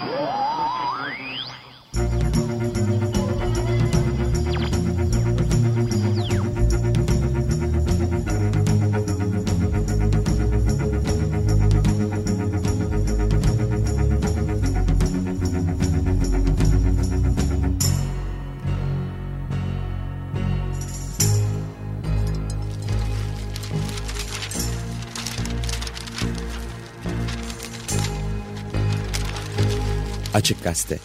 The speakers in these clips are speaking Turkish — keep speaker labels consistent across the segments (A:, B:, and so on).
A: Oh! Açık Gazete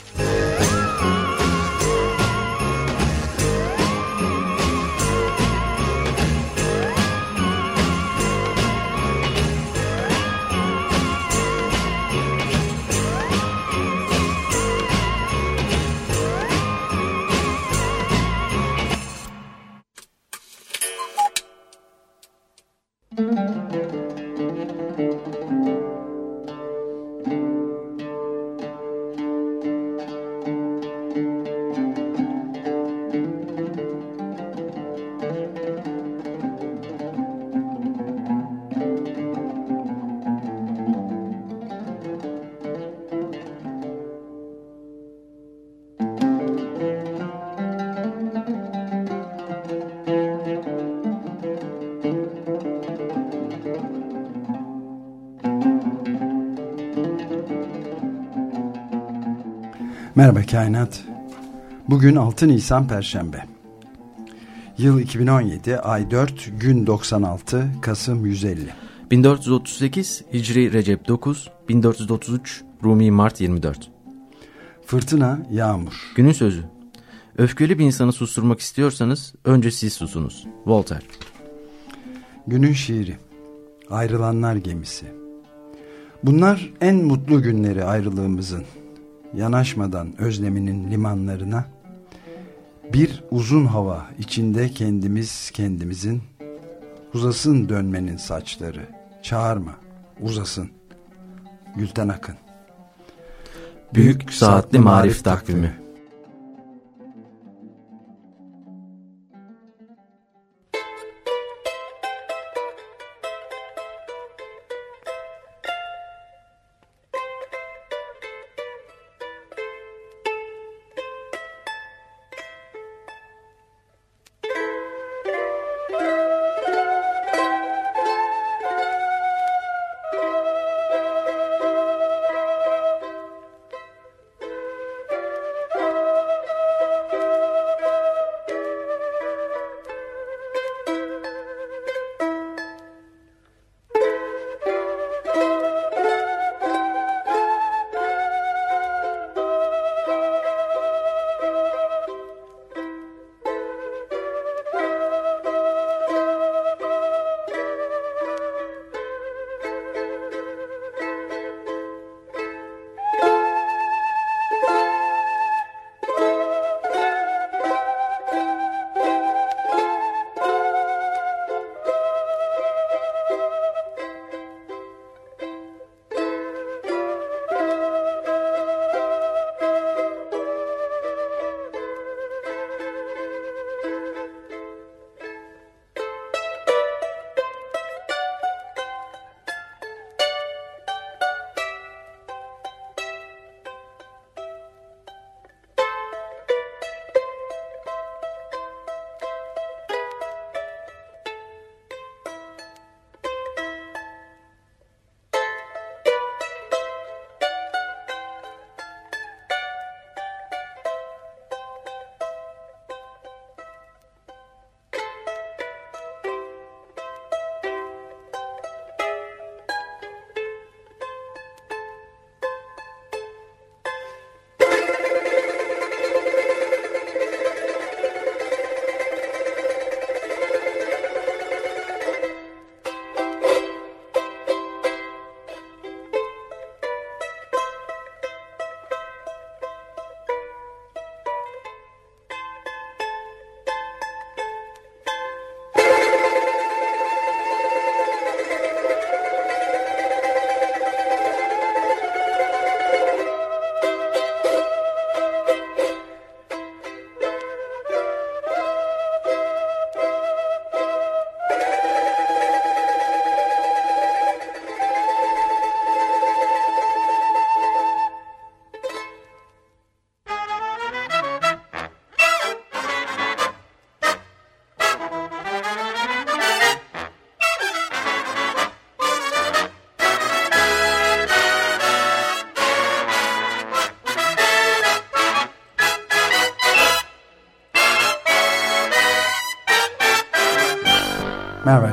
B: Kainat. Bugün 6 Nisan Perşembe. Yıl 2017, ay 4, gün 96, Kasım 150.
A: 1438 Hicri Recep 9, 1433 Rumi Mart 24.
B: Fırtına, yağmur.
A: Günün sözü. Öfkeli bir insanı susturmak istiyorsanız önce siz susunuz. Voltaire.
B: Günün şiiri. Ayrılanlar gemisi. Bunlar en mutlu günleri ayrılığımızın yanaşmadan özleminin limanlarına bir uzun hava içinde kendimiz kendimizin uzasın dönmenin saçları. Çağırma uzasın. Gülten Akın.
A: Büyük Saatli Marif Takvimi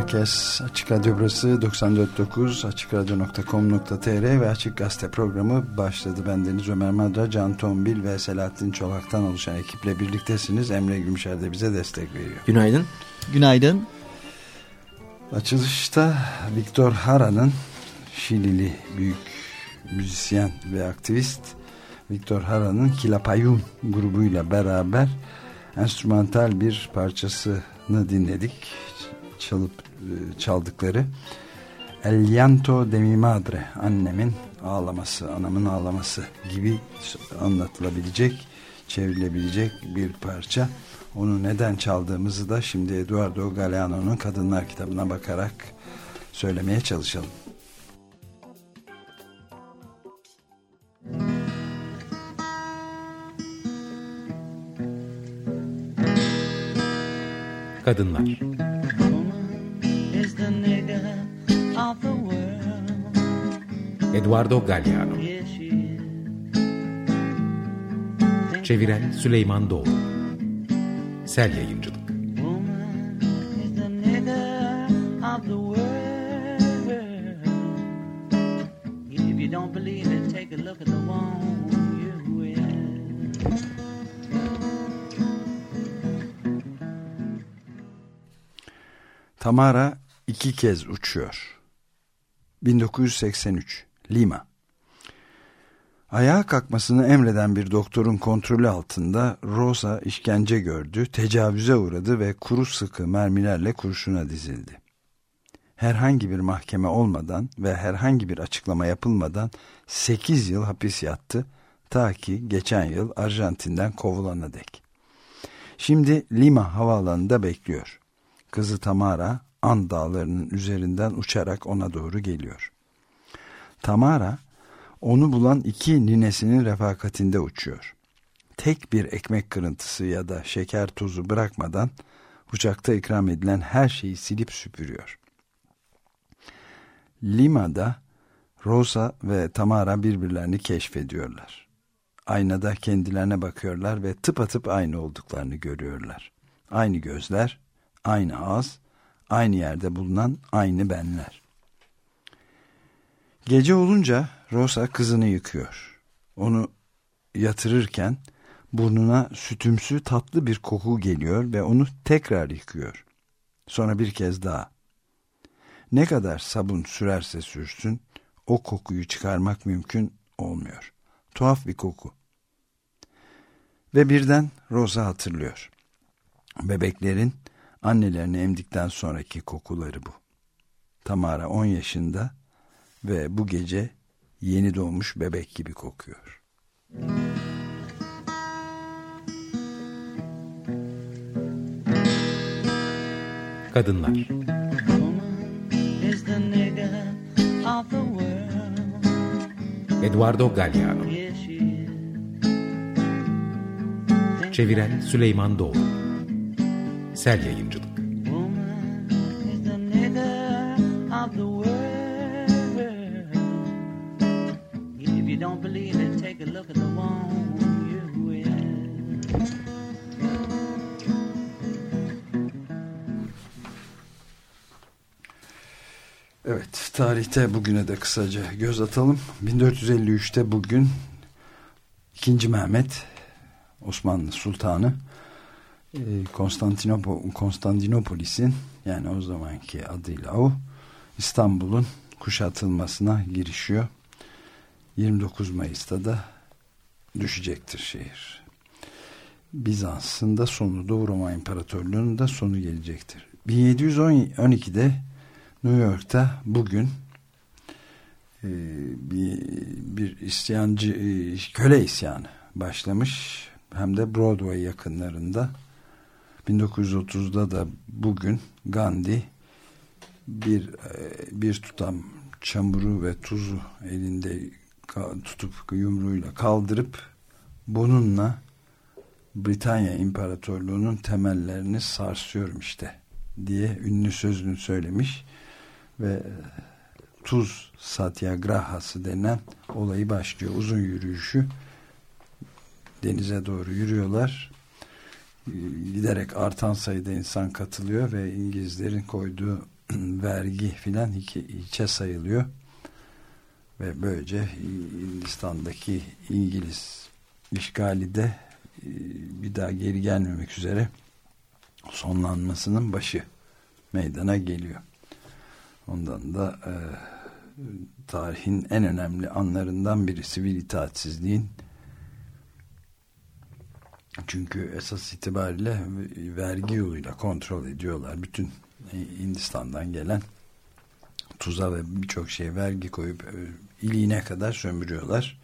B: herkes. Açık Radyo burası 94.9 AçıkRadyo.com.tr ve Açık Gazete programı başladı. Ben Deniz Ömer Madra, Can Tombil ve Selahattin Çolak'tan oluşan ekiple birliktesiniz. Emre Gümüşer de bize destek veriyor.
A: Günaydın.
C: Günaydın.
B: Açılışta Victor Hara'nın Şilili büyük müzisyen ve aktivist Victor Hara'nın Kilapayun grubuyla beraber enstrümantal bir parçasını dinledik çalıp çaldıkları El Llanto de mi Madre annemin ağlaması, anamın ağlaması gibi anlatılabilecek, çevrilebilecek bir parça. Onu neden çaldığımızı da şimdi Eduardo Galeano'nun Kadınlar kitabına bakarak söylemeye çalışalım.
A: Kadınlar Eduardo Galliano Çeviren Süleyman Doğru Sel Yayıncılık.
B: Tamara iki kez uçuyor. 1983 Lima Ayağa kalkmasını emreden bir doktorun kontrolü altında Rosa işkence gördü, tecavüze uğradı ve kuru sıkı mermilerle kurşuna dizildi. Herhangi bir mahkeme olmadan ve herhangi bir açıklama yapılmadan 8 yıl hapis yattı ta ki geçen yıl Arjantin'den kovulana dek. Şimdi Lima havaalanında bekliyor. Kızı Tamara An dağlarının üzerinden uçarak ona doğru geliyor. Tamara onu bulan iki ninesinin refakatinde uçuyor. Tek bir ekmek kırıntısı ya da şeker tuzu bırakmadan uçakta ikram edilen her şeyi silip süpürüyor. Lima'da Rosa ve Tamara birbirlerini keşfediyorlar. Aynada kendilerine bakıyorlar ve tıpatıp aynı olduklarını görüyorlar. Aynı gözler, aynı ağız, aynı yerde bulunan aynı benler. Gece olunca Rosa kızını yıkıyor. Onu yatırırken burnuna sütümsü tatlı bir koku geliyor ve onu tekrar yıkıyor. Sonra bir kez daha. Ne kadar sabun sürerse sürsün o kokuyu çıkarmak mümkün olmuyor. Tuhaf bir koku. Ve birden Rosa hatırlıyor. Bebeklerin annelerini emdikten sonraki kokuları bu. Tamara 10 yaşında ve bu gece yeni doğmuş bebek gibi kokuyor.
A: Kadınlar. Eduardo Galliano Çeviren Süleyman Doğru Sel Yayıncılık
B: Evet, tarihte bugüne de kısaca göz atalım. 1453'te bugün 2. Mehmet Osmanlı Sultanı e, Konstantinopol, Konstantinopolis'in yani o zamanki adıyla o İstanbul'un kuşatılmasına girişiyor. 29 Mayıs'ta da düşecektir şehir. Bizans'ın da sonu, Doğu Roma İmparatorluğu'nun da sonu gelecektir. 1712'de New York'ta bugün e, bir, bir isyancı, e, köle isyanı başlamış. Hem de Broadway yakınlarında. 1930'da da bugün Gandhi bir e, bir tutam çamuru ve tuzu elinde tutup yumruğuyla kaldırıp bununla Britanya İmparatorluğu'nun temellerini sarsıyorum işte diye ünlü sözünü söylemiş ve tuz satyagrahası denen olayı başlıyor. Uzun yürüyüşü denize doğru yürüyorlar. giderek artan sayıda insan katılıyor ve İngilizlerin koyduğu vergi filan hiçe sayılıyor ve böylece Hindistan'daki İngiliz işgali de e, bir daha geri gelmemek üzere sonlanmasının başı meydana geliyor. Ondan da e, tarihin en önemli anlarından biri sivil itaatsizliğin çünkü esas itibariyle vergi yoluyla kontrol ediyorlar. Bütün Hindistan'dan gelen tuza ve birçok şey vergi koyup e, iliğine kadar sömürüyorlar.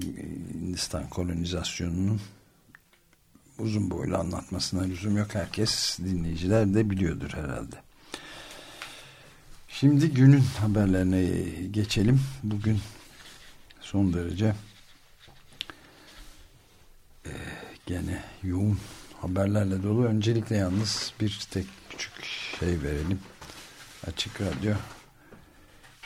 B: Hindistan kolonizasyonunun uzun boylu anlatmasına lüzum yok. Herkes dinleyiciler de biliyordur herhalde. Şimdi günün haberlerine geçelim. Bugün son derece e, gene yoğun haberlerle dolu. Öncelikle yalnız bir tek küçük şey verelim. Açık Radyo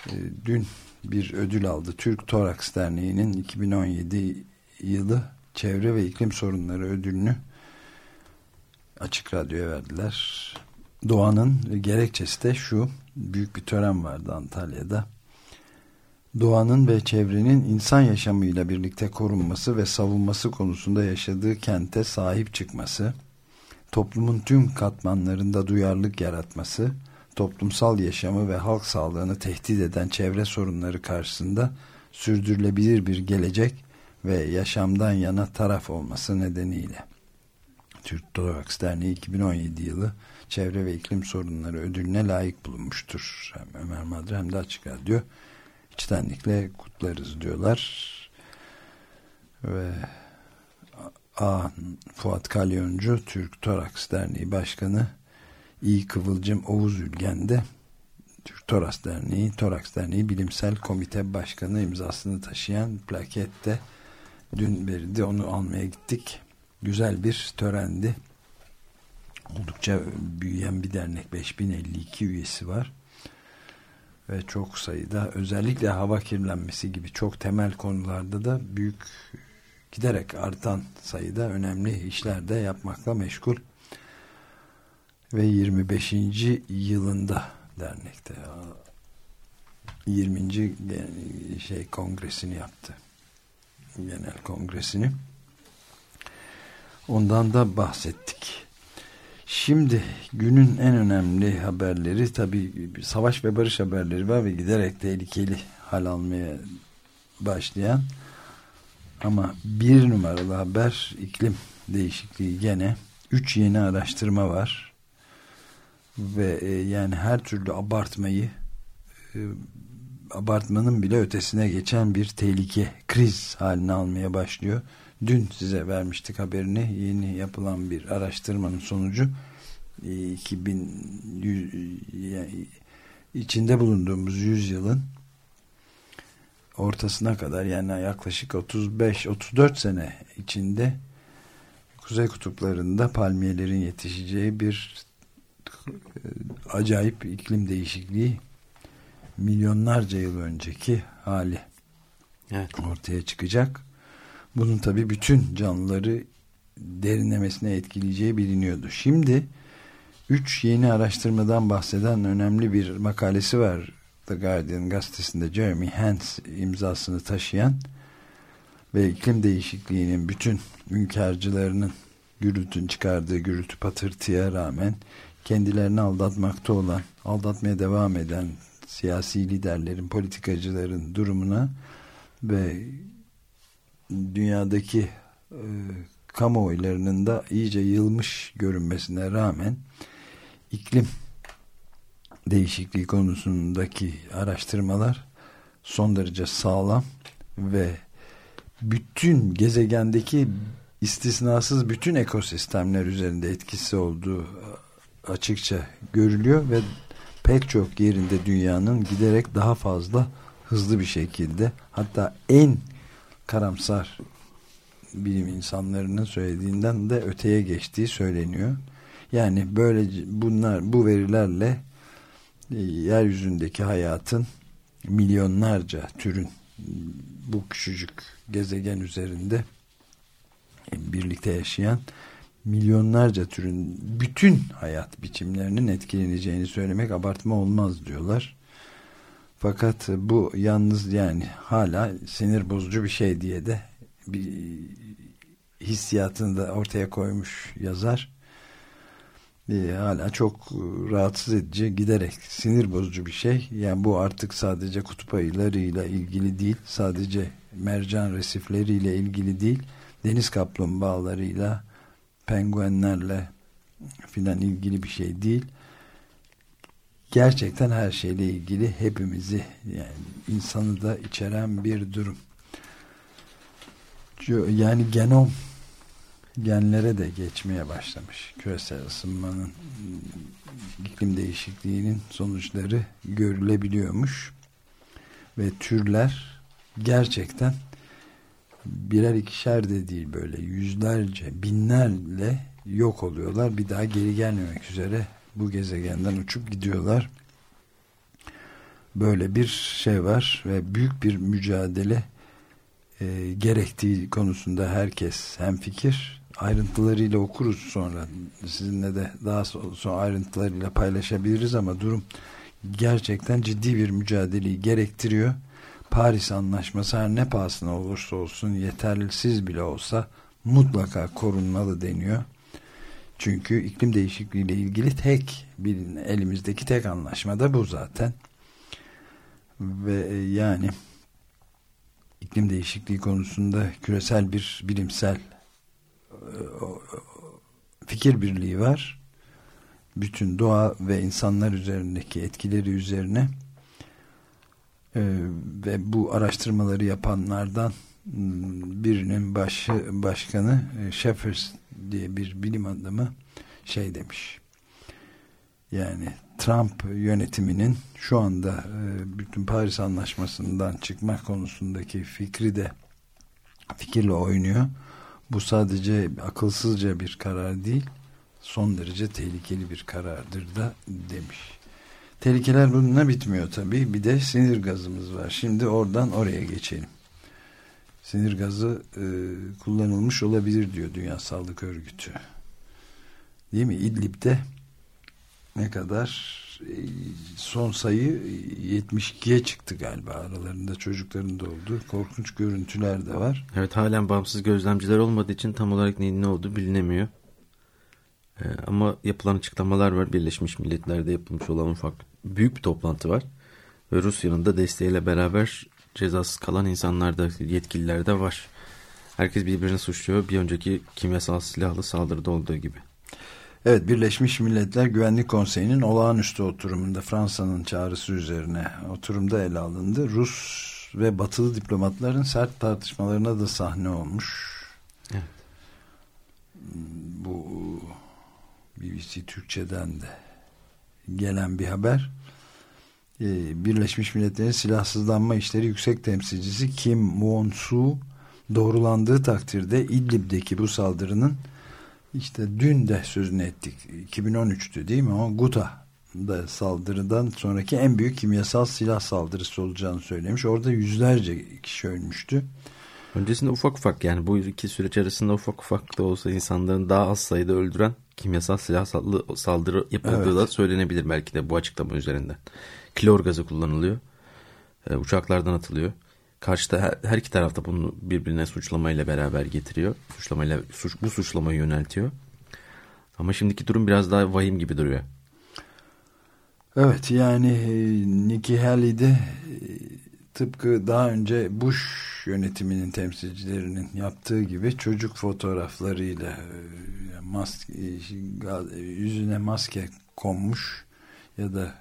B: e, dün bir ödül aldı. Türk Toraks Derneği'nin 2017 yılı Çevre ve İklim Sorunları ödülünü Açık Radyo'ya verdiler. Doğanın gerekçesi de şu. Büyük bir tören vardı Antalya'da. Doğanın ve çevrenin insan yaşamıyla birlikte korunması ve savunması konusunda yaşadığı kente sahip çıkması, toplumun tüm katmanlarında duyarlılık yaratması, toplumsal yaşamı ve halk sağlığını tehdit eden çevre sorunları karşısında sürdürülebilir bir gelecek ve yaşamdan yana taraf olması nedeniyle. Türk Toraks Derneği 2017 yılı Çevre ve İklim Sorunları ödülüne layık bulunmuştur. Hem Ömer Madre hem de Açık Radyo içtenlikle kutlarız diyorlar. Ve A. Fuat Kalyoncu Türk Toraks Derneği Başkanı İyi Kıvılcım Oğuz Ülgen de Türk Toras Derneği, Toraks Derneği Bilimsel Komite Başkanı imzasını taşıyan plakette dün verildi. Onu almaya gittik. Güzel bir törendi. Oldukça büyüyen bir dernek. 5052 üyesi var. Ve çok sayıda özellikle hava kirlenmesi gibi çok temel konularda da büyük giderek artan sayıda önemli işler de yapmakla meşgul ve 25. yılında dernekte 20. şey kongresini yaptı. Genel kongresini. Ondan da bahsettik. Şimdi günün en önemli haberleri tabi savaş ve barış haberleri var ve giderek tehlikeli hal almaya başlayan ama bir numaralı haber iklim değişikliği gene üç yeni araştırma var ve e, yani her türlü abartmayı e, abartmanın bile ötesine geçen bir tehlike kriz haline almaya başlıyor. Dün size vermiştik haberini yeni yapılan bir araştırmanın sonucu 2100 e, yani içinde bulunduğumuz yüzyılın ortasına kadar yani yaklaşık 35-34 sene içinde kuzey kutuplarında palmiyelerin yetişeceği bir acayip iklim değişikliği milyonlarca yıl önceki hali evet. ortaya çıkacak. Bunun tabi bütün canlıları derinlemesine etkileyeceği biliniyordu. Şimdi üç yeni araştırmadan bahseden önemli bir makalesi var. The Guardian gazetesinde Jeremy Hans imzasını taşıyan ve iklim değişikliğinin bütün ünkarcılarının gürültün çıkardığı gürültü patırtıya rağmen kendilerini aldatmakta olan, aldatmaya devam eden siyasi liderlerin, politikacıların durumuna ve dünyadaki e, kamuoylarının da iyice yılmış görünmesine rağmen iklim değişikliği konusundaki araştırmalar son derece sağlam ve bütün gezegendeki istisnasız bütün ekosistemler üzerinde etkisi olduğu açıkça görülüyor ve pek çok yerinde dünyanın giderek daha fazla hızlı bir şekilde hatta en karamsar bilim insanlarının söylediğinden de öteye geçtiği söyleniyor. Yani böyle bunlar bu verilerle e, yeryüzündeki hayatın milyonlarca türün bu küçücük gezegen üzerinde birlikte yaşayan milyonlarca türün bütün hayat biçimlerinin etkileneceğini söylemek abartma olmaz diyorlar. Fakat bu yalnız yani hala sinir bozucu bir şey diye de bir hissiyatını da ortaya koymuş yazar. Ee, hala çok rahatsız edici giderek sinir bozucu bir şey. Yani bu artık sadece kutup ayılarıyla ilgili değil. Sadece mercan resifleriyle ilgili değil. Deniz kaplumbağalarıyla penguenlerle filan ilgili bir şey değil. Gerçekten her şeyle ilgili hepimizi yani insanı da içeren bir durum. Yani genom genlere de geçmeye başlamış. Küresel ısınmanın iklim değişikliğinin sonuçları görülebiliyormuş. Ve türler gerçekten birer ikişer de değil böyle yüzlerce binlerle yok oluyorlar. Bir daha geri gelmemek üzere bu gezegenden uçup gidiyorlar. Böyle bir şey var ve büyük bir mücadele e, gerektiği konusunda herkes hem fikir ayrıntılarıyla okuruz sonra sizinle de daha sonra ayrıntılarıyla paylaşabiliriz ama durum gerçekten ciddi bir mücadeleyi gerektiriyor Paris Anlaşması her ne pahasına olursa olsun yetersiz bile olsa mutlaka korunmalı deniyor. Çünkü iklim değişikliği ile ilgili tek bir elimizdeki tek anlaşma da bu zaten. Ve e, yani iklim değişikliği konusunda küresel bir bilimsel e, fikir birliği var. Bütün doğa ve insanlar üzerindeki etkileri üzerine ee, ve bu araştırmaları yapanlardan hmm, birinin başı başkanı e, Sheffers diye bir bilim adamı şey demiş. Yani Trump yönetiminin şu anda e, bütün Paris Anlaşması'ndan çıkmak konusundaki fikri de fikirle oynuyor. Bu sadece akılsızca bir karar değil, son derece tehlikeli bir karardır da demiş. Tehlikeler bununla bitmiyor tabii. Bir de sinir gazımız var. Şimdi oradan oraya geçelim. Sinir gazı e, kullanılmış olabilir diyor Dünya Sağlık Örgütü. Değil mi? İdlib'de ne kadar e, son sayı 72'ye çıktı galiba aralarında çocukların da olduğu korkunç görüntüler de var.
A: Evet halen bağımsız gözlemciler olmadığı için tam olarak neyin ne olduğu bilinemiyor. Ee, ama yapılan açıklamalar var. Birleşmiş Milletler'de yapılmış olan ufak büyük bir toplantı var. Ve Rusya'nın da desteğiyle beraber cezasız kalan insanlar da yetkililer de var. Herkes birbirini suçluyor. Bir önceki kimyasal silahlı saldırıda olduğu gibi.
B: Evet Birleşmiş Milletler Güvenlik Konseyi'nin olağanüstü oturumunda Fransa'nın çağrısı üzerine oturumda ele alındı. Rus ve batılı diplomatların sert tartışmalarına da sahne olmuş. Evet. Bu BBC Türkçe'den de gelen bir haber. Ee, Birleşmiş Milletler'in silahsızlanma işleri yüksek temsilcisi Kim Won-su doğrulandığı takdirde İdlib'deki bu saldırının işte dün de sözünü ettik 2013'tü değil mi o Guta da saldırıdan sonraki en büyük kimyasal silah saldırısı olacağını söylemiş. Orada yüzlerce kişi ölmüştü.
A: Öncesinde ufak ufak yani bu iki süreç arasında ufak ufak da olsa insanların daha az sayıda öldüren kimyasal silah saldırı yapıldığı evet. da söylenebilir belki de bu açıklama üzerinden. Klor gazı kullanılıyor. E, uçaklardan atılıyor. Karşıda her, her iki tarafta bunu birbirine suçlamayla beraber getiriyor. Suçlamayla suç, bu suçlamayı yöneltiyor. Ama şimdiki durum biraz daha vahim gibi duruyor.
B: Evet yani e, Nikki Haley de tıpkı daha önce Bush yönetiminin temsilcilerinin yaptığı gibi çocuk fotoğraflarıyla e, maske, e, yüzüne maske konmuş ya da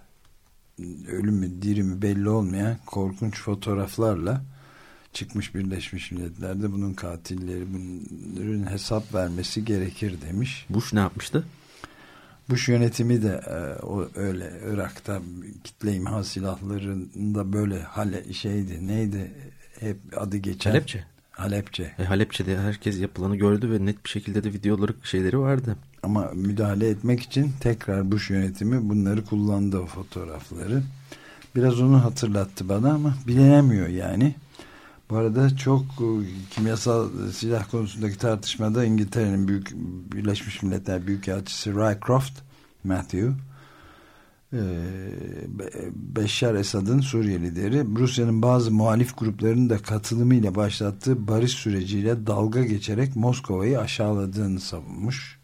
B: ölüm mü diri mi belli olmayan korkunç fotoğraflarla çıkmış Birleşmiş Milletler'de bunun katilleri bunların hesap vermesi gerekir demiş.
A: Bush ne yapmıştı?
B: Bush yönetimi de e, o öyle Irak'ta kitle imha silahlarında böyle hale şeydi neydi hep adı geçen
A: Halepçe.
B: Halepçe.
A: E, Halepçe'de herkes yapılanı gördü ve net bir şekilde de videoları şeyleri vardı.
B: Ama müdahale etmek için tekrar Bush yönetimi bunları kullandı o fotoğrafları. Biraz onu hatırlattı bana ama bilinemiyor yani. Bu arada çok e, kimyasal silah konusundaki tartışmada İngiltere'nin büyük Birleşmiş Milletler Büyükelçisi Rycroft Matthew e, Beşşar Esad'ın Suriye lideri Rusya'nın bazı muhalif gruplarının da katılımıyla başlattığı barış süreciyle dalga geçerek Moskova'yı aşağıladığını savunmuş.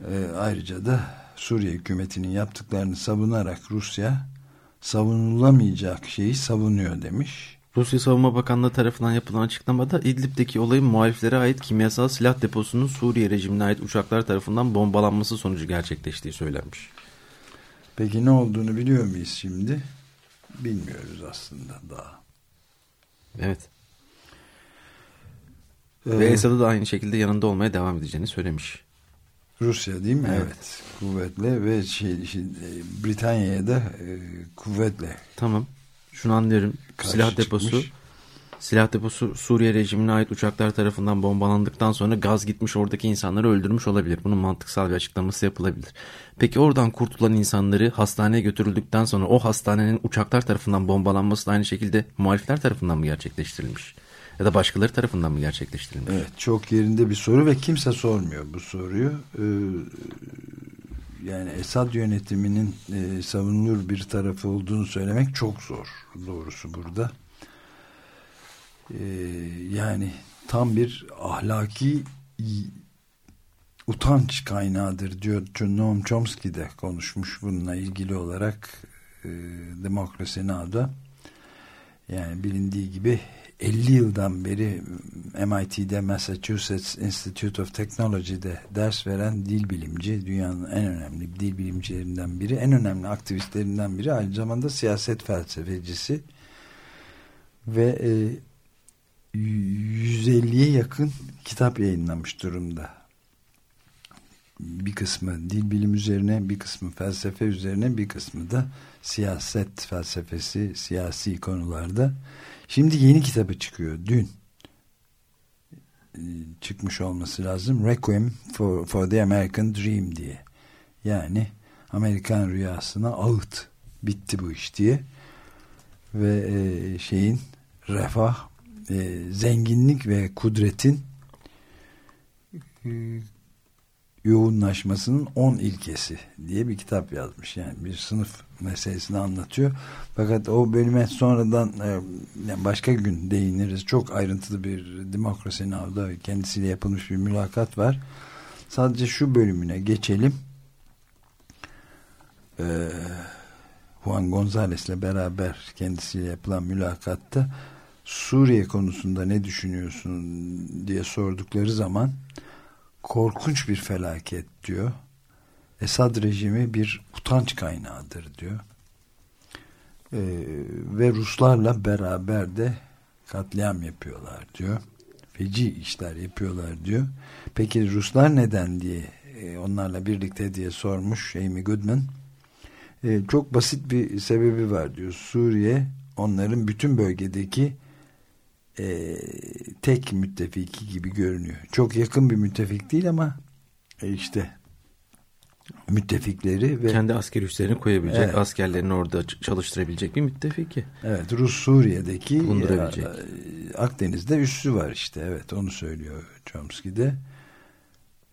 B: E, ayrıca da Suriye hükümetinin yaptıklarını savunarak Rusya savunulamayacak şeyi savunuyor demiş.
A: Rusya Savunma Bakanlığı tarafından yapılan açıklamada İdlib'deki olayın muhaliflere ait kimyasal silah deposunun Suriye rejimine ait uçaklar tarafından bombalanması sonucu gerçekleştiği söylenmiş.
B: Peki ne olduğunu biliyor muyuz şimdi? Bilmiyoruz aslında daha.
A: Evet. Ee, Ve Esad'ı da aynı şekilde yanında olmaya devam edeceğini söylemiş.
B: Rusya değil mi? Evet. evet. Kuvvetle ve şey, şey Britanya'ya da e, kuvvetle.
A: Tamam. Şunu anlıyorum. Silah deposu çıkmış. silah deposu Suriye rejimine ait uçaklar tarafından bombalandıktan sonra gaz gitmiş oradaki insanları öldürmüş olabilir. Bunun mantıksal bir açıklaması yapılabilir. Peki oradan kurtulan insanları hastaneye götürüldükten sonra o hastanenin uçaklar tarafından bombalanması da aynı şekilde muhalifler tarafından mı gerçekleştirilmiş? Ya da başkaları tarafından mı gerçekleştirilmiş?
B: Evet çok yerinde bir soru ve kimse sormuyor bu soruyu. Ee, yani Esad yönetiminin e, savunulur bir tarafı olduğunu söylemek çok zor doğrusu burada. Ee, yani tam bir ahlaki utanç kaynağıdır diyor Noam Chomsky de konuşmuş bununla ilgili olarak e, Demokrasi Now'da. Yani bilindiği gibi 50 yıldan beri MIT'de Massachusetts Institute of Technology'de ders veren dil bilimci, dünyanın en önemli dil bilimcilerinden biri, en önemli aktivistlerinden biri, aynı zamanda siyaset felsefecisi ve e, 150'ye yakın kitap yayınlamış durumda. Bir kısmı dil bilim üzerine, bir kısmı felsefe üzerine, bir kısmı da siyaset felsefesi, siyasi konularda Şimdi yeni kitabı çıkıyor. Dün ee, çıkmış olması lazım. Requiem for, for the American Dream diye. Yani Amerikan rüyasına ağıt. Bitti bu iş diye. Ve e, şeyin refah, e, zenginlik ve kudretin e, yoğunlaşmasının 10 ilkesi diye bir kitap yazmış. Yani bir sınıf meselesini anlatıyor. Fakat o bölüme sonradan e, başka gün değiniriz. Çok ayrıntılı bir demokrasi navda kendisiyle yapılmış bir mülakat var. Sadece şu bölümüne geçelim. Ee, Juan Gonzalez'le beraber kendisiyle yapılan mülakatta Suriye konusunda ne düşünüyorsun diye sordukları zaman korkunç bir felaket diyor. Esad rejimi bir utanç kaynağıdır diyor. Ee, ve Ruslarla beraber de katliam yapıyorlar diyor. Feci işler yapıyorlar diyor. Peki Ruslar neden diye e, onlarla birlikte diye sormuş Amy Goodman. E, çok basit bir sebebi var diyor. Suriye onların bütün bölgedeki e, tek müttefiki gibi görünüyor. Çok yakın bir müttefik değil ama e, işte müttefikleri ve
A: kendi asker üslerini koyabilecek, evet. askerlerini orada çalıştırabilecek bir müttefiki.
B: Evet, Rus Suriye'deki e, Akdeniz'de üssü var işte. Evet, onu söylüyor Chomsky'de.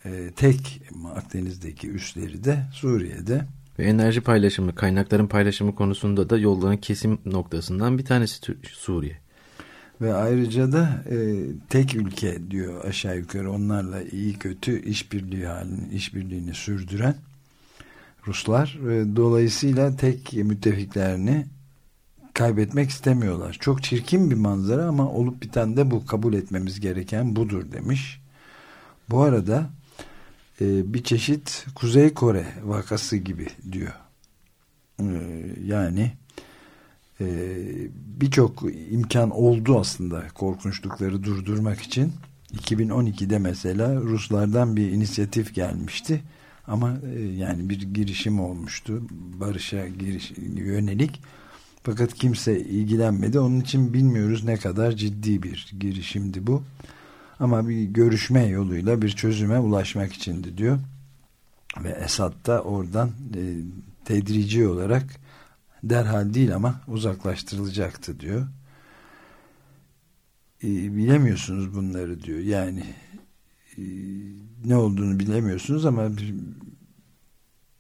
B: E, tek Akdeniz'deki üsleri de Suriye'de.
A: Ve enerji paylaşımı, kaynakların paylaşımı konusunda da yolların kesim noktasından bir tanesi Suriye.
B: Ve ayrıca da e, tek ülke diyor aşağı yukarı onlarla iyi kötü işbirliği halini, işbirliğini sürdüren Ruslar. E, dolayısıyla tek müttefiklerini kaybetmek istemiyorlar. Çok çirkin bir manzara ama olup biten de bu kabul etmemiz gereken budur demiş. Bu arada e, bir çeşit Kuzey Kore vakası gibi diyor. E, yani e, birçok imkan oldu aslında korkunçlukları durdurmak için. 2012'de mesela Ruslardan bir inisiyatif gelmişti. Ama e, yani bir girişim olmuştu. Barış'a giriş, yönelik. Fakat kimse ilgilenmedi. Onun için bilmiyoruz ne kadar ciddi bir girişimdi bu. Ama bir görüşme yoluyla bir çözüme ulaşmak içindi diyor. Ve Esad da oradan e, tedrici olarak Derhal değil ama uzaklaştırılacaktı diyor. E, bilemiyorsunuz bunları diyor. Yani e, ne olduğunu bilemiyorsunuz ama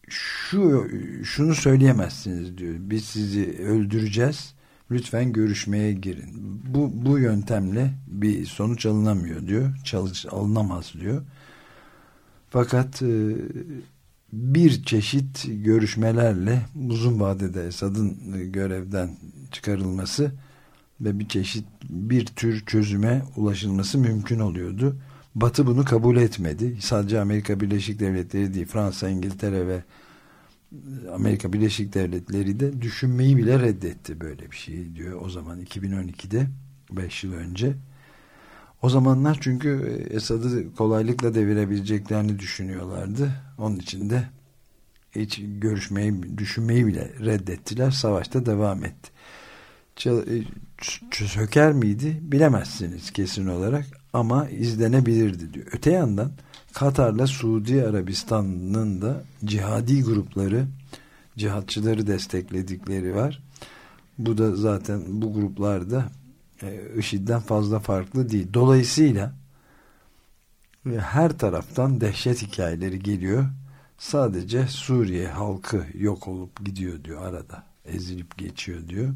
B: şu şunu söyleyemezsiniz diyor. Biz sizi öldüreceğiz. Lütfen görüşmeye girin. Bu bu yöntemle bir sonuç alınamıyor diyor. Çalış alınamaz diyor. Fakat e, bir çeşit görüşmelerle uzun vadede Esad'ın görevden çıkarılması ve bir çeşit bir tür çözüme ulaşılması mümkün oluyordu. Batı bunu kabul etmedi. Sadece Amerika Birleşik Devletleri değil, Fransa, İngiltere ve Amerika Birleşik Devletleri de düşünmeyi bile reddetti böyle bir şey diyor o zaman 2012'de 5 yıl önce. O zamanlar çünkü Esad'ı kolaylıkla devirebileceklerini düşünüyorlardı. Onun için de hiç görüşmeyi, düşünmeyi bile reddettiler. Savaşta devam etti. Söker miydi? Bilemezsiniz kesin olarak ama izlenebilirdi diyor. Öte yandan Katar'la Suudi Arabistan'ın da cihadi grupları, cihatçıları destekledikleri var. Bu da zaten bu gruplarda e, IŞİD'den fazla farklı değil. Dolayısıyla her taraftan dehşet hikayeleri geliyor. Sadece Suriye halkı yok olup gidiyor diyor arada. Ezilip geçiyor diyor.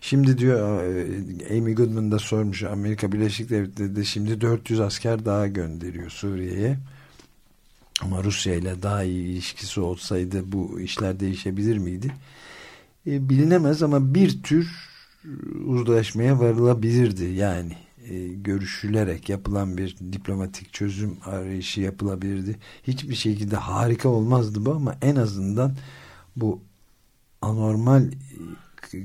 B: Şimdi diyor e, Amy Goodman da sormuş Amerika Birleşik Devletleri de şimdi 400 asker daha gönderiyor Suriye'ye. Ama Rusya ile daha iyi ilişkisi olsaydı bu işler değişebilir miydi? E, bilinemez ama bir tür uzlaşmaya varılabilirdi. Yani e, görüşülerek yapılan bir diplomatik çözüm arayışı yapılabilirdi. Hiçbir şekilde harika olmazdı bu ama en azından bu anormal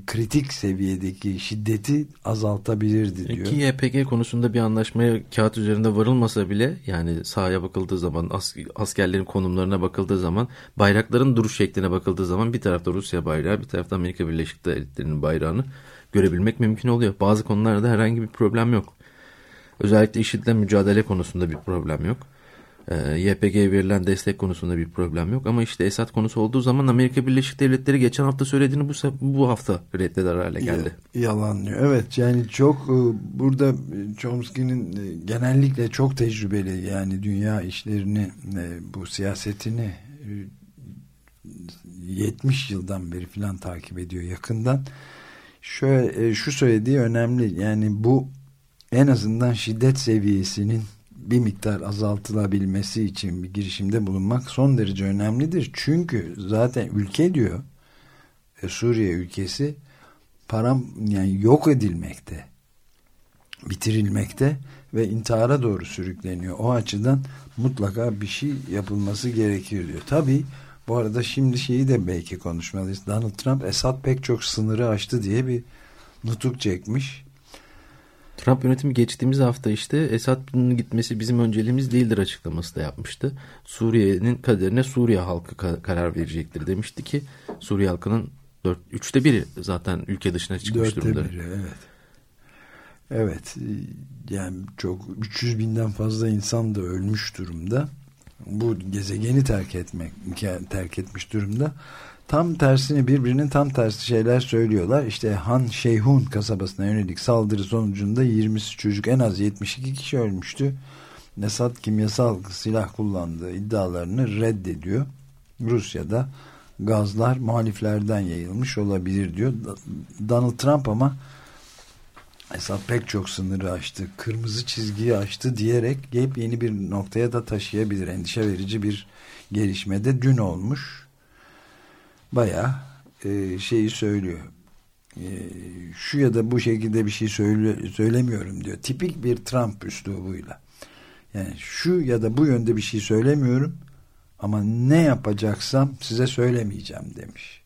B: kritik seviyedeki şiddeti azaltabilirdi diyor.
A: Ki YPG konusunda bir anlaşmaya kağıt üzerinde varılmasa bile yani sahaya bakıldığı zaman as askerlerin konumlarına bakıldığı zaman bayrakların duruş şekline bakıldığı zaman bir tarafta Rusya bayrağı bir tarafta Amerika Birleşik Devletleri'nin bayrağını görebilmek mümkün oluyor. Bazı konularda herhangi bir problem yok. Özellikle IŞİD'le mücadele konusunda bir problem yok. E, ee, YPG'ye verilen destek konusunda bir problem yok. Ama işte Esad konusu olduğu zaman Amerika Birleşik Devletleri geçen hafta söylediğini bu, bu hafta reddeder hale geldi.
B: Yalanlıyor. Evet yani çok e, burada Chomsky'nin e, genellikle çok tecrübeli yani dünya işlerini e, bu siyasetini 70 yıldan beri filan takip ediyor yakından. Şöyle şu söylediği önemli. Yani bu en azından şiddet seviyesinin bir miktar azaltılabilmesi için bir girişimde bulunmak son derece önemlidir. Çünkü zaten ülke diyor e, Suriye ülkesi param yani yok edilmekte bitirilmekte ve intihara doğru sürükleniyor. O açıdan mutlaka bir şey yapılması gerekiyor diyor. Tabi bu arada şimdi şeyi de belki konuşmalıyız. Donald Trump Esad pek çok sınırı aştı diye bir nutuk çekmiş.
A: Trump yönetimi geçtiğimiz hafta işte Esad'ın gitmesi bizim önceliğimiz değildir açıklaması da yapmıştı. Suriye'nin kaderine Suriye halkı karar verecektir demişti ki Suriye halkının dört, üçte biri zaten ülke dışına çıkmış
B: Dörtte
A: durumda.
B: Biri, evet. Evet yani çok 300 binden fazla insan da ölmüş durumda. Bu gezegeni terk etmek terk etmiş durumda tam tersini birbirinin tam tersi şeyler söylüyorlar. İşte Han Şeyhun kasabasına yönelik saldırı sonucunda 20'si çocuk en az 72 kişi ölmüştü. Esad kimyasal silah kullandığı iddialarını reddediyor. Rusya'da gazlar muhaliflerden yayılmış olabilir diyor. Donald Trump ama Esad pek çok sınırı aştı, kırmızı çizgiyi aştı diyerek yeni bir noktaya da taşıyabilir. Endişe verici bir gelişmede dün olmuş bayağı e, şeyi söylüyor. E, şu ya da bu şekilde bir şey söyle, söylemiyorum diyor. Tipik bir Trump üslubuyla. Yani şu ya da bu yönde bir şey söylemiyorum ama ne yapacaksam size söylemeyeceğim demiş.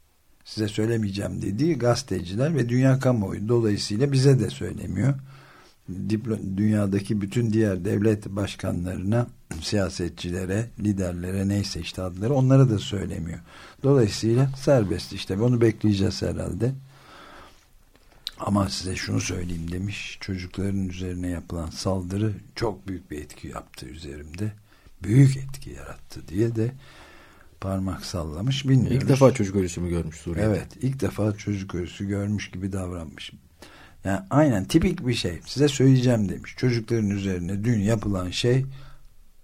B: Size söylemeyeceğim dediği gazeteciler ve dünya kamuoyu dolayısıyla bize de söylemiyor. Diplo dünyadaki bütün diğer devlet başkanlarına, siyasetçilere, liderlere neyse işte adları onlara da söylemiyor. Dolayısıyla serbest işte onu bekleyeceğiz herhalde. Ama size şunu söyleyeyim demiş. Çocukların üzerine yapılan saldırı çok büyük bir etki yaptı üzerimde. Büyük etki yarattı diye de parmak sallamış bilmiyoruz.
A: İlk defa çocuk ölüsü mü görmüş Suriye'de?
B: Evet ilk defa çocuk ölüsü görmüş gibi davranmış. Yani aynen tipik bir şey. Size söyleyeceğim demiş. Çocukların üzerine dün yapılan şey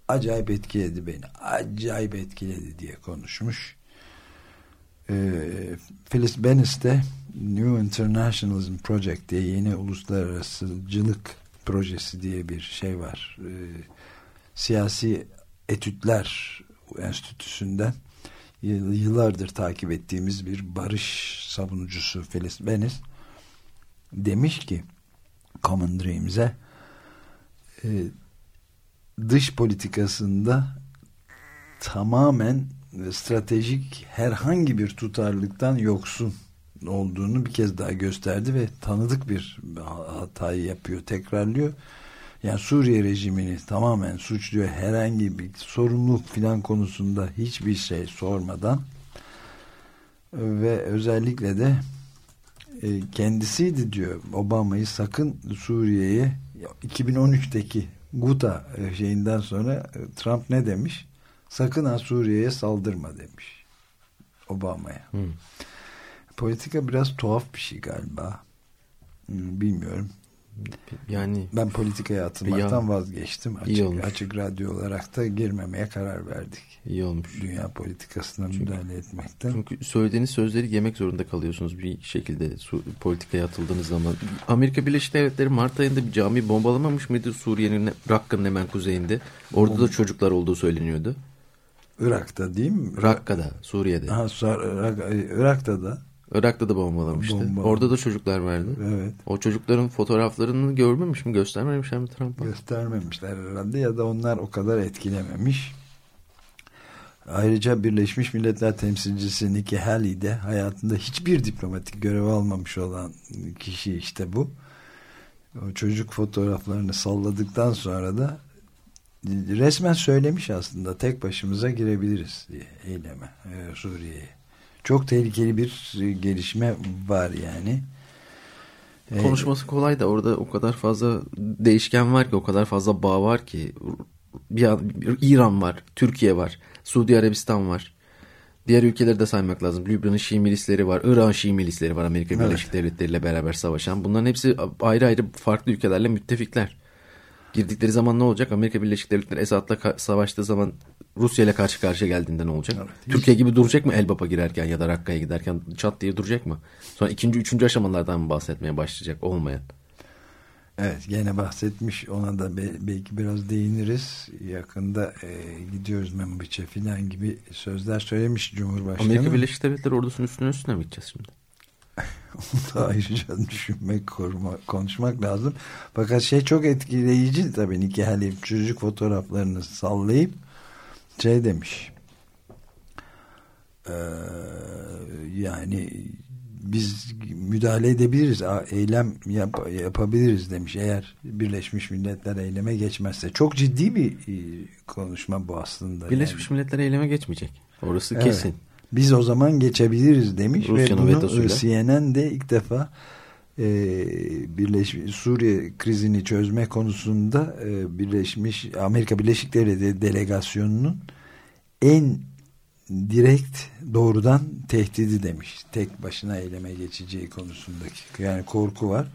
B: acayip etkiledi beni. Acayip etkiledi diye konuşmuş. Ee, Phyllis Bennis de New Internationalism Project diye yeni uluslararasıcılık projesi diye bir şey var. Ee, siyasi etütler enstitüsünden yıllardır takip ettiğimiz bir barış savunucusu Phyllis Bennis demiş ki Common Dreams'e e, dış politikasında tamamen stratejik herhangi bir tutarlıktan yoksun olduğunu bir kez daha gösterdi ve tanıdık bir hatayı yapıyor, tekrarlıyor. Yani Suriye rejimini tamamen suçluyor. Herhangi bir sorumluluk filan konusunda hiçbir şey sormadan ve özellikle de e, kendisiydi diyor Obama'yı sakın Suriye'ye 2013'teki Guta e, şeyinden sonra e, Trump ne demiş? Sakın ha Suriye'ye saldırma demiş. Obama'ya. Hmm. Politika biraz tuhaf bir şey galiba. Hmm, bilmiyorum.
A: Yani
B: ben politikaya atılmaktan ya, vazgeçtim. Açık, açık radyo olarak da girmemeye karar verdik.
A: İyi olmuş.
B: Dünya politikasına çünkü, müdahale etmekten.
A: Çünkü söylediğiniz sözleri yemek zorunda kalıyorsunuz bir şekilde su, politikaya atıldığınız zaman. Amerika Birleşik Devletleri Mart ayında bir cami bombalamamış mıydı Suriye'nin Rakka'nın hemen kuzeyinde? Orada Bom da çocuklar olduğu söyleniyordu.
B: Irak'ta değil mi?
A: Rakka'da, Suriye'de.
B: Ha, Irak'ta da.
A: Irak'ta da bombalamıştı. Bomba. Orada da çocuklar vardı.
B: Evet.
A: O çocukların fotoğraflarını görmemiş mi? Göstermemişler mi Trump'a?
B: Göstermemişler herhalde ya da onlar o kadar etkilememiş. Ayrıca Birleşmiş Milletler temsilcisi Nikki Haley de hayatında hiçbir diplomatik görev almamış olan kişi işte bu. O çocuk fotoğraflarını salladıktan sonra da resmen söylemiş aslında tek başımıza girebiliriz diye eyleme e, Suriye'ye. Çok tehlikeli bir gelişme var yani.
A: E, Konuşması kolay da orada o kadar fazla değişken var ki o kadar fazla bağ var ki bir, bir İran var, Türkiye var, Suudi Arabistan var. Diğer ülkeleri de saymak lazım. Lübnan'ın Şii milisleri var. İran Şii milisleri var Amerika Birleşik evet. Devletleri ile beraber savaşan. Bunların hepsi ayrı ayrı farklı ülkelerle müttefikler. Girdikleri zaman ne olacak? Amerika Birleşik Devletleri Esad'la savaştığı zaman Rusya ile karşı karşıya geldiğinde ne olacak? Evet, Türkiye gibi duracak mı Elbap'a girerken ya da Rakka'ya giderken çat diye duracak mı? Sonra ikinci, üçüncü aşamalardan mı bahsetmeye başlayacak? Olmayan.
B: Evet gene bahsetmiş ona da belki biraz değiniriz. Yakında e, gidiyoruz Membiç'e filan gibi sözler söylemiş Cumhurbaşkanı.
A: Amerika Birleşik Devletleri ordusunun üstüne üstüne mi gideceğiz şimdi?
B: Onu da ayrıca düşünmek, koruma, konuşmak lazım. Fakat şey çok etkileyici tabii Nikki Haley çocuk fotoğraflarını sallayıp şey demiş. Ee, yani biz müdahale edebiliriz, eylem yap, yapabiliriz demiş eğer Birleşmiş Milletler eyleme geçmezse. Çok ciddi bir e, konuşma bu aslında.
A: Birleşmiş yani. Milletler eyleme geçmeyecek. Orası evet. kesin.
B: Biz o zaman geçebiliriz demiş Rusya'nın ve bunu CNN de ilk defa e, Birleşmiş Suriye krizini çözme konusunda e, Birleşmiş Amerika Birleşik Devletleri delegasyonunun en direkt doğrudan tehdidi demiş. Tek başına eyleme geçeceği konusundaki yani korku var.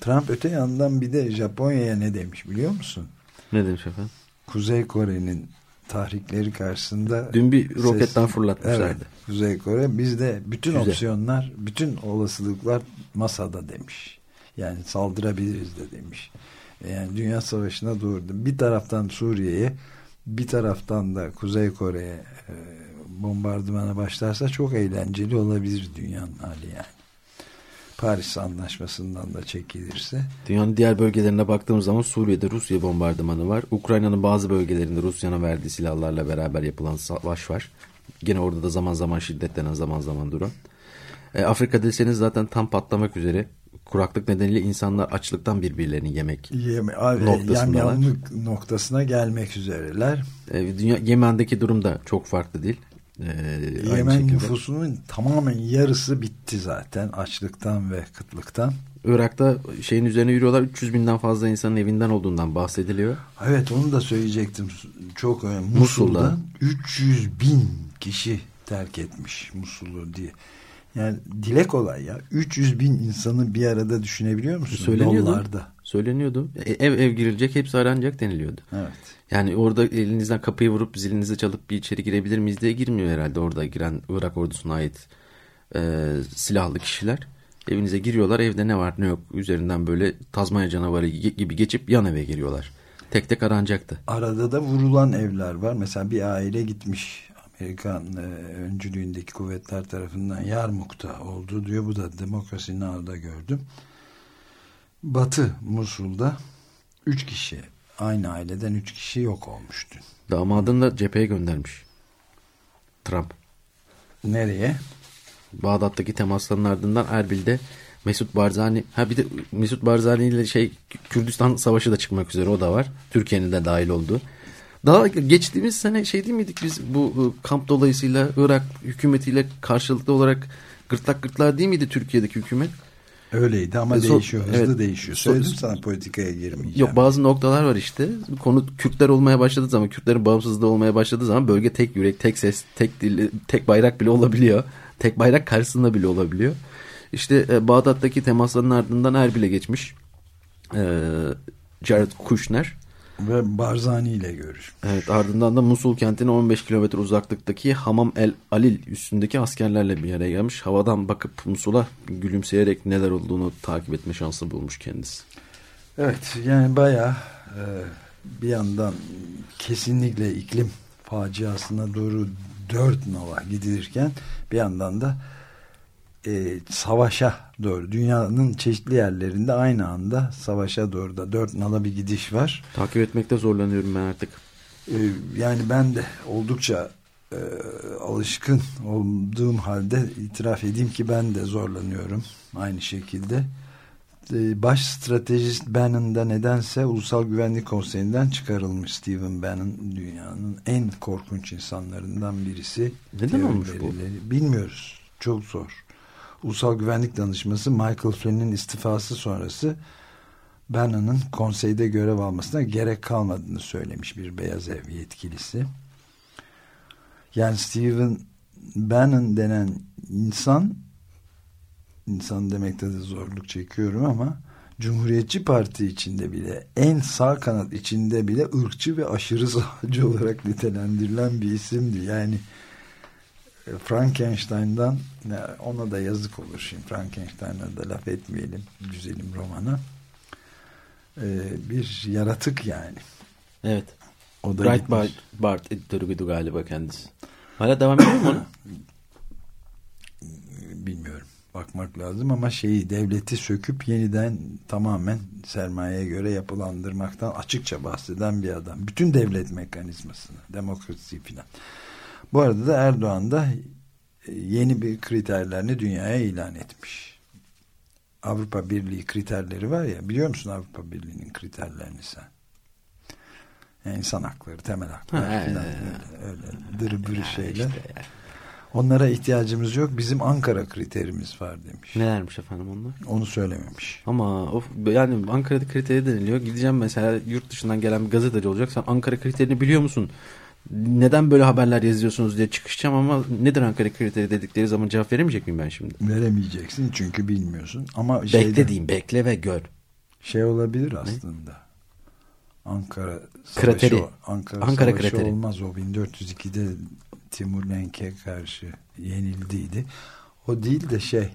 B: Trump öte yandan bir de Japonya'ya ne demiş biliyor musun?
A: Ne demiş efendim?
B: Kuzey Kore'nin tahrikleri karşısında
A: dün bir roketten fırlatmışlardı. Evet,
B: Kuzey Kore bizde bütün Füze. opsiyonlar, bütün olasılıklar masada demiş. Yani saldırabiliriz de demiş. Yani dünya savaşına doğurdu. Bir taraftan Suriye'ye, bir taraftan da Kuzey Kore'ye e, bombardımana başlarsa çok eğlenceli olabilir dünyanın hali yani. Paris Anlaşması'ndan da çekilirse.
A: Dünyanın diğer bölgelerine baktığımız zaman Suriye'de Rusya bombardımanı var. Ukrayna'nın bazı bölgelerinde Rusya'nın verdiği silahlarla beraber yapılan savaş var. Gene orada da zaman zaman şiddetlenen zaman zaman duran. E, Afrika deseniz zaten tam patlamak üzere. Kuraklık nedeniyle insanlar açlıktan birbirlerini yemek
B: Yeme, noktasındalar. Yamyamlık noktasına gelmek üzereler.
A: E, dünya, Yemen'deki durum da çok farklı değil.
B: Ee, Yemen nüfusunun tamamen yarısı bitti zaten açlıktan ve kıtlıktan.
A: Irak'ta şeyin üzerine yürüyorlar 300 binden fazla insanın evinden olduğundan bahsediliyor.
B: Evet onu da söyleyecektim. Çok önemli. Musul'da 300 bin kişi terk etmiş Musul'u diye. Yani dile kolay ya. 300 bin insanı bir arada düşünebiliyor musun?
A: Söyleniyordu. Yollarda. Söyleniyordu. E, ev ev girilecek hepsi aranacak deniliyordu.
B: Evet.
A: Yani orada elinizden kapıyı vurup zilinizi çalıp bir içeri girebilir miyiz diye girmiyor herhalde orada giren Irak ordusuna ait e, silahlı kişiler. Evinize giriyorlar evde ne var ne yok üzerinden böyle Tazmanya canavarı gibi geçip yan eve giriyorlar. Tek tek aranacaktı.
B: Arada da vurulan evler var. Mesela bir aile gitmiş Amerikan e, öncülüğündeki kuvvetler tarafından Yarmuk'ta oldu diyor. Bu da Demokrasi Now'da gördüm. Batı Musul'da üç kişi aynı aileden üç kişi yok olmuştu.
A: Damadını da cepheye göndermiş. Trump.
B: Nereye?
A: Bağdat'taki temasların ardından Erbil'de Mesut Barzani ha bir de Mesut Barzani ile şey Kürdistan Savaşı da çıkmak üzere o da var. Türkiye'nin de dahil olduğu. Daha geçtiğimiz sene şey değil miydik biz bu kamp dolayısıyla Irak hükümetiyle karşılıklı olarak gırtlak gırtlağa değil miydi Türkiye'deki hükümet?
B: Öyleydi ama e, so, değişiyor. Hızlı evet, değişiyor. Söyledim so, sana politikaya girmeyeceğim.
A: Yok bazı noktalar var işte. Konu Kürtler olmaya başladığı zaman, Kürtlerin bağımsızlığı olmaya başladığı zaman bölge tek yürek, tek ses, tek dil, tek bayrak bile olabiliyor. Tek bayrak karşısında bile olabiliyor. İşte e, Bağdat'taki temasların ardından Erbil'e geçmiş. E, Jared Kushner
B: ve Barzani ile görüşmüş.
A: Evet ardından da Musul kentine 15 kilometre uzaklıktaki Hamam el Alil üstündeki askerlerle bir yere gelmiş. Havadan bakıp Musul'a gülümseyerek neler olduğunu takip etme şansı bulmuş kendisi.
B: Evet yani bayağı e, bir yandan kesinlikle iklim faciasına doğru dört nala gidilirken bir yandan da e, savaşa doğru dünyanın çeşitli yerlerinde aynı anda savaşa doğru da dört nala bir gidiş var.
A: Takip etmekte zorlanıyorum ben artık.
B: E, yani ben de oldukça e, alışkın olduğum halde itiraf edeyim ki ben de zorlanıyorum aynı şekilde. E, baş stratejist Bannon da nedense Ulusal Güvenlik Konseyi'nden çıkarılmış Stephen Bannon dünyanın en korkunç insanlarından birisi.
A: Neden olmuş bu?
B: Bilmiyoruz. Çok zor. Ulusal Güvenlik Danışması Michael Flynn'in istifası sonrası Bannon'ın konseyde görev almasına gerek kalmadığını söylemiş bir beyaz ev yetkilisi. Yani Stephen Bannon denen insan insan demekte de zorluk çekiyorum ama Cumhuriyetçi Parti içinde bile en sağ kanat içinde bile ırkçı ve aşırı sağcı olarak nitelendirilen bir isimdi. Yani Frankenstein'dan ona da yazık olur şimdi Frankenstein'a da laf etmeyelim güzelim romana. Ee, bir yaratık yani.
A: Evet. O da Bright Bart, Bart editörüydü galiba kendisi. Hala devam ediyor mu? Onu?
B: bilmiyorum. Bakmak lazım ama şeyi devleti söküp yeniden tamamen sermayeye göre yapılandırmaktan açıkça bahseden bir adam. Bütün devlet mekanizmasını demokrasi filan bu arada da Erdoğan da e, yeni bir kriterlerini dünyaya ilan etmiş. Avrupa Birliği kriterleri var ya biliyor musun Avrupa Birliği'nin kriterlerini sen? Yani insan hakları, temel hakları ha, falan, öyle, öyle dırı şeyler. Işte Onlara ihtiyacımız yok. Bizim Ankara kriterimiz var demiş.
A: Nelermiş efendim onlar?
B: Onu söylememiş.
A: Ama of, yani Ankara'da kriteri deniliyor. Gideceğim mesela yurt dışından gelen bir gazeteci olacak. Sen Ankara kriterini biliyor musun? Neden böyle haberler yazıyorsunuz diye çıkışacağım ama nedir Ankara kriteri dedikleri zaman cevap veremeyecek miyim ben şimdi?
B: Veremeyeceksin çünkü bilmiyorsun. Ama
A: bekle şeyden, diyeyim bekle ve gör.
B: Şey olabilir aslında. Ne? Ankara krateri. Ankara, Ankara savaşı krateri. olmaz o 1402'de Timur Lenk'e karşı yenildiydi. O değil de şey.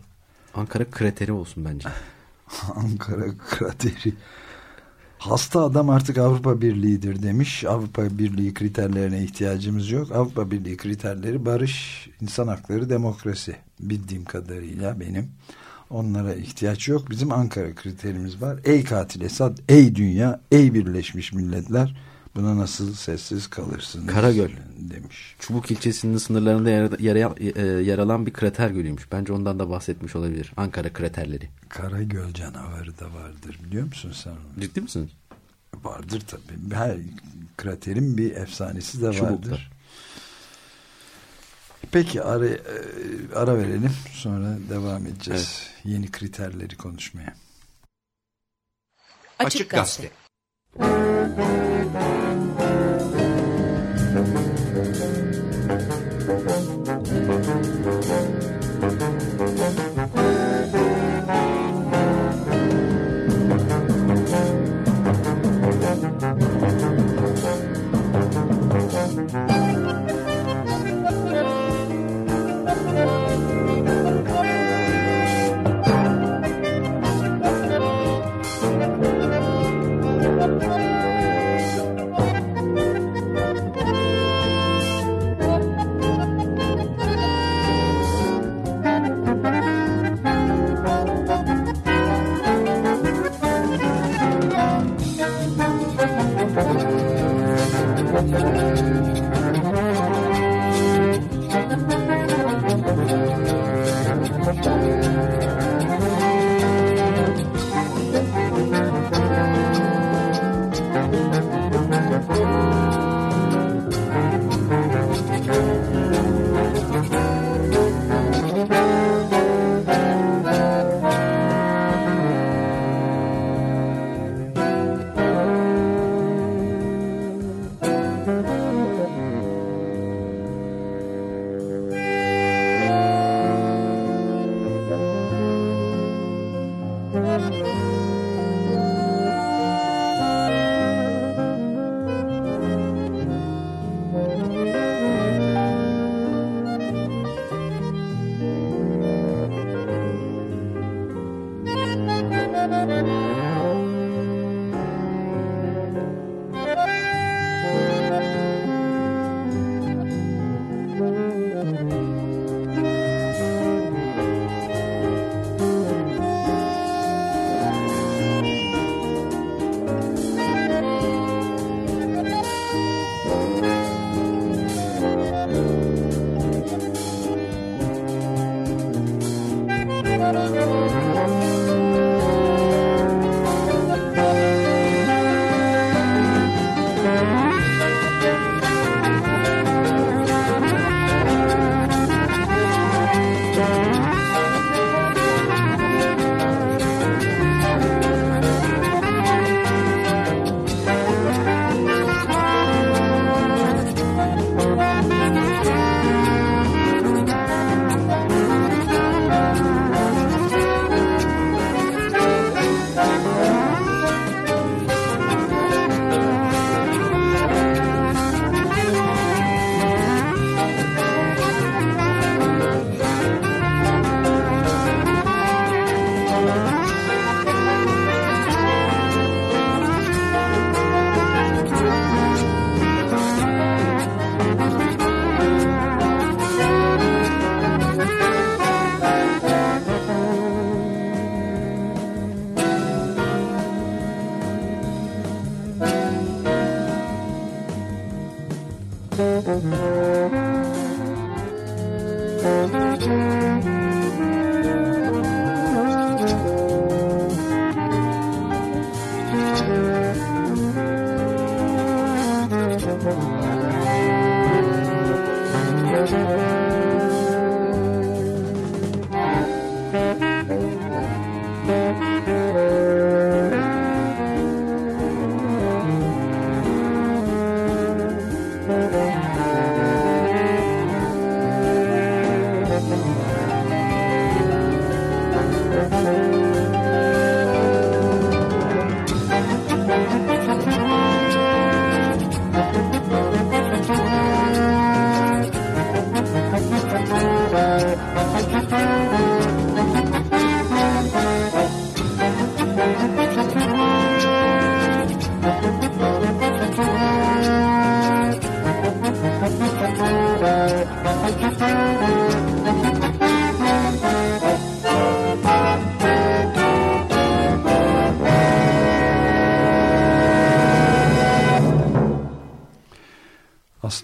A: Ankara krateri olsun bence.
B: Ankara krateri. Hasta adam artık Avrupa Birliği'dir demiş. Avrupa Birliği kriterlerine ihtiyacımız yok. Avrupa Birliği kriterleri barış, insan hakları, demokrasi. Bildiğim kadarıyla benim. Onlara ihtiyaç yok. Bizim Ankara kriterimiz var. Ey katil Esad, ey dünya, ey Birleşmiş Milletler buna nasıl sessiz kalırsınız?
A: Karagöl
B: demiş.
A: Çubuk ilçesinin sınırlarında yer, yer, yer alan bir krater gölüymüş. Bence ondan da bahsetmiş olabilir. Ankara kraterleri.
B: Karagöl canavarı da vardır biliyor musun sen?
A: Ciddi misin?
B: Vardır tabii. Her kraterin bir efsanesi de Çubuklar. vardır. Peki ara, e, ara verelim sonra devam edeceğiz. Evet. Yeni kriterleri konuşmaya.
C: Açık Gazete. Açık Gazete. Thank you. Thank you.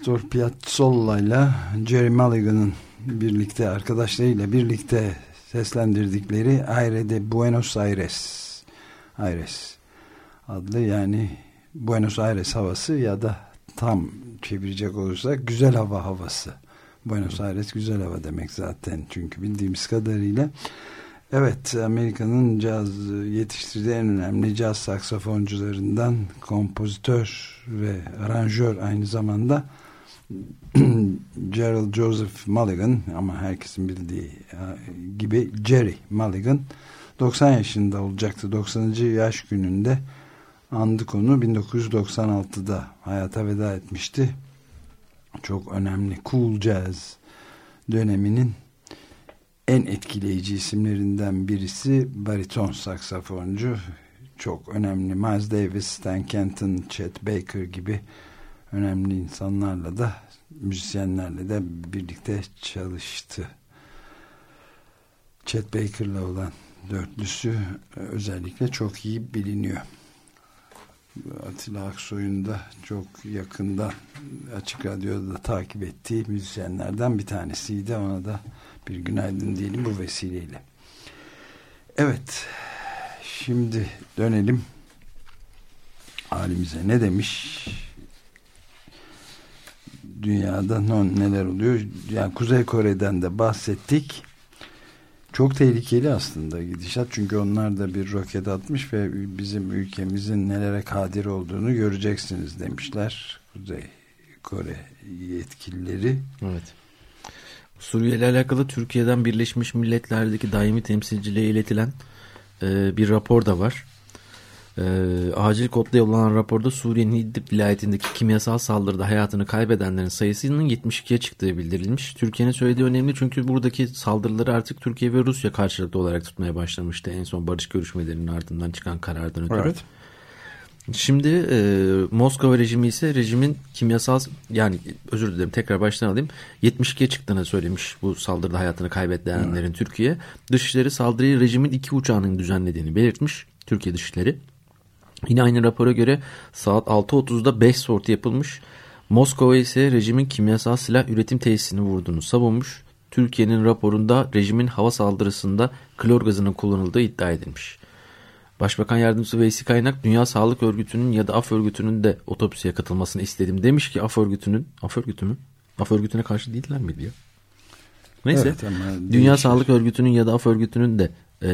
B: Astor Piazzolla ile Jerry Mulligan'ın birlikte arkadaşlarıyla birlikte seslendirdikleri Aire de Buenos Aires Aires adlı yani Buenos Aires havası ya da tam çevirecek olursak güzel hava havası. Buenos Aires güzel hava demek zaten çünkü bildiğimiz kadarıyla Evet Amerika'nın caz yetiştirdiği en önemli caz saksafoncularından kompozitör ve aranjör aynı zamanda Gerald Joseph Mulligan ama herkesin bildiği e, gibi Jerry Mulligan 90 yaşında olacaktı 90. yaş gününde andık onu 1996'da hayata veda etmişti çok önemli cool jazz döneminin en etkileyici isimlerinden birisi bariton saksafoncu çok önemli Miles Davis, Stan Kenton, Chet Baker gibi önemli insanlarla da müzisyenlerle de birlikte çalıştı. Chet Baker'la olan dörtlüsü özellikle çok iyi biliniyor. Atilla Aksoy'un da çok yakından Açık Radyo'da da takip ettiği müzisyenlerden bir tanesiydi. Ona da bir günaydın diyelim bu vesileyle. Evet, şimdi dönelim halimize. Ne demiş? Dünyada neler oluyor? Yani Kuzey Kore'den de bahsettik. Çok tehlikeli aslında gidişat çünkü onlar da bir roket atmış ve bizim ülkemizin nelere kadir olduğunu göreceksiniz demişler Kuzey Kore yetkilileri.
A: Evet. Suriye ile alakalı Türkiye'den Birleşmiş Milletler'deki daimi temsilciliğe iletilen e, bir rapor da var. E, acil kodla yollanan raporda Suriye'nin İdlib vilayetindeki kimyasal saldırıda hayatını kaybedenlerin sayısının 72'ye çıktığı bildirilmiş. Türkiye'nin söylediği önemli çünkü buradaki saldırıları artık Türkiye ve Rusya karşılıklı olarak tutmaya başlamıştı. En son barış görüşmelerinin ardından çıkan karardan ötürü. Evet. Şimdi e, Moskova rejimi ise rejimin kimyasal yani özür dilerim tekrar baştan alayım 72'ye çıktığını söylemiş bu saldırıda hayatını kaybedenlerin evet. Türkiye. Dışişleri saldırıyı rejimin iki uçağının düzenlediğini belirtmiş Türkiye Dışişleri. Yine aynı rapora göre saat 6.30'da 5 sorti yapılmış. Moskova ise rejimin kimyasal silah üretim tesisini vurduğunu savunmuş. Türkiye'nin raporunda rejimin hava saldırısında klor gazının kullanıldığı iddia edilmiş. Başbakan Yardımcısı Veysi Kaynak Dünya Sağlık Örgütü'nün ya da AF örgütünün de otopsiye katılmasını istedim. Demiş ki AF örgütünün, AF örgütü mü? AF örgütüne karşı değiller miydi ya? Neyse. Evet, Dünya değişir. Sağlık Örgütü'nün ya da AF örgütünün de e,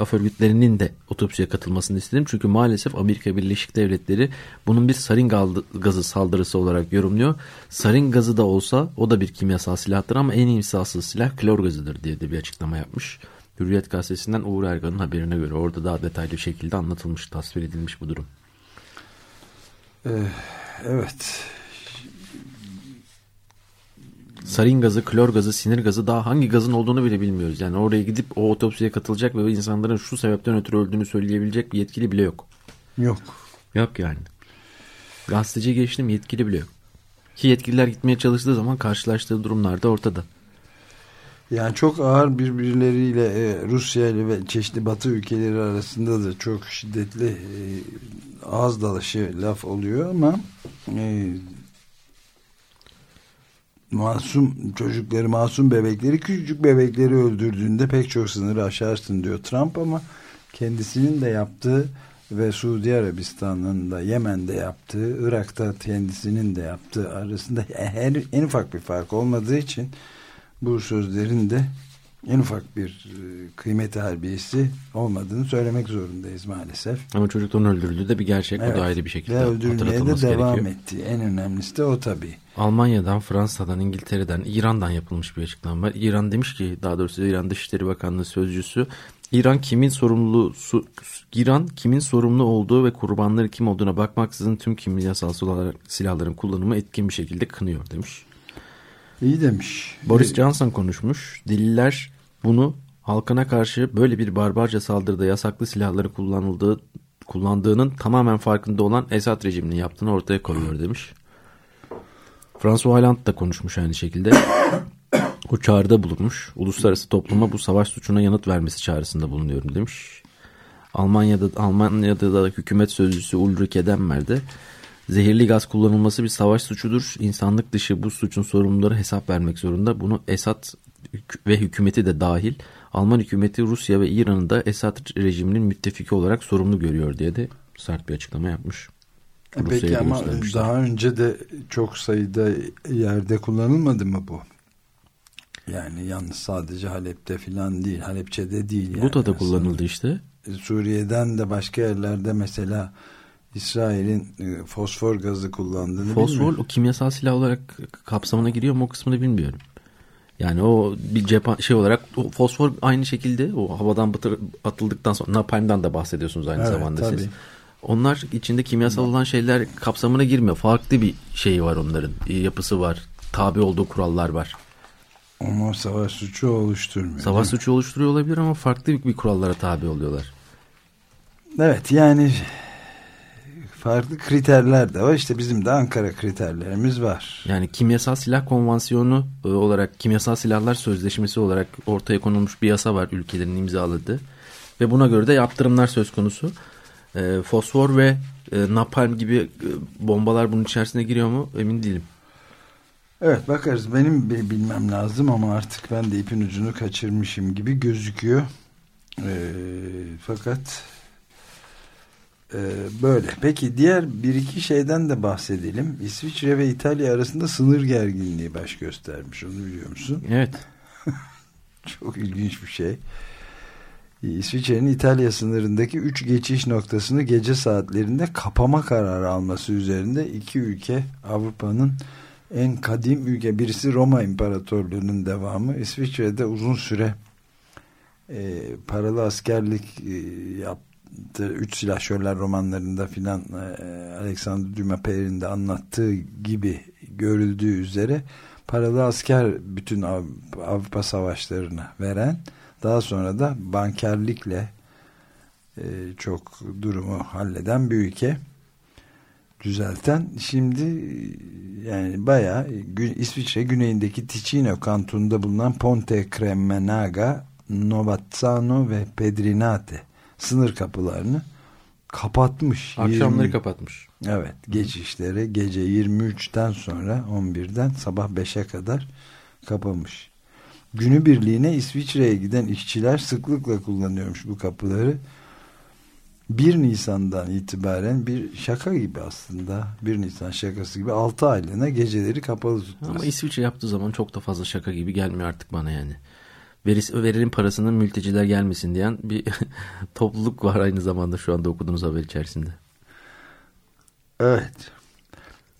A: AF örgütlerinin de otopsiye katılmasını istedim. Çünkü maalesef Amerika Birleşik Devletleri bunun bir sarin gazı saldırısı olarak yorumluyor. Sarin gazı da olsa o da bir kimyasal silahtır ama en imsasız silah klor gazıdır diye de bir açıklama yapmış. Hürriyet gazetesinden Uğur Ergan'ın haberine göre orada daha detaylı şekilde anlatılmış, tasvir edilmiş bu durum.
B: Ee, evet.
A: Sarin gazı, klor gazı, sinir gazı daha hangi gazın olduğunu bile bilmiyoruz. Yani oraya gidip o otopsiye katılacak ve insanların şu sebepten ötürü öldüğünü söyleyebilecek bir yetkili bile yok.
B: Yok.
A: Yok yani. Gazeteci geçtim yetkili bile yok. Ki yetkililer gitmeye çalıştığı zaman karşılaştığı durumlar da ortada.
B: Yani çok ağır birbirleriyle e, Rusya ile ve çeşitli batı ülkeleri arasında da çok şiddetli e, ağız dalaşı laf oluyor ama e, masum çocukları, masum bebekleri, küçücük bebekleri öldürdüğünde pek çok sınırı aşarsın diyor Trump ama kendisinin de yaptığı ve Suudi Arabistan'ın da Yemen'de yaptığı, Irak'ta kendisinin de yaptığı arasında her en ufak bir fark olmadığı için bu sözlerin de en ufak bir e, kıymet harbiyesi olmadığını söylemek zorundayız maalesef.
A: Ama çocukların öldürüldüğü de bir gerçek. Evet. O da ayrı bir şekilde Ve
B: öldürülmeye de devam gerekiyor. etti. En önemlisi de o tabii.
A: Almanya'dan, Fransa'dan, İngiltere'den, İran'dan yapılmış bir açıklama var. İran demiş ki, daha doğrusu İran Dışişleri Bakanlığı Sözcüsü, İran kimin sorumlu su, İran kimin sorumlu olduğu ve kurbanları kim olduğuna bakmaksızın tüm kimyasal silahların kullanımı etkin bir şekilde kınıyor demiş.
B: İyi demiş.
A: Boris Johnson konuşmuş. Diller bunu halkına karşı böyle bir barbarca saldırıda yasaklı silahları kullanıldığı kullandığının tamamen farkında olan Esad rejiminin yaptığını ortaya koyuyor demiş. François Hollande da konuşmuş aynı şekilde. o çağrıda bulunmuş. Uluslararası topluma bu savaş suçuna yanıt vermesi çağrısında bulunuyorum demiş. Almanya'da Almanya'da da hükümet sözcüsü Ulrike Demmer de Zehirli gaz kullanılması bir savaş suçudur. İnsanlık dışı bu suçun sorumluları hesap vermek zorunda. Bunu Esad ve hükümeti de dahil Alman hükümeti Rusya ve İran'ı da Esad rejiminin müttefiki olarak sorumlu görüyor diye de sert bir açıklama yapmış.
B: Peki ama daha önce de çok sayıda yerde kullanılmadı mı bu? Yani yalnız sadece Halep'te falan değil, Halepçe'de değil. Yani
A: Guta'da kullanıldı işte.
B: E, Suriye'den de başka yerlerde mesela İsrail'in e, fosfor gazı kullandığını
A: Fosfor o kimyasal silah olarak kapsamına giriyor mu o kısmını bilmiyorum. Yani o bir cephan şey olarak o fosfor aynı şekilde o havadan batır, atıldıktan sonra napalmdan da bahsediyorsunuz aynı evet, zamanda tabii. siz. Onlar içinde kimyasal olan şeyler kapsamına girmiyor. Farklı bir şey var onların. Yapısı var. Tabi olduğu kurallar var.
B: Ama savaş suçu oluşturmuyor.
A: Savaş suçu oluşturuyor olabilir ama farklı bir kurallara tabi oluyorlar.
B: Evet yani farklı kriterler de var. İşte bizim de Ankara kriterlerimiz var.
A: Yani kimyasal silah konvansiyonu e, olarak kimyasal silahlar sözleşmesi olarak ortaya konulmuş bir yasa var ülkelerin imzaladığı. Ve buna göre de yaptırımlar söz konusu. E, fosfor ve e, napalm gibi e, bombalar bunun içerisine giriyor mu emin değilim.
B: Evet bakarız benim bilmem lazım ama artık ben de ipin ucunu kaçırmışım gibi gözüküyor. E, fakat böyle. Peki diğer bir iki şeyden de bahsedelim. İsviçre ve İtalya arasında sınır gerginliği baş göstermiş onu biliyor musun?
A: Evet.
B: Çok ilginç bir şey. İsviçre'nin İtalya sınırındaki üç geçiş noktasını gece saatlerinde kapama kararı alması üzerinde iki ülke Avrupa'nın en kadim ülke birisi Roma İmparatorluğu'nun devamı İsviçre'de uzun süre e, paralı askerlik e, yaptı. Üç silahşörler romanlarında filan e, Alexander Dumas Peyre'in anlattığı gibi görüldüğü üzere paralı asker bütün Avrupa savaşlarını veren daha sonra da bankerlikle e, çok durumu halleden bir ülke düzelten şimdi yani bayağı İsviçre güneyindeki Ticino kantonunda bulunan Ponte Cremenaga, Novazzano ve Pedrinate sınır kapılarını kapatmış.
A: Akşamları 20, kapatmış.
B: Evet geçişleri gece 23'ten sonra 11'den sabah 5'e kadar kapamış. Günübirliğine İsviçre'ye giden işçiler sıklıkla kullanıyormuş bu kapıları. 1 Nisan'dan itibaren bir şaka gibi aslında. 1 Nisan şakası gibi 6 aylığına geceleri kapalı tuttu.
A: Ama İsviçre yaptığı zaman çok da fazla şaka gibi gelmiyor artık bana yani. Veris, verelim parasının mülteciler gelmesin diyen bir topluluk var aynı zamanda şu anda okuduğunuz haber içerisinde.
B: Evet.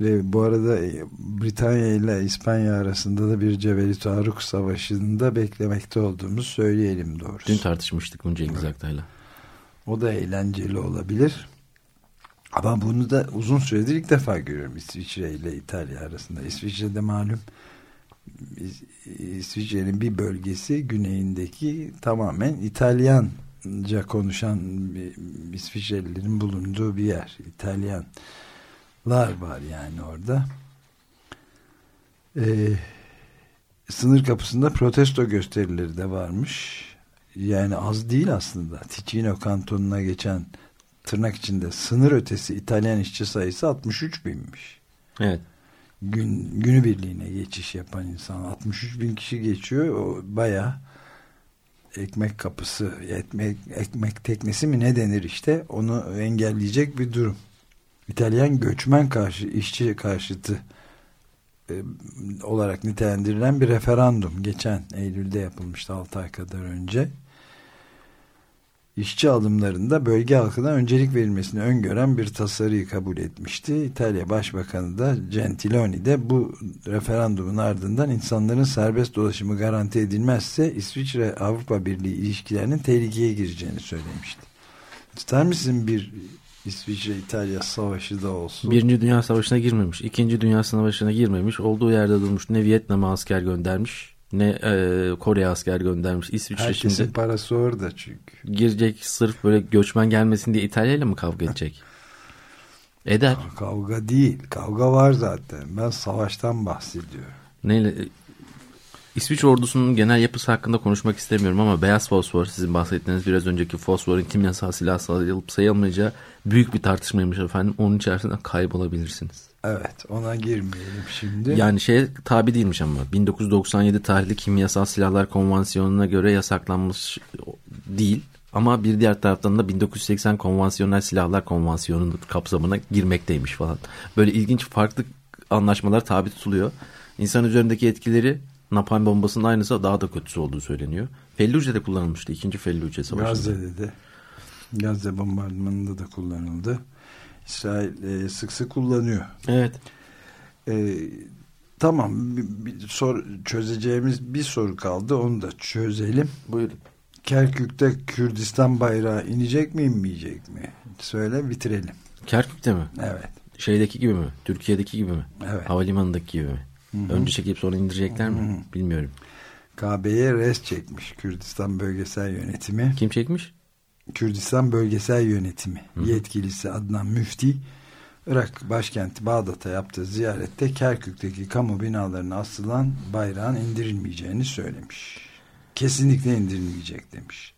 B: Ve bu arada e, Britanya ile İspanya arasında da bir Cebeli Tarık Savaşı'nda beklemekte olduğumuzu söyleyelim doğrusu.
A: Dün tartışmıştık bunu Cengiz evet. Aktay'la.
B: O da eğlenceli olabilir. Ama bunu da uzun süredir ilk defa görüyorum İsviçre ile İtalya arasında. İsviçre'de malum İsviçre'nin bir bölgesi güneyindeki tamamen İtalyanca konuşan İsviçrelilerin bulunduğu bir yer. İtalyanlar var yani orada. Ee, sınır kapısında protesto gösterileri de varmış yani az değil aslında. Ticino kantonuna geçen tırnak içinde sınır ötesi İtalyan işçi sayısı 63 binmiş.
A: Evet.
B: Gün, günü birliğine geçiş yapan insan 63 bin kişi geçiyor. O baya ekmek kapısı, ekmek, ekmek teknesi mi ne denir işte onu engelleyecek bir durum. İtalyan göçmen karşı işçi karşıtı e, olarak nitelendirilen bir referandum geçen Eylül'de yapılmıştı 6 ay kadar önce işçi alımlarında bölge halkına öncelik verilmesini öngören bir tasarıyı kabul etmişti. İtalya Başbakanı da Gentiloni de bu referandumun ardından insanların serbest dolaşımı garanti edilmezse İsviçre Avrupa Birliği ilişkilerinin tehlikeye gireceğini söylemişti. İster misin bir İsviçre-İtalya savaşı da olsun?
A: Birinci Dünya Savaşı'na girmemiş. ikinci Dünya Savaşı'na girmemiş. Olduğu yerde durmuş. Ne Vietnam'a asker göndermiş ne e, Kore asker göndermiş. İsviçre
B: Herkesin şimdi parası orada çünkü.
A: Girecek sırf böyle göçmen gelmesin diye İtalya ile mi kavga edecek? Eder.
B: Kavga değil. Kavga var zaten. Ben savaştan bahsediyorum.
A: Neyle? İsviçre ordusunun genel yapısı hakkında konuşmak istemiyorum ama beyaz fosfor sizin bahsettiğiniz biraz önceki fosforun kimyasal silah sayılıp sayılmayacağı büyük bir tartışmaymış efendim. Onun içerisinde kaybolabilirsiniz.
B: Evet ona girmeyelim şimdi.
A: Yani şey tabi değilmiş ama 1997 tarihli kimyasal silahlar konvansiyonuna göre yasaklanmış değil. Ama bir diğer taraftan da 1980 konvansiyonel silahlar konvansiyonunun kapsamına girmekteymiş falan. Böyle ilginç farklı anlaşmalar tabi tutuluyor. İnsan üzerindeki etkileri napalm bombasının aynısı daha da kötüsü olduğu söyleniyor. Felluce'de kullanılmıştı. ikinci Felluce Savaşı'nda.
B: Gazze'de de. Gazze bombardımanında da kullanıldı. İsrail e, sık sık kullanıyor.
A: Evet.
B: E, tamam bir, bir sor, çözeceğimiz bir soru kaldı onu da çözelim.
A: Buyurun.
B: Kerkük'te Kürdistan bayrağı inecek mi inmeyecek mi? Söyle bitirelim.
A: Kerkük'te mi?
B: Evet.
A: Şeydeki gibi mi? Türkiye'deki gibi mi?
B: Evet.
A: Havalimanındaki gibi mi? Hı -hı. Önce çekip sonra indirecekler mi? Hı -hı. Bilmiyorum.
B: KB'ye res çekmiş Kürdistan Bölgesel Yönetimi.
A: Kim çekmiş?
B: Kürdistan Bölgesel Yönetimi Hı. yetkilisi Adnan Müfti Irak başkenti Bağdat'a yaptığı ziyarette Kerkük'teki kamu binalarına asılan bayrağın indirilmeyeceğini söylemiş. Kesinlikle indirilmeyecek demiş.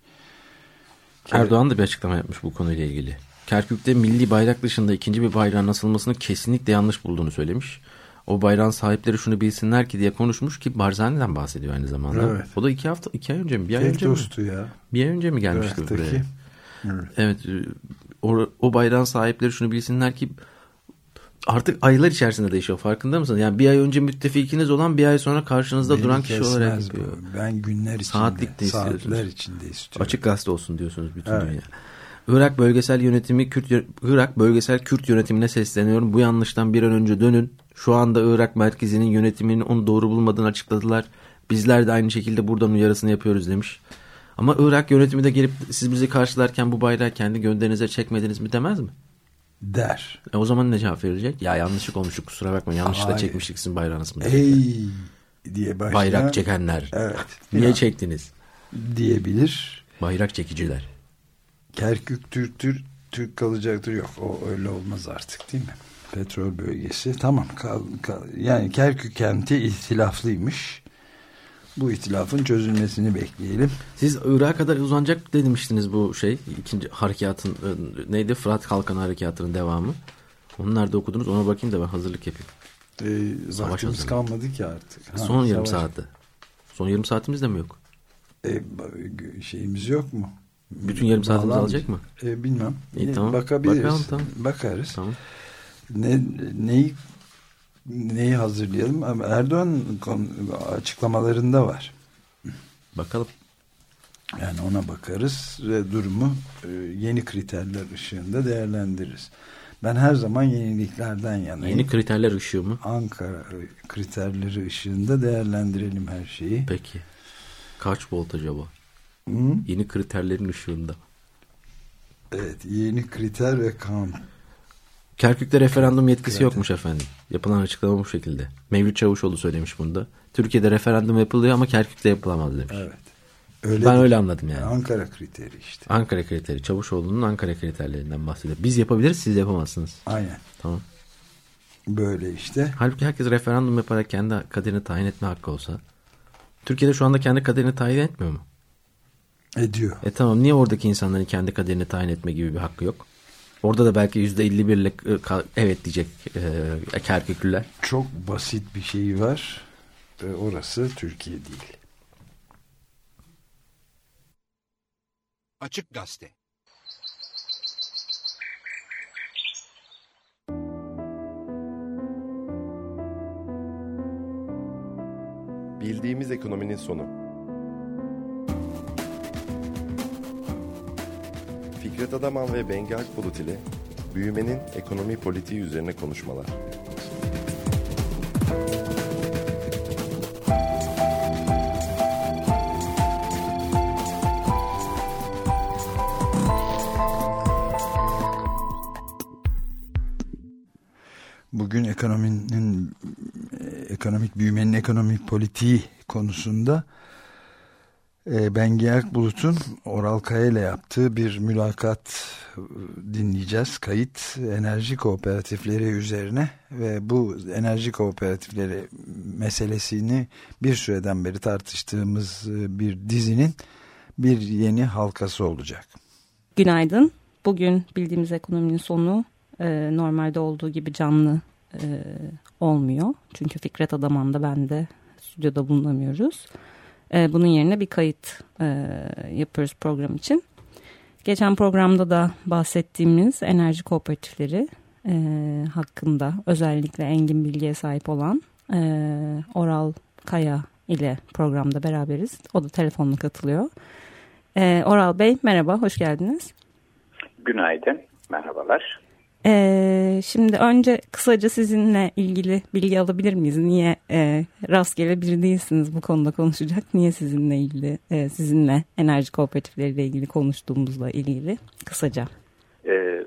A: Erdoğan da bir açıklama yapmış bu konuyla ilgili. Kerkük'te milli bayrak dışında ikinci bir bayrağın asılmasını kesinlikle yanlış bulduğunu söylemiş. O bayrağın sahipleri şunu bilsinler ki diye konuşmuş ki Barzani'den bahsediyor aynı zamanda. Evet. O da iki hafta, iki ay önce mi? Bir ay
B: Tek
A: önce
B: dostu
A: mi?
B: ya.
A: Bir ay önce mi gelmişti Irak'taki. buraya? Evet. evet e, o, o bayrağın sahipleri şunu bilsinler ki artık aylar içerisinde değişiyor farkında mısın? Yani bir ay önce müttefikiniz olan bir ay sonra karşınızda Beni duran kişi olarak yapıyor.
B: Ben günler içinde, Saatlik de saatler içinde istiyorum.
A: Açık gazete olsun diyorsunuz bütün evet. dünya. Irak bölgesel yönetimi Kürt Irak bölgesel Kürt yönetimine sesleniyorum. Bu yanlıştan bir an önce dönün. Şu anda Irak merkezinin yönetiminin onu doğru bulmadığını açıkladılar. Bizler de aynı şekilde buradan uyarısını yapıyoruz demiş. Ama Irak yönetimi de gelip siz bizi karşılarken bu bayrağı kendi gönderinize çekmediniz mi demez mi?
B: Der.
A: E o zaman ne cevap verecek? Ya yanlışlık olmuştu kusura bakma yanlışlıkla Hayır. çekmiştik sizin bayrağınız mı?
B: Ey diye başlayan.
A: Bayrak çekenler.
B: Evet.
A: Niye ya. çektiniz?
B: Diyebilir.
A: Bayrak çekiciler.
B: Kerkük Türk Türk Türk kalacaktır yok o öyle olmaz artık değil mi? Petrol bölgesi tamam kal, kal, yani Kerkük kenti ihtilaflıymış. Bu ihtilafın çözülmesini bekleyelim.
A: Siz Irak'a kadar uzanacak demiştiniz bu şey ikinci harekatın e, neydi Fırat Kalkan harekatının devamı. Onu nerede okudunuz ona bakayım da ben hazırlık yapayım.
B: Ee, vaktimiz kalmadı ki artık.
A: Ha, Son yarım saatte. Son yarım saatimiz de mi yok?
B: Ee, şeyimiz yok mu?
A: Bütün yarım saatimizi alacak mı?
B: E, bilmem.
A: İyi, tamam.
B: Bakabiliriz. Bakalım, tamam. Bakarız. Tamam. Ne, neyi neyi hazırlayalım? Erdoğan açıklamalarında var.
A: Bakalım.
B: Yani ona bakarız ve durumu e, yeni kriterler ışığında değerlendiririz. Ben her zaman yeniliklerden yanayım.
A: Yeni kriterler ışığı mı?
B: Ankara kriterleri ışığında değerlendirelim her şeyi.
A: Peki. Kaç volt acaba?
B: Hı?
A: Yeni kriterlerin ışığında.
B: Evet yeni kriter ve kan.
A: Kerkük'te referandum yetkisi Kriter. yokmuş efendim. Yapılan açıklama bu şekilde. Mevlüt Çavuşoğlu söylemiş bunda. Türkiye'de referandum yapılıyor ama Kerkük'te yapılamaz demiş.
B: Evet.
A: Öyle ben öyle anladım yani.
B: Ankara kriteri işte.
A: Ankara kriteri. Çavuşoğlu'nun Ankara kriterlerinden bahsediyor. Biz yapabiliriz siz yapamazsınız.
B: Aynen.
A: Tamam.
B: Böyle işte.
A: Halbuki herkes referandum yaparak kendi kaderini tayin etme hakkı olsa. Türkiye'de şu anda kendi kaderini tayin etmiyor mu?
B: Ediyor.
A: E tamam niye oradaki insanların kendi kaderini tayin etme gibi bir hakkı yok? Orada da belki yüzde elli birle evet diyecek e, Kerküklüler.
B: Çok basit bir şey var. E, orası Türkiye değil.
C: Açık Gazete Bildiğimiz ekonominin sonu Fikret Adaman ve Bengi Akbulut ile büyümenin ekonomi politiği üzerine konuşmalar.
B: Bugün ekonominin ekonomik büyümenin ekonomik politiği konusunda Bengi Akbulut'un Oral Kaya ile yaptığı bir mülakat e, dinleyeceğiz. Kayıt enerji kooperatifleri üzerine ve bu enerji kooperatifleri meselesini bir süreden beri tartıştığımız e, bir dizinin bir yeni halkası olacak.
D: Günaydın. Bugün bildiğimiz ekonominin sonu e, normalde olduğu gibi canlı e, olmuyor. Çünkü Fikret Adaman da ben de stüdyoda bulunamıyoruz. E, bunun yerine bir kayıt e, yapıyoruz program için. Geçen programda da bahsettiğimiz enerji kooperatifleri e, hakkında özellikle engin bilgiye sahip olan e, Oral Kaya ile programda beraberiz. O da telefonla katılıyor. E, Oral Bey merhaba, hoş geldiniz.
E: Günaydın, merhabalar.
D: Ee, şimdi önce kısaca sizinle ilgili bilgi alabilir miyiz? Niye e, rastgele bir değilsiniz bu konuda konuşacak? Niye sizinle ilgili, e, sizinle enerji kooperatifleriyle ilgili konuştuğumuzla ilgili kısaca?
E: E,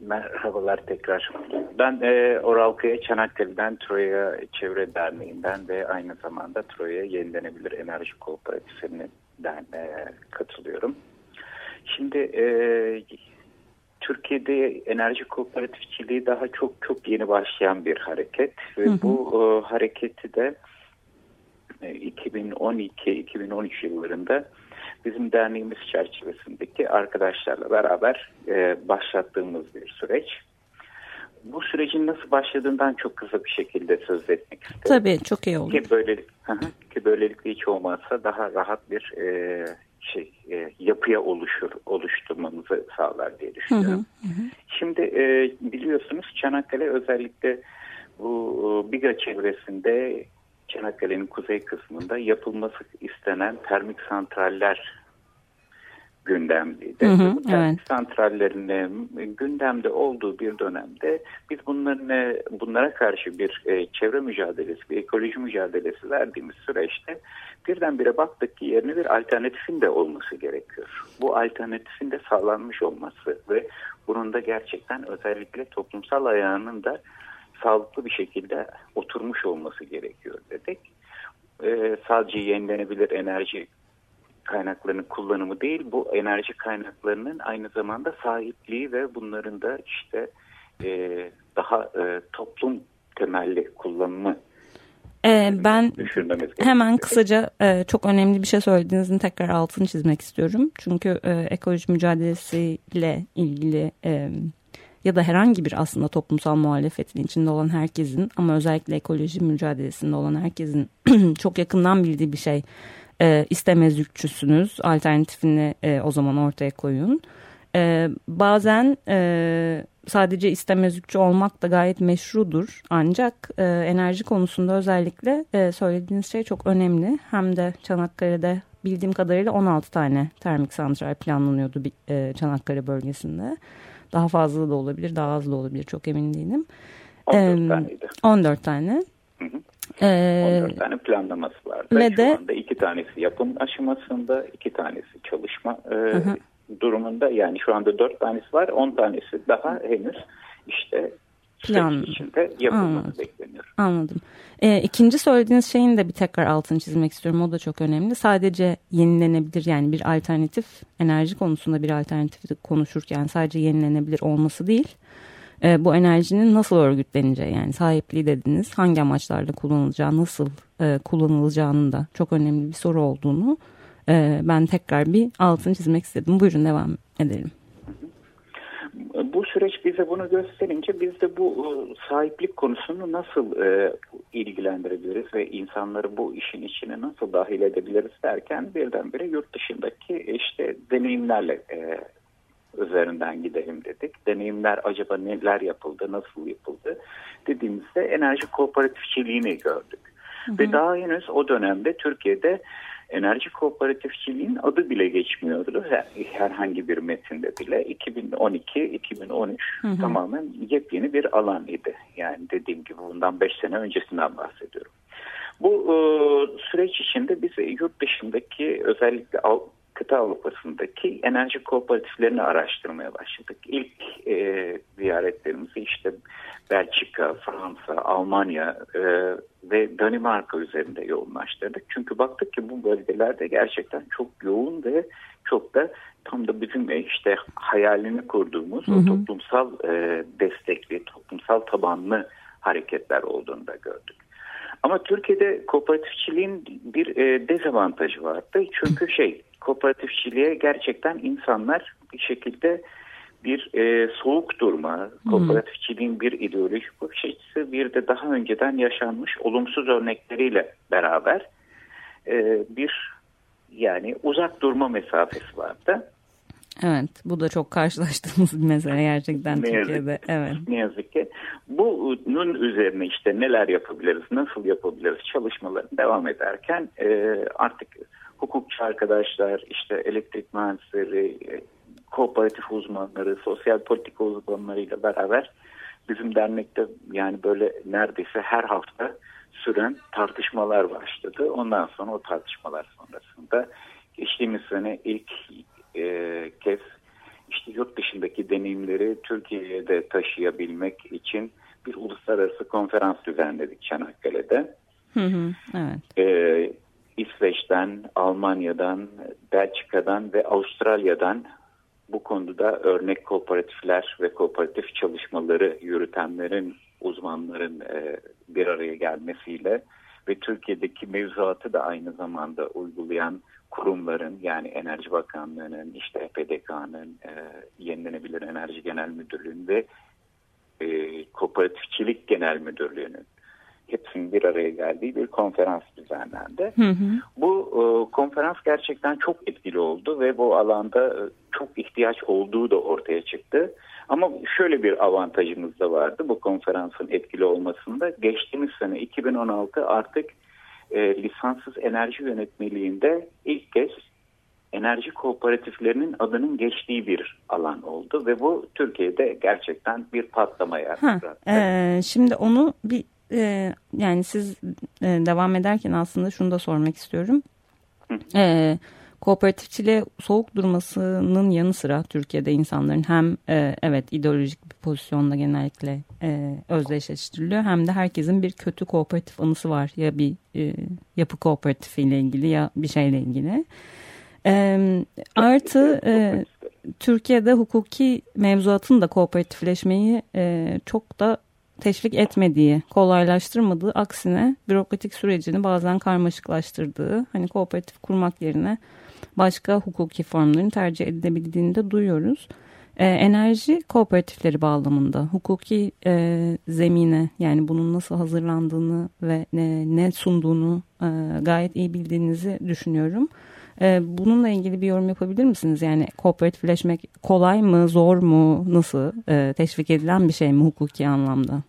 E: merhabalar tekrar. Ben e, Oral Kaya Çanakkale'den Troya Çevre Derneği'nden ve aynı zamanda Troya Yenilenebilir Enerji Kooperatifi'nden e, katılıyorum. Şimdi e, Türkiye'de enerji kooperatifçiliği daha çok çok yeni başlayan bir hareket ve hı hı. bu e, hareketi de 2012-2013 e, yıllarında bizim derneğimiz çerçevesindeki arkadaşlarla beraber e, başlattığımız bir süreç. Bu sürecin nasıl başladığından çok kısa bir şekilde söz etmek istedim.
D: Tabii çok iyi olur.
E: Ki, böyle, ki böylelikle hiç olmazsa daha rahat bir e, şey e, yapıya oluşur oluşturmamızı sağlar diye düşünüyorum. Hı hı hı. Şimdi e, biliyorsunuz Çanakkale özellikle bu e, Biga çevresinde Çanakkale'nin kuzey kısmında yapılması istenen termik santraller gündemdeydi. Hı hı, Bu evet. santrallerin gündemde olduğu bir dönemde biz bunların bunlara karşı bir e, çevre mücadelesi, bir ekoloji mücadelesi verdiğimiz süreçte birdenbire baktık ki yerine bir alternatifin de olması gerekiyor. Bu alternatifin de sağlanmış olması ve bunun da gerçekten özellikle toplumsal ayağının da sağlıklı bir şekilde oturmuş olması gerekiyor dedik. Ee, sadece yenilenebilir enerji kaynaklarının kullanımı değil, bu enerji kaynaklarının aynı zamanda sahipliği ve bunların da işte e, daha e, toplum temelli kullanımı
D: ee, ben hemen kısaca e, çok önemli bir şey söylediğinizin tekrar altını çizmek istiyorum. Çünkü e, ekoloji mücadelesiyle ilgili e, ya da herhangi bir aslında toplumsal muhalefetin içinde olan herkesin ama özellikle ekoloji mücadelesinde olan herkesin çok yakından bildiği bir şey. E, istemezlikçüsünüz alternatifini e, o zaman ortaya koyun. E, bazen e, sadece istemezlikçi olmak da gayet meşrudur. Ancak e, enerji konusunda özellikle e, söylediğiniz şey çok önemli. Hem de Çanakkale'de bildiğim kadarıyla 16 tane termik santral planlanıyordu e, Çanakkale bölgesinde. Daha fazla da olabilir, daha az da olabilir çok emin değilim.
E: 14 taneydi.
D: 14 tane.
E: Hı hı. Ee, 14 tane planlaması vardı. Ve Şu de, anda iki tanesi yapım aşamasında, iki tanesi çalışma e, hı hı. durumunda. Yani şu anda dört tanesi var, on tanesi daha henüz işte plan içinde yapılması bekleniyor.
D: Anladım. Ee, ikinci söylediğiniz şeyin de bir tekrar altını çizmek istiyorum. O da çok önemli. Sadece yenilenebilir yani bir alternatif enerji konusunda bir alternatif konuşurken sadece yenilenebilir olması değil. E, bu enerjinin nasıl örgütleneceği yani sahipliği dediniz hangi amaçlarla kullanılacağı nasıl e, kullanılacağının da çok önemli bir soru olduğunu e, ben tekrar bir altını çizmek istedim. Buyurun devam edelim.
E: Bu süreç bize bunu gösterince biz de bu e, sahiplik konusunu nasıl e, ilgilendirebiliriz ve insanları bu işin içine nasıl dahil edebiliriz derken birdenbire yurt dışındaki işte deneyimlerle e, üzerinden gidelim dedik. Deneyimler acaba neler yapıldı, nasıl yapıldı dediğimizde enerji kooperatifçiliğini gördük. Hı hı. Ve daha henüz o dönemde Türkiye'de enerji kooperatifçiliğin adı bile geçmiyordu herhangi bir metinde bile. 2012-2013 tamamen yepyeni bir alan idi. Yani dediğim gibi bundan 5 sene öncesinden bahsediyorum. Bu e, süreç içinde biz yurt dışındaki özellikle kıta Avrupa'sındaki enerji kooperatiflerini araştırmaya başladık. İlk e, ziyaretlerimizi işte Belçika, Fransa, Almanya e, ve Danimarka üzerinde yoğunlaştırdık. Çünkü baktık ki bu bölgelerde gerçekten çok yoğun ve çok da tam da bizim e, işte hayalini kurduğumuz hı hı. o toplumsal e, destekli, toplumsal tabanlı hareketler olduğunu da gördük. Ama Türkiye'de kooperatifçiliğin bir e, dezavantajı vardı. Çünkü şey kooperatifçiliğe gerçekten insanlar bir şekilde bir e, soğuk durma, kooperatifçiliğin bir ideolojik bakış açısı, bir de daha önceden yaşanmış olumsuz örnekleriyle beraber e, bir yani uzak durma mesafesi vardı.
D: Evet, bu da çok karşılaştığımız bir mesele gerçekten ne Türkiye'de. Yazık, evet.
E: Ne yazık ki. Bunun üzerine işte neler yapabiliriz, nasıl yapabiliriz çalışmaların devam ederken e, artık hukukçu arkadaşlar, işte elektrik mühendisleri, e, kooperatif uzmanları, sosyal politika uzmanlarıyla beraber bizim dernekte yani böyle neredeyse her hafta süren tartışmalar başladı. Ondan sonra o tartışmalar sonrasında geçtiğimiz sene ilk e, kez işte yurt dışındaki deneyimleri Türkiye'ye de taşıyabilmek için bir uluslararası konferans düzenledik Çanakkale'de.
D: Hı hı, evet.
E: E, İsveç'ten, Almanya'dan, Belçika'dan ve Avustralya'dan bu konuda örnek kooperatifler ve kooperatif çalışmaları yürütenlerin, uzmanların e, bir araya gelmesiyle ve Türkiye'deki mevzuatı da aynı zamanda uygulayan kurumların yani Enerji Bakanlığı'nın, işte PDK'nın, e, Yenilenebilir Enerji Genel Müdürlüğü'nün ve e, Kooperatifçilik Genel Müdürlüğü'nün hepsinin bir araya geldiği bir konferans düzenlendi. Hı hı. Bu e, konferans gerçekten çok etkili oldu ve bu alanda e, çok ihtiyaç olduğu da ortaya çıktı. Ama şöyle bir avantajımız da vardı bu konferansın etkili olmasında. Geçtiğimiz sene 2016 artık e, lisanssız enerji yönetmeliğinde ilk kez enerji kooperatiflerinin adının geçtiği bir alan oldu ve bu Türkiye'de gerçekten bir patlama yarattı.
D: E, şimdi onu bir e, yani siz e, devam ederken aslında şunu da sormak istiyorum. E, kooperatifçiliğe soğuk durmasının yanı sıra Türkiye'de insanların hem e, evet ideolojik bir pozisyonda genellikle e, özdeşleştiriliyor hem de herkesin bir kötü kooperatif anısı var ya bir e, yapı kooperatifiyle ilgili ya bir şeyle ilgili. E, artı e, Türkiye'de hukuki mevzuatın da kooperatifleşmeyi e, çok da teşvik etmediği, kolaylaştırmadığı, aksine bürokratik sürecini bazen karmaşıklaştırdığı, hani kooperatif kurmak yerine başka hukuki formların tercih edilebildiğini de duyuyoruz. Ee, enerji kooperatifleri bağlamında hukuki e, zemine yani bunun nasıl hazırlandığını ve ne, ne sunduğunu e, gayet iyi bildiğinizi düşünüyorum. E, bununla ilgili bir yorum yapabilir misiniz? Yani kooperatifleşmek kolay mı, zor mu, nasıl e, teşvik edilen bir şey mi hukuki anlamda?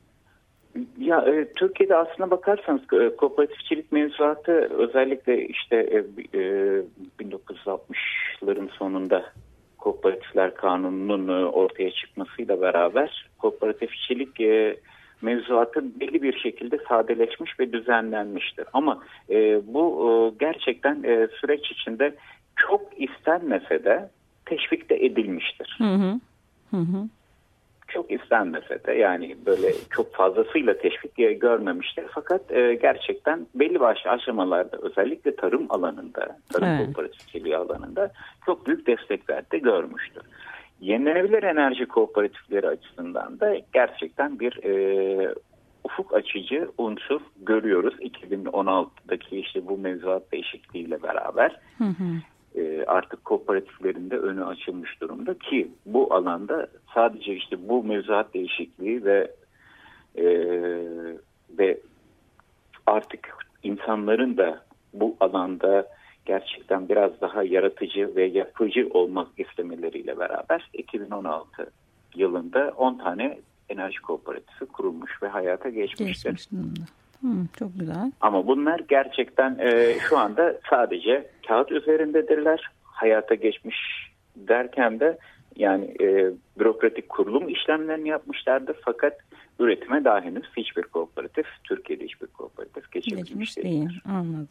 E: Ya e, Türkiye'de aslına bakarsanız e, kooperatifçilik mevzuatı özellikle işte e, e, 1960'ların sonunda kooperatifler kanununun e, ortaya çıkmasıyla beraber kooperatifçilik e, mevzuatı belli bir şekilde sadeleşmiş ve düzenlenmiştir. Ama e, bu e, gerçekten e, süreç içinde çok istenmese de teşvik de edilmiştir. Hı hı. Hı hı çok istenmese de yani böyle çok fazlasıyla teşvik görmemiştir. Fakat e, gerçekten belli başlı aşamalarda özellikle tarım alanında, tarım evet. kooperatifçiliği alanında çok büyük destekler de görmüştür. Yenilenebilir enerji kooperatifleri açısından da gerçekten bir e, ufuk açıcı unsur görüyoruz 2016'daki işte bu mevzuat değişikliğiyle beraber. Hı hı. E, artık kooperatiflerinde önü açılmış durumda ki bu alanda sadece işte bu mevzuat değişikliği ve e, ve artık insanların da bu alanda gerçekten biraz daha yaratıcı ve yapıcı olmak istemeleriyle beraber 2016 yılında 10 tane enerji kooperatifi kurulmuş ve hayata geçmiştir. Geçmiş
D: Hmm, çok güzel.
E: Ama bunlar gerçekten e, şu anda sadece kağıt üzerindedirler. Hayata geçmiş derken de yani e, bürokratik kurulum işlemlerini yapmışlardır. Fakat üretime daha henüz hiçbir kooperatif, Türkiye'de hiçbir kooperatif geçirmiş Geçmiş değil.
D: Anladım.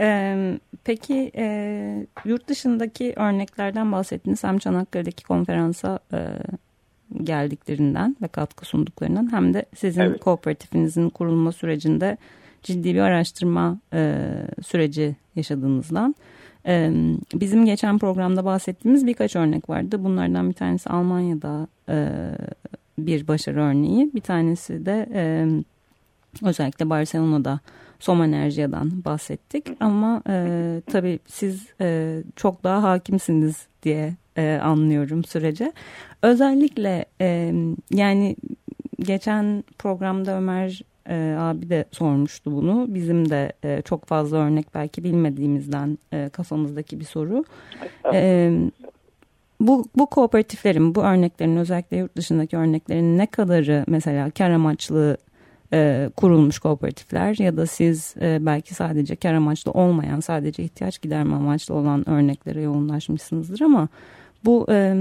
D: Ee, peki e, yurt dışındaki örneklerden bahsettiniz. Hem Çanakkale'deki konferansa e, geldiklerinden ve katkı sunduklarından hem de sizin evet. kooperatifinizin kurulma sürecinde ciddi bir araştırma e, süreci yaşadığınızdan. E, bizim geçen programda bahsettiğimiz birkaç örnek vardı. Bunlardan bir tanesi Almanya'da e, bir başarı örneği. Bir tanesi de e, özellikle Barcelona'da Som Enerjia'dan bahsettik. Ama e, tabii siz e, çok daha hakimsiniz diye e, anlıyorum sürece. Özellikle e, yani geçen programda Ömer e, abi de sormuştu bunu. Bizim de e, çok fazla örnek belki bilmediğimizden e, kafamızdaki bir soru. E, bu, bu kooperatiflerin, bu örneklerin özellikle yurt dışındaki örneklerin ne kadarı mesela kar amaçlı e, kurulmuş kooperatifler ya da siz e, belki sadece kar amaçlı olmayan, sadece ihtiyaç giderme amaçlı olan örneklere yoğunlaşmışsınızdır ama bu e,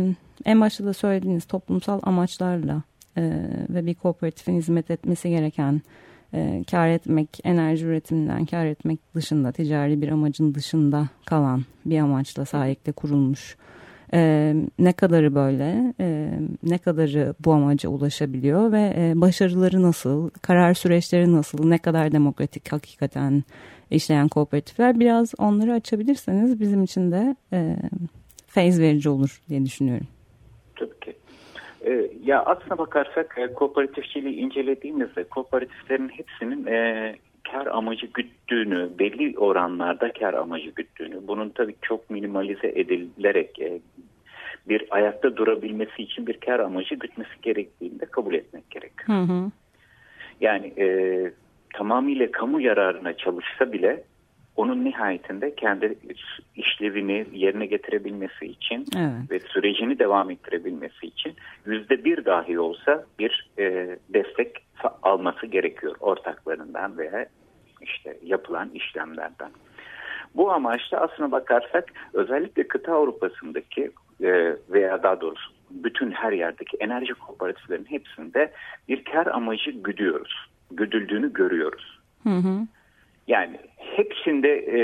D: en başta da söylediğiniz toplumsal amaçlarla e, ve bir kooperatifin hizmet etmesi gereken e, kar etmek, enerji üretiminden kar etmek dışında, ticari bir amacın dışında kalan bir amaçla sahipte kurulmuş. E, ne kadarı böyle, e, ne kadarı bu amaca ulaşabiliyor ve e, başarıları nasıl, karar süreçleri nasıl, ne kadar demokratik hakikaten işleyen kooperatifler biraz onları açabilirseniz bizim için de e, feyz verici olur diye düşünüyorum.
E: Tabii ki. Ya aslına bakarsak e, kooperatifçiliği incelediğimizde kooperatiflerin hepsinin kar amacı güttüğünü, belli oranlarda kar amacı güttüğünü, bunun tabii çok minimalize edilerek e, bir ayakta durabilmesi için bir kar amacı gütmesi gerektiğini de kabul etmek gerekiyor. Hı hı. Yani e, tamamıyla kamu yararına çalışsa bile onun nihayetinde kendi işlevini yerine getirebilmesi için evet. ve sürecini devam ettirebilmesi için yüzde bir dahi olsa bir e, destek alması gerekiyor ortaklarından veya işte yapılan işlemlerden. Bu amaçla aslına bakarsak özellikle kıta Avrupa'sındaki e, veya daha doğrusu bütün her yerdeki enerji kooperatiflerinin hepsinde bir kar amacı güdüyoruz. Güdüldüğünü görüyoruz. Hı hı. Yani hepsinde e,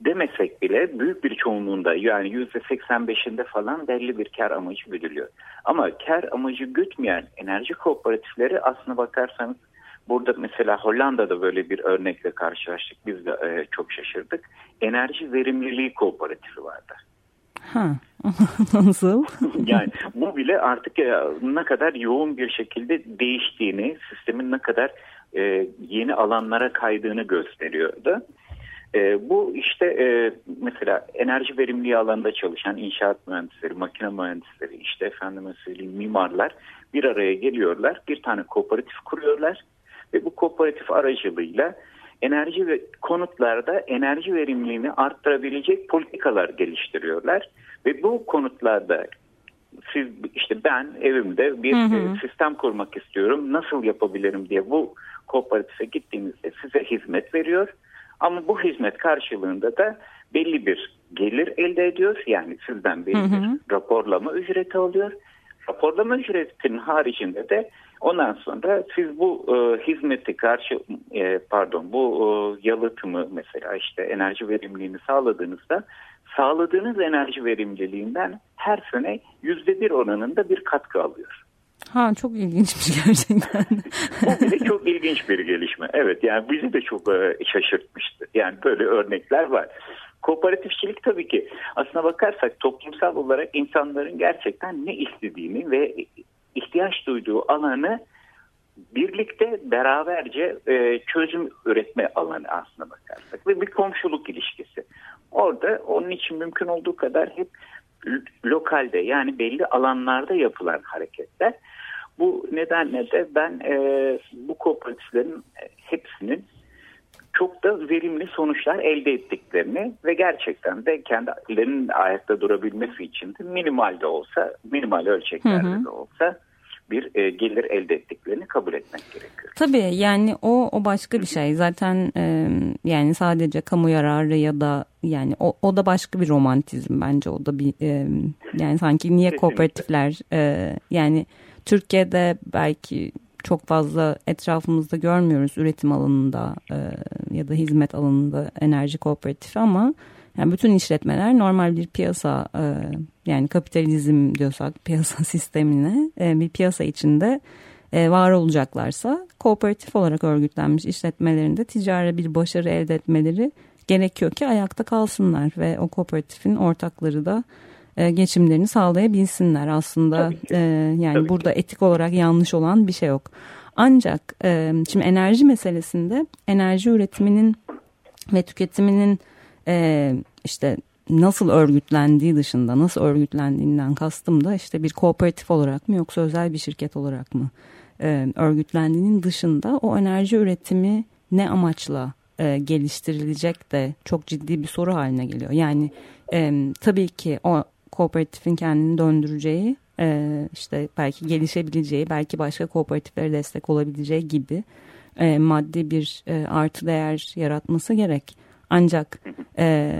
E: demesek bile büyük bir çoğunluğunda yani yüzde 85'inde falan belli bir kar amacı güdülüyor. Ama kar amacı gütmeyen enerji kooperatifleri aslına bakarsanız burada mesela Hollanda'da böyle bir örnekle karşılaştık. Biz de e, çok şaşırdık. Enerji verimliliği kooperatifi vardı.
D: Ha, nasıl?
E: yani bu bile artık e, ne kadar yoğun bir şekilde değiştiğini, sistemin ne kadar e, yeni alanlara kaydığını gösteriyordu. E, bu işte e, mesela enerji verimliliği alanında çalışan inşaat mühendisleri, makine mühendisleri, işte efendime söyleyeyim mimarlar bir araya geliyorlar. Bir tane kooperatif kuruyorlar ve bu kooperatif aracılığıyla enerji ve konutlarda enerji verimliliğini arttırabilecek politikalar geliştiriyorlar. Ve bu konutlarda siz işte ben evimde bir hı hı. sistem kurmak istiyorum nasıl yapabilirim diye bu kooperatife gittiğinizde size hizmet veriyor. Ama bu hizmet karşılığında da belli bir gelir elde ediyor. Yani sizden belli bir raporlama ücreti alıyor. Raporlama ücretinin haricinde de ondan sonra siz bu e, hizmeti karşı e, pardon bu e, yalıtımı mesela işte enerji verimliliğini sağladığınızda sağladığınız enerji verimliliğinden her sene yüzde bir oranında bir katkı alıyor.
D: Ha çok ilginçmiş gerçekten.
E: Bu bile çok ilginç bir gelişme. Evet yani bizi de çok e, şaşırtmıştı. Yani böyle örnekler var. Kooperatifçilik tabii ki aslına bakarsak toplumsal olarak insanların gerçekten ne istediğini ve ihtiyaç duyduğu alanı birlikte beraberce e, çözüm üretme alanı aslına bakarsak ve bir komşuluk ilişkisi. Orada onun için mümkün olduğu kadar hep lokalde yani belli alanlarda yapılan hareketler. Bu nedenle de ben e, bu kooperatiflerin hepsinin çok da verimli sonuçlar elde ettiklerini ve gerçekten de kendilerinin ayakta durabilmesi için de minimalde olsa, minimal ölçeklerde hı hı. de olsa bir e, gelir elde ettiklerini kabul etmek gerekiyor.
D: Tabii yani o o başka bir şey. Zaten e, yani sadece kamu yararı ya da yani o, o da başka bir romantizm bence. O da bir e, yani sanki niye kooperatifler e, yani Türkiye'de belki çok fazla etrafımızda görmüyoruz üretim alanında e, ya da hizmet alanında enerji kooperatifi ama yani bütün işletmeler normal bir piyasa e, yani kapitalizm diyorsak piyasa sistemine e, bir piyasa içinde e, var olacaklarsa kooperatif olarak örgütlenmiş işletmelerinde ticari bir başarı elde etmeleri gerekiyor ki ayakta kalsınlar ve o kooperatifin ortakları da e, geçimlerini sağlayabilsinler aslında e, yani Tabii burada ki. etik olarak yanlış olan bir şey yok. Ancak e, şimdi enerji meselesinde enerji üretiminin ve tüketiminin e, işte nasıl örgütlendiği dışında nasıl örgütlendiğinden kastım da işte bir kooperatif olarak mı yoksa özel bir şirket olarak mı e, örgütlendiğinin dışında o enerji üretimi ne amaçla e, geliştirilecek de çok ciddi bir soru haline geliyor. Yani e, tabii ki o kooperatifin kendini döndüreceği e, işte belki gelişebileceği belki başka kooperatiflere destek olabileceği gibi e, maddi bir e, artı değer yaratması gerek. Ancak e,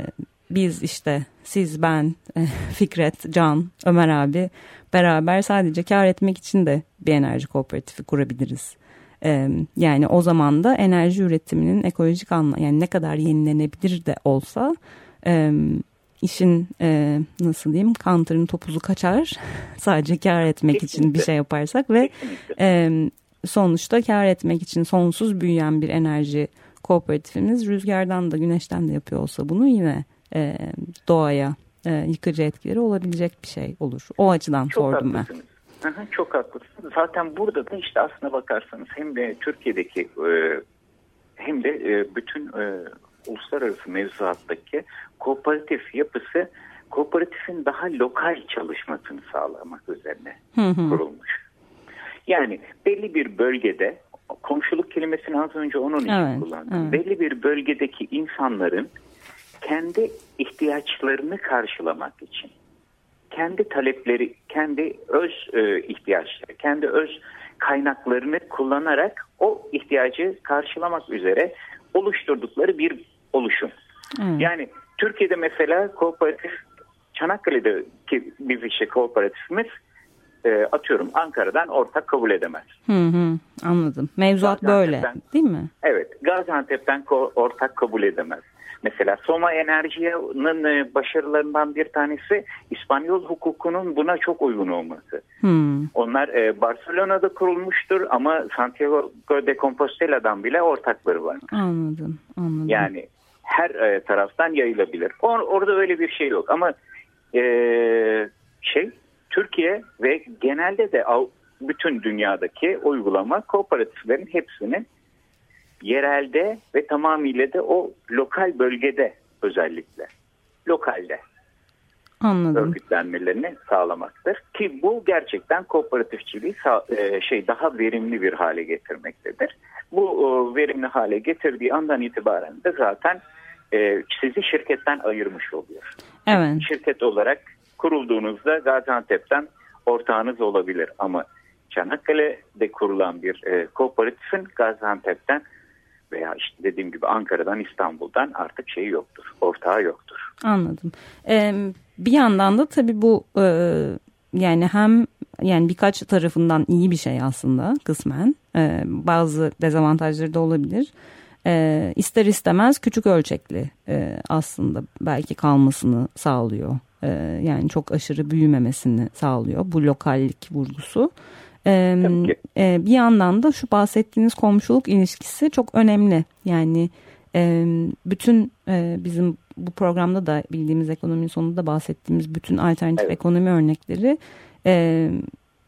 D: biz işte siz ben e, Fikret Can Ömer abi beraber sadece kar etmek için de bir enerji kooperatifi kurabiliriz. E, yani o zaman da enerji üretiminin ekolojik anlamda yani ne kadar yenilenebilir de olsa e, işin e, nasıl diyeyim counter'ın topuzu kaçar sadece kar etmek Kesinlikle. için bir şey yaparsak ve e, sonuçta kar etmek için sonsuz büyüyen bir enerji kooperatifimiz rüzgardan da güneşten de yapıyor olsa bunu yine e, doğaya e, yıkıcı etkileri olabilecek bir şey olur. O açıdan Çok sordum haklısınız.
E: ben. Aha, çok haklısınız. Zaten burada da işte aslına bakarsanız hem de Türkiye'deki e, hem de e, bütün e, uluslararası mevzuattaki kooperatif yapısı kooperatifin daha lokal çalışmasını sağlamak üzerine kurulmuş. Yani belli bir bölgede komşuluk kelimesini az önce onun için evet, kullandım. Evet. Belli bir bölgedeki insanların kendi ihtiyaçlarını karşılamak için kendi talepleri, kendi öz e, ihtiyaçları, kendi öz kaynaklarını kullanarak o ihtiyacı karşılamak üzere oluşturdukları bir oluşum. Hmm. Yani Türkiye'de mesela kooperatif Çanakkale'de ki biz işte kooperatifimiz e, atıyorum Ankara'dan ortak kabul edemez.
D: Hı hı, anladım. Mevzuat böyle değil mi?
E: Evet. Gaziantep'ten ortak kabul edemez. Mesela Soma Enerji'nin e, başarılarından bir tanesi İspanyol hukukunun buna çok uygun olması. Hmm. Onlar e, Barcelona'da kurulmuştur ama Santiago de Compostela'dan bile ortakları var.
D: Anladım, anladım.
E: Yani her e, taraftan yayılabilir. Or orada öyle bir şey yok ama e, şey Türkiye ve genelde de bütün dünyadaki uygulama kooperatiflerin hepsinin yerelde ve tamamıyla de o lokal bölgede özellikle lokalde
D: Anladım.
E: örgütlenmelerini sağlamaktır ki bu gerçekten kooperatifçiliği e, şey daha verimli bir hale getirmektedir. Bu e, verimli hale getirdiği andan itibaren de zaten e, sizi şirketten ayırmış oluyor.
D: Evet.
E: Şirket olarak kurulduğunuzda Gaziantep'ten ortağınız olabilir ama Çanakkale'de kurulan bir kooperatifin Gaziantep'ten veya işte dediğim gibi Ankara'dan İstanbul'dan artık şeyi yoktur. Ortağı yoktur.
D: Anladım. Ee, bir yandan da tabii bu e, yani hem yani birkaç tarafından iyi bir şey aslında kısmen. Ee, bazı dezavantajları da olabilir. Ee, ister istemez küçük ölçekli e, aslında belki kalmasını sağlıyor. Ee, yani çok aşırı büyümemesini sağlıyor bu lokallik vurgusu. Ee, e, bir yandan da şu bahsettiğiniz komşuluk ilişkisi çok önemli. Yani e, bütün e, bizim bu programda da bildiğimiz ekonominin sonunda bahsettiğimiz bütün alternatif evet. ekonomi örnekleri e,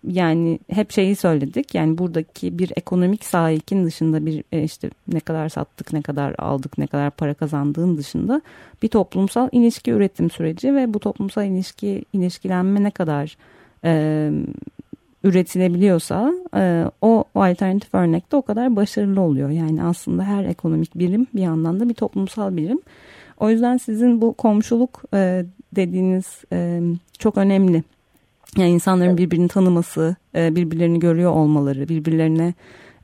D: yani hep şeyi söyledik. Yani buradaki bir ekonomik sahikin dışında bir e, işte ne kadar sattık, ne kadar aldık, ne kadar para kazandığın dışında bir toplumsal ilişki üretim süreci ve bu toplumsal ilişki ilişkilenme ne kadar e, üretilebiliyorsa e, o, o alternatif örnekte o kadar başarılı oluyor. Yani aslında her ekonomik birim bir yandan da bir toplumsal birim. O yüzden sizin bu komşuluk e, dediğiniz e, çok önemli. Yani insanların birbirini tanıması, e, birbirlerini görüyor olmaları, birbirlerine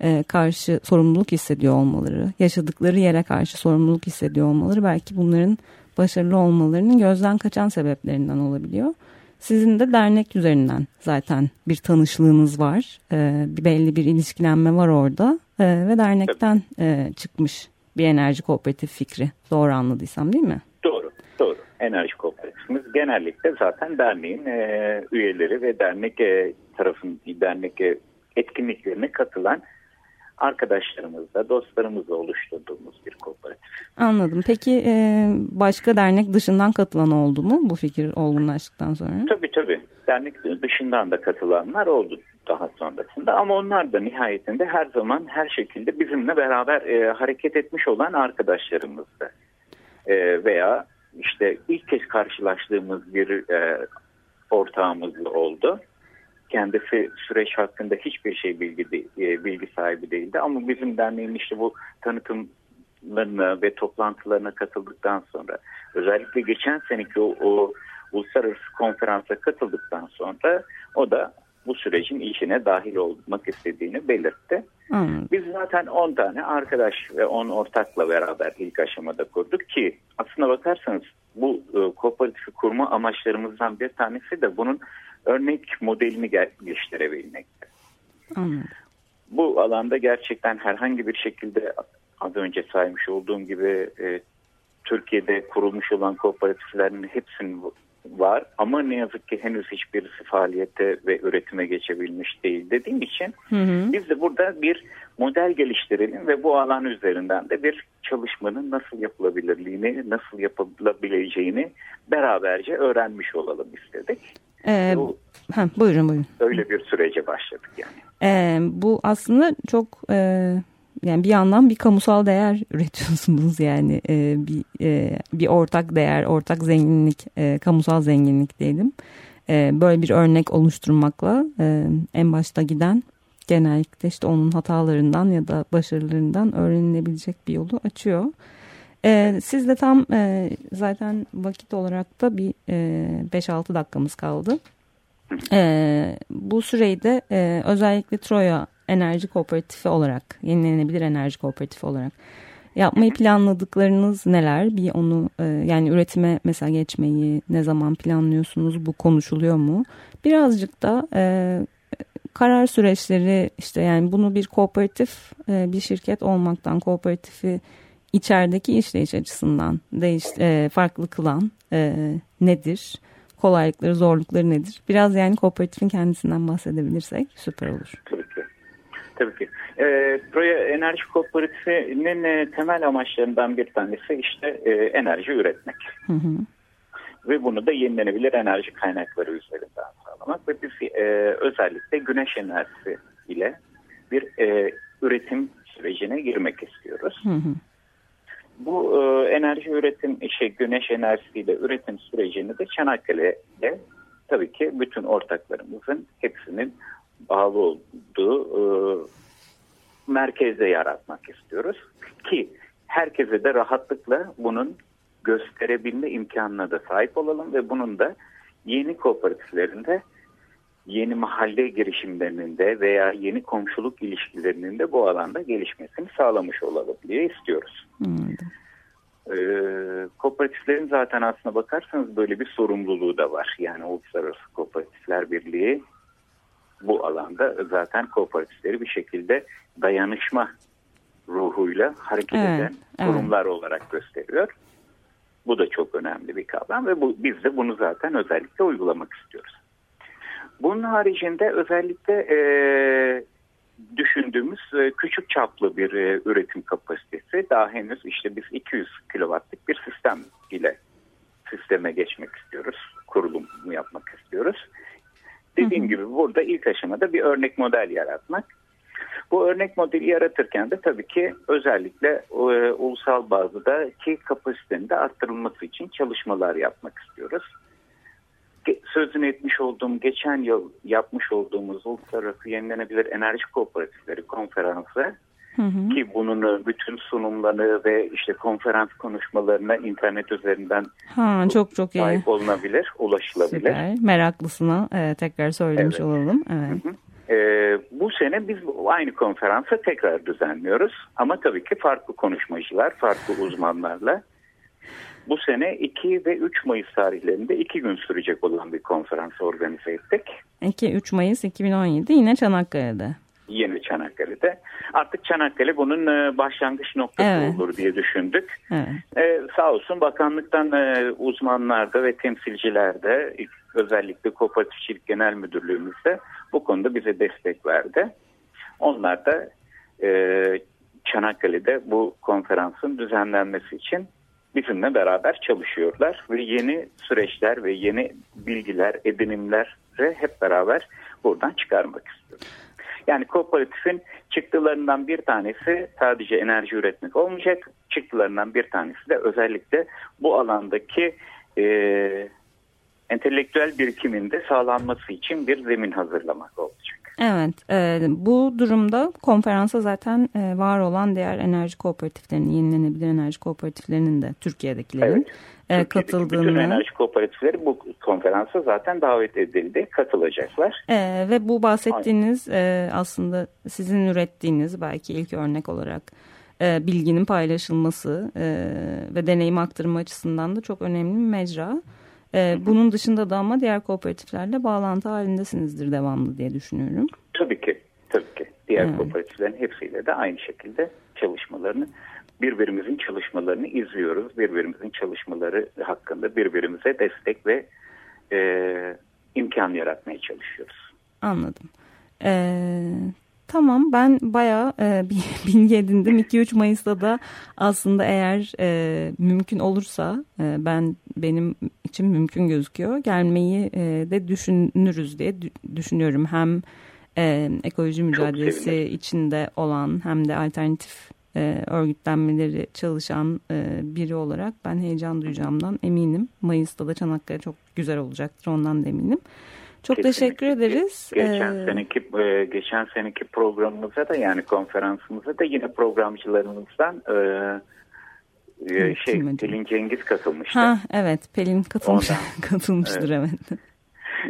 D: e, karşı sorumluluk hissediyor olmaları, yaşadıkları yere karşı sorumluluk hissediyor olmaları belki bunların başarılı olmalarının gözden kaçan sebeplerinden olabiliyor. Sizin de dernek üzerinden zaten bir tanışlığınız var. E, bir belli bir ilişkilenme var orada ve dernekten çıkmış bir enerji kooperatif fikri. Doğru anladıysam değil mi?
E: Doğru, doğru. Enerji kooperatifimiz genellikle zaten derneğin e, üyeleri ve dernek e, tarafın dernek e, etkinliklerine katılan arkadaşlarımızla, dostlarımızla oluşturduğumuz bir kooperatif.
D: Anladım. Peki e, başka dernek dışından katılan oldu mu bu fikir olgunlaştıktan sonra?
E: Tabii tabii. Dernek dışından da katılanlar oldu daha sonrasında ama onlar da nihayetinde her zaman her şekilde bizimle beraber e, hareket etmiş olan arkadaşlarımızdı. E, veya işte ilk kez karşılaştığımız bir e, ortağımız oldu kendisi süreç hakkında hiçbir şey bilgi e, bilgi sahibi değildi. Ama bizim derneğin işte bu tanıtımlarına ve toplantılarına katıldıktan sonra özellikle geçen seneki o, o uluslararası konferansa katıldıktan sonra o da bu sürecin işine dahil olmak istediğini belirtti. Hmm. Biz zaten 10 tane arkadaş ve 10 ortakla beraber ilk aşamada kurduk ki aslına bakarsanız bu e, kooperatifi kurma amaçlarımızdan bir tanesi de bunun örnek modelini geliştirebilmekte.
D: Anladım.
E: Bu alanda gerçekten herhangi bir şekilde az önce saymış olduğum gibi e, Türkiye'de kurulmuş olan kooperatiflerin hepsinin var ama ne yazık ki henüz hiçbirisi faaliyete ve üretime geçebilmiş değil dediğim için hı hı. biz de burada bir model geliştirelim ve bu alan üzerinden de bir çalışmanın nasıl yapılabilirliğini, nasıl yapılabileceğini beraberce öğrenmiş olalım istedik.
D: Ee, bu, ha, buyurun buyurun.
E: Öyle bir sürece başladık yani.
D: Ee, bu aslında çok e, yani bir yandan bir kamusal değer üretiyorsunuz yani e, bir e, bir ortak değer, ortak zenginlik, e, kamusal zenginlik diyelim. E, böyle bir örnek oluşturmakla e, en başta giden genellikle işte onun hatalarından ya da başarılarından öğrenilebilecek bir yolu açıyor. E, siz de tam e, zaten vakit olarak da bir e, 5-6 dakikamız kaldı. E, bu süreyi de e, özellikle Troya Enerji Kooperatifi olarak, yenilenebilir enerji kooperatifi olarak yapmayı planladıklarınız neler? Bir onu e, yani üretime mesela geçmeyi ne zaman planlıyorsunuz? Bu konuşuluyor mu? Birazcık da e, karar süreçleri işte yani bunu bir kooperatif e, bir şirket olmaktan kooperatifi içerideki işleyiş açısından değiş, farklı kılan nedir? Kolaylıkları, zorlukları nedir? Biraz yani kooperatifin kendisinden bahsedebilirsek süper olur.
E: Tabii. Tabii ki. E, Proya Enerji Kooperatifi'nin e, temel amaçlarından bir tanesi işte e, enerji üretmek. Hı hı. Ve bunu da yenilenebilir enerji kaynakları üzerinden sağlamak. Ve biz e, özellikle güneş enerjisi ile bir e, üretim sürecine girmek istiyoruz. Hı hı. Bu e, enerji üretim, şey, güneş enerjisiyle üretim sürecini de Çanakkale'de tabii ki bütün ortaklarımızın hepsinin bağlı olduğu e, merkezde yaratmak istiyoruz. Ki herkese de rahatlıkla bunun gösterebilme imkanına da sahip olalım ve bunun da yeni kooperatiflerinde yeni mahalle girişimlerinde veya yeni komşuluk ilişkilerinin de bu alanda gelişmesini sağlamış olalım diye istiyoruz. Hmm. Ee, kooperatiflerin zaten aslına bakarsanız böyle bir sorumluluğu da var. Yani Uluslararası Kooperatifler Birliği bu alanda zaten kooperatifleri bir şekilde dayanışma ruhuyla hareket evet, eden kurumlar evet. olarak gösteriyor. Bu da çok önemli bir kavram ve bu, biz de bunu zaten özellikle uygulamak istiyoruz. Bunun haricinde özellikle e, düşündüğümüz e, küçük çaplı bir e, üretim kapasitesi daha henüz işte biz 200 kW'lık bir sistem ile sisteme geçmek istiyoruz. Kurulumu yapmak istiyoruz. Dediğim gibi burada ilk aşamada bir örnek model yaratmak. Bu örnek modeli yaratırken de tabii ki özellikle e, ulusal bazda ki kapasitenin de arttırılması için çalışmalar yapmak istiyoruz sözünü etmiş olduğum geçen yıl yapmış olduğumuz Uluslararası Yenilenebilir Enerji Kooperatifleri konferansı Hı hı. Ki bunun bütün sunumlarını ve işte konferans konuşmalarına internet üzerinden
D: ha, çok çok
E: sahip iyi. olunabilir, ulaşılabilir. Süper.
D: Meraklısına e, tekrar söylemiş evet. olalım. Evet. Hı hı.
E: E, bu sene biz aynı konferansı tekrar düzenliyoruz. Ama tabii ki farklı konuşmacılar, farklı uzmanlarla bu sene 2 ve 3 Mayıs tarihlerinde 2 gün sürecek olan bir konferans organize ettik.
D: 2-3 Mayıs 2017 yine Çanakkale'de.
E: Yeni Çanakkale'de. Artık Çanakkale bunun e, başlangıç noktası evet. olur diye düşündük. Evet. Ee, sağ olsun bakanlıktan e, uzmanlar da ve temsilciler de özellikle Kooperatifçilik Genel Müdürlüğümüzde bu konuda bize destek verdi. Onlar da e, Çanakkale'de bu konferansın düzenlenmesi için bizimle beraber çalışıyorlar ve yeni süreçler ve yeni bilgiler, edinimleri hep beraber buradan çıkarmak istiyoruz. Yani kooperatifin çıktılarından bir tanesi sadece enerji üretmek olmayacak. Çıktılarından bir tanesi de özellikle bu alandaki e, entelektüel birikimin de sağlanması için bir zemin hazırlamak olacak.
D: Evet, e, bu durumda konferansa zaten e, var olan diğer enerji kooperatiflerinin, yenilenebilir enerji kooperatiflerinin de Türkiye'dekilerin e, katıldığını. Bütün
E: enerji kooperatifleri bu konferansa zaten davet edildi, katılacaklar.
D: E, ve bu bahsettiğiniz e, aslında sizin ürettiğiniz belki ilk örnek olarak e, bilginin paylaşılması e, ve deneyim aktarımı açısından da çok önemli bir mecra. Ee, bunun dışında da ama diğer kooperatiflerle bağlantı halindesinizdir devamlı diye düşünüyorum.
E: Tabii ki. Tabii ki. Diğer evet. kooperatiflerin hepsiyle de aynı şekilde çalışmalarını birbirimizin çalışmalarını izliyoruz. Birbirimizin çalışmaları hakkında birbirimize destek ve e, imkan yaratmaya çalışıyoruz.
D: Anladım. Ee, Tamam ben bayağı e, bilgi edindim. 2-3 Mayıs'ta da aslında eğer e, mümkün olursa e, ben benim için mümkün gözüküyor. Gelmeyi e, de düşünürüz diye düşünüyorum. Hem e, ekoloji mücadelesi içinde olan hem de alternatif e, örgütlenmeleri çalışan e, biri olarak ben heyecan duyacağımdan eminim. Mayıs'ta da Çanakkale çok güzel olacaktır ondan da eminim. Çok Kesinlikle. teşekkür ederiz.
E: Geçen ee, seneki e, geçen seneki programımıza da yani konferansımıza da yine programcılarımızdan e, e şey Pelin Cengiz katılmıştı.
D: Ha evet Pelin katılmış katılmıştır evet. evet.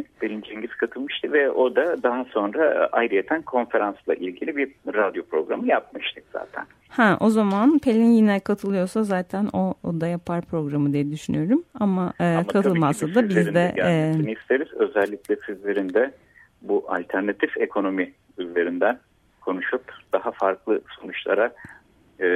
E: Pelin Cengiz katılmıştı ve o da daha sonra ayrıyeten konferansla ilgili bir radyo programı yapmıştık zaten.
D: Ha o zaman Pelin yine katılıyorsa zaten o, o da yapar programı diye düşünüyorum. Ama, e, Ama katılmazsa da biz de...
E: E... isteriz. Özellikle sizlerin de bu alternatif ekonomi üzerinden konuşup daha farklı sonuçlara e,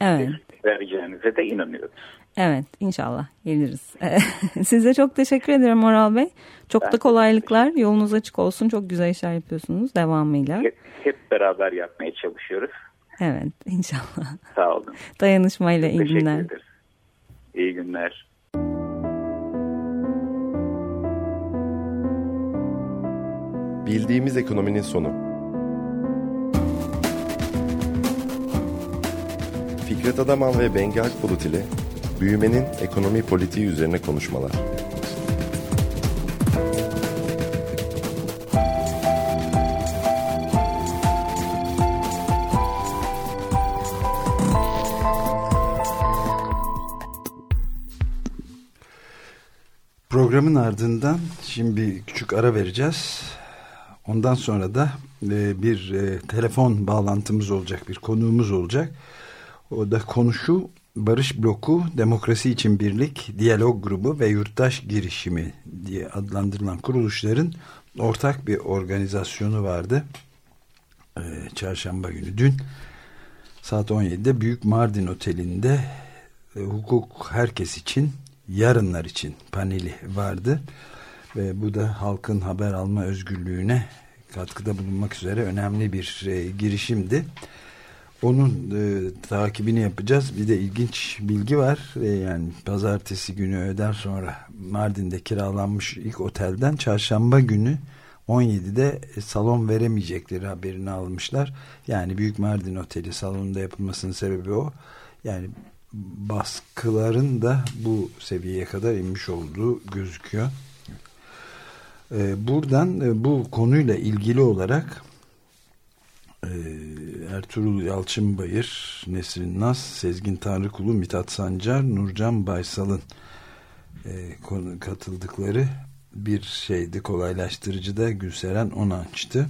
E: evet. vereceğinize de inanıyoruz.
D: Evet inşallah geliriz. Size çok teşekkür ederim Oral Bey. Çok ben da kolaylıklar. Yolunuz açık olsun. Çok güzel işler yapıyorsunuz devamıyla.
E: Hep, hep beraber yapmaya çalışıyoruz.
D: Evet inşallah.
E: Sağ olun.
D: Dayanışmayla iyi günler.
E: İyi günler.
C: Bildiğimiz ekonominin sonu. Fikret Adaman ve Bengi Akbulut ile büyümenin ekonomi politiği üzerine konuşmalar.
B: Programın ardından şimdi küçük ara vereceğiz. Ondan sonra da e, bir e, telefon bağlantımız olacak, bir konuğumuz olacak. O da konuşu Barış Bloku, Demokrasi İçin Birlik, Diyalog Grubu ve Yurttaş Girişimi diye adlandırılan kuruluşların ortak bir organizasyonu vardı. Ee, çarşamba günü dün saat 17'de Büyük Mardin Oteli'nde e, hukuk herkes için yarınlar için paneli vardı. Ve bu da halkın haber alma özgürlüğüne katkıda bulunmak üzere önemli bir e, girişimdi. Onun e, takibini yapacağız. Bir de ilginç bilgi var. E, yani pazartesi günü öğleden sonra Mardin'de kiralanmış ilk otelden çarşamba günü 17'de e, salon veremeyecekleri haberini almışlar. Yani Büyük Mardin Oteli salonunda yapılmasının sebebi o. Yani baskıların da bu seviyeye kadar inmiş olduğu gözüküyor. E, buradan e, bu konuyla ilgili olarak ee, Ertuğrul Yalçınbayır, Nesrin Nas, Sezgin Tanrıkulu, Mithat Sancar, Nurcan Baysal'ın e, katıldıkları bir şeydi kolaylaştırıcı da Gülseren Onanç'tı.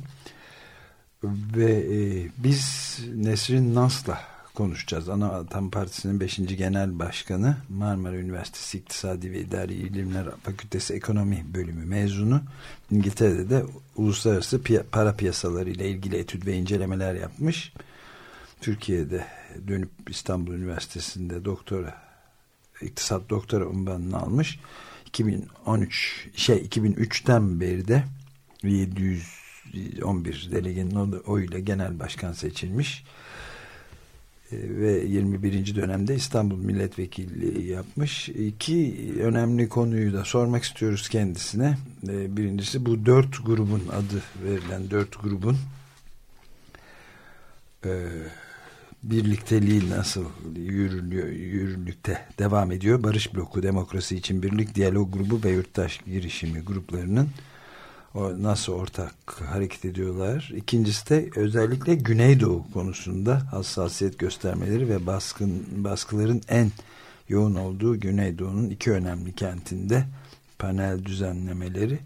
B: Ve e, biz Nesrin Nas'la konuşacağız. Ana Vatan Partisi'nin 5. Genel Başkanı Marmara Üniversitesi İktisadi ve İdari İlimler Fakültesi Ekonomi Bölümü mezunu. İngiltere'de de uluslararası piy para piyasaları ile ilgili etüt ve incelemeler yapmış. Türkiye'de dönüp İstanbul Üniversitesi'nde doktora iktisat doktora unvanını almış. 2013 şey 2003'ten beri de 711 delegenin oyuyla genel başkan seçilmiş ve 21. dönemde İstanbul Milletvekilliği yapmış. İki önemli konuyu da sormak istiyoruz kendisine. Ee, birincisi bu dört grubun adı verilen dört grubun e, birlikteliği nasıl yürülüyor, yürürlükte devam ediyor. Barış Bloku, Demokrasi için Birlik, Diyalog Grubu ve Yurttaş Girişimi gruplarının o nasıl ortak hareket ediyorlar. İkincisi de özellikle Güneydoğu konusunda hassasiyet göstermeleri ve baskın baskıların en yoğun olduğu Güneydoğu'nun iki önemli kentinde panel düzenlemeleri.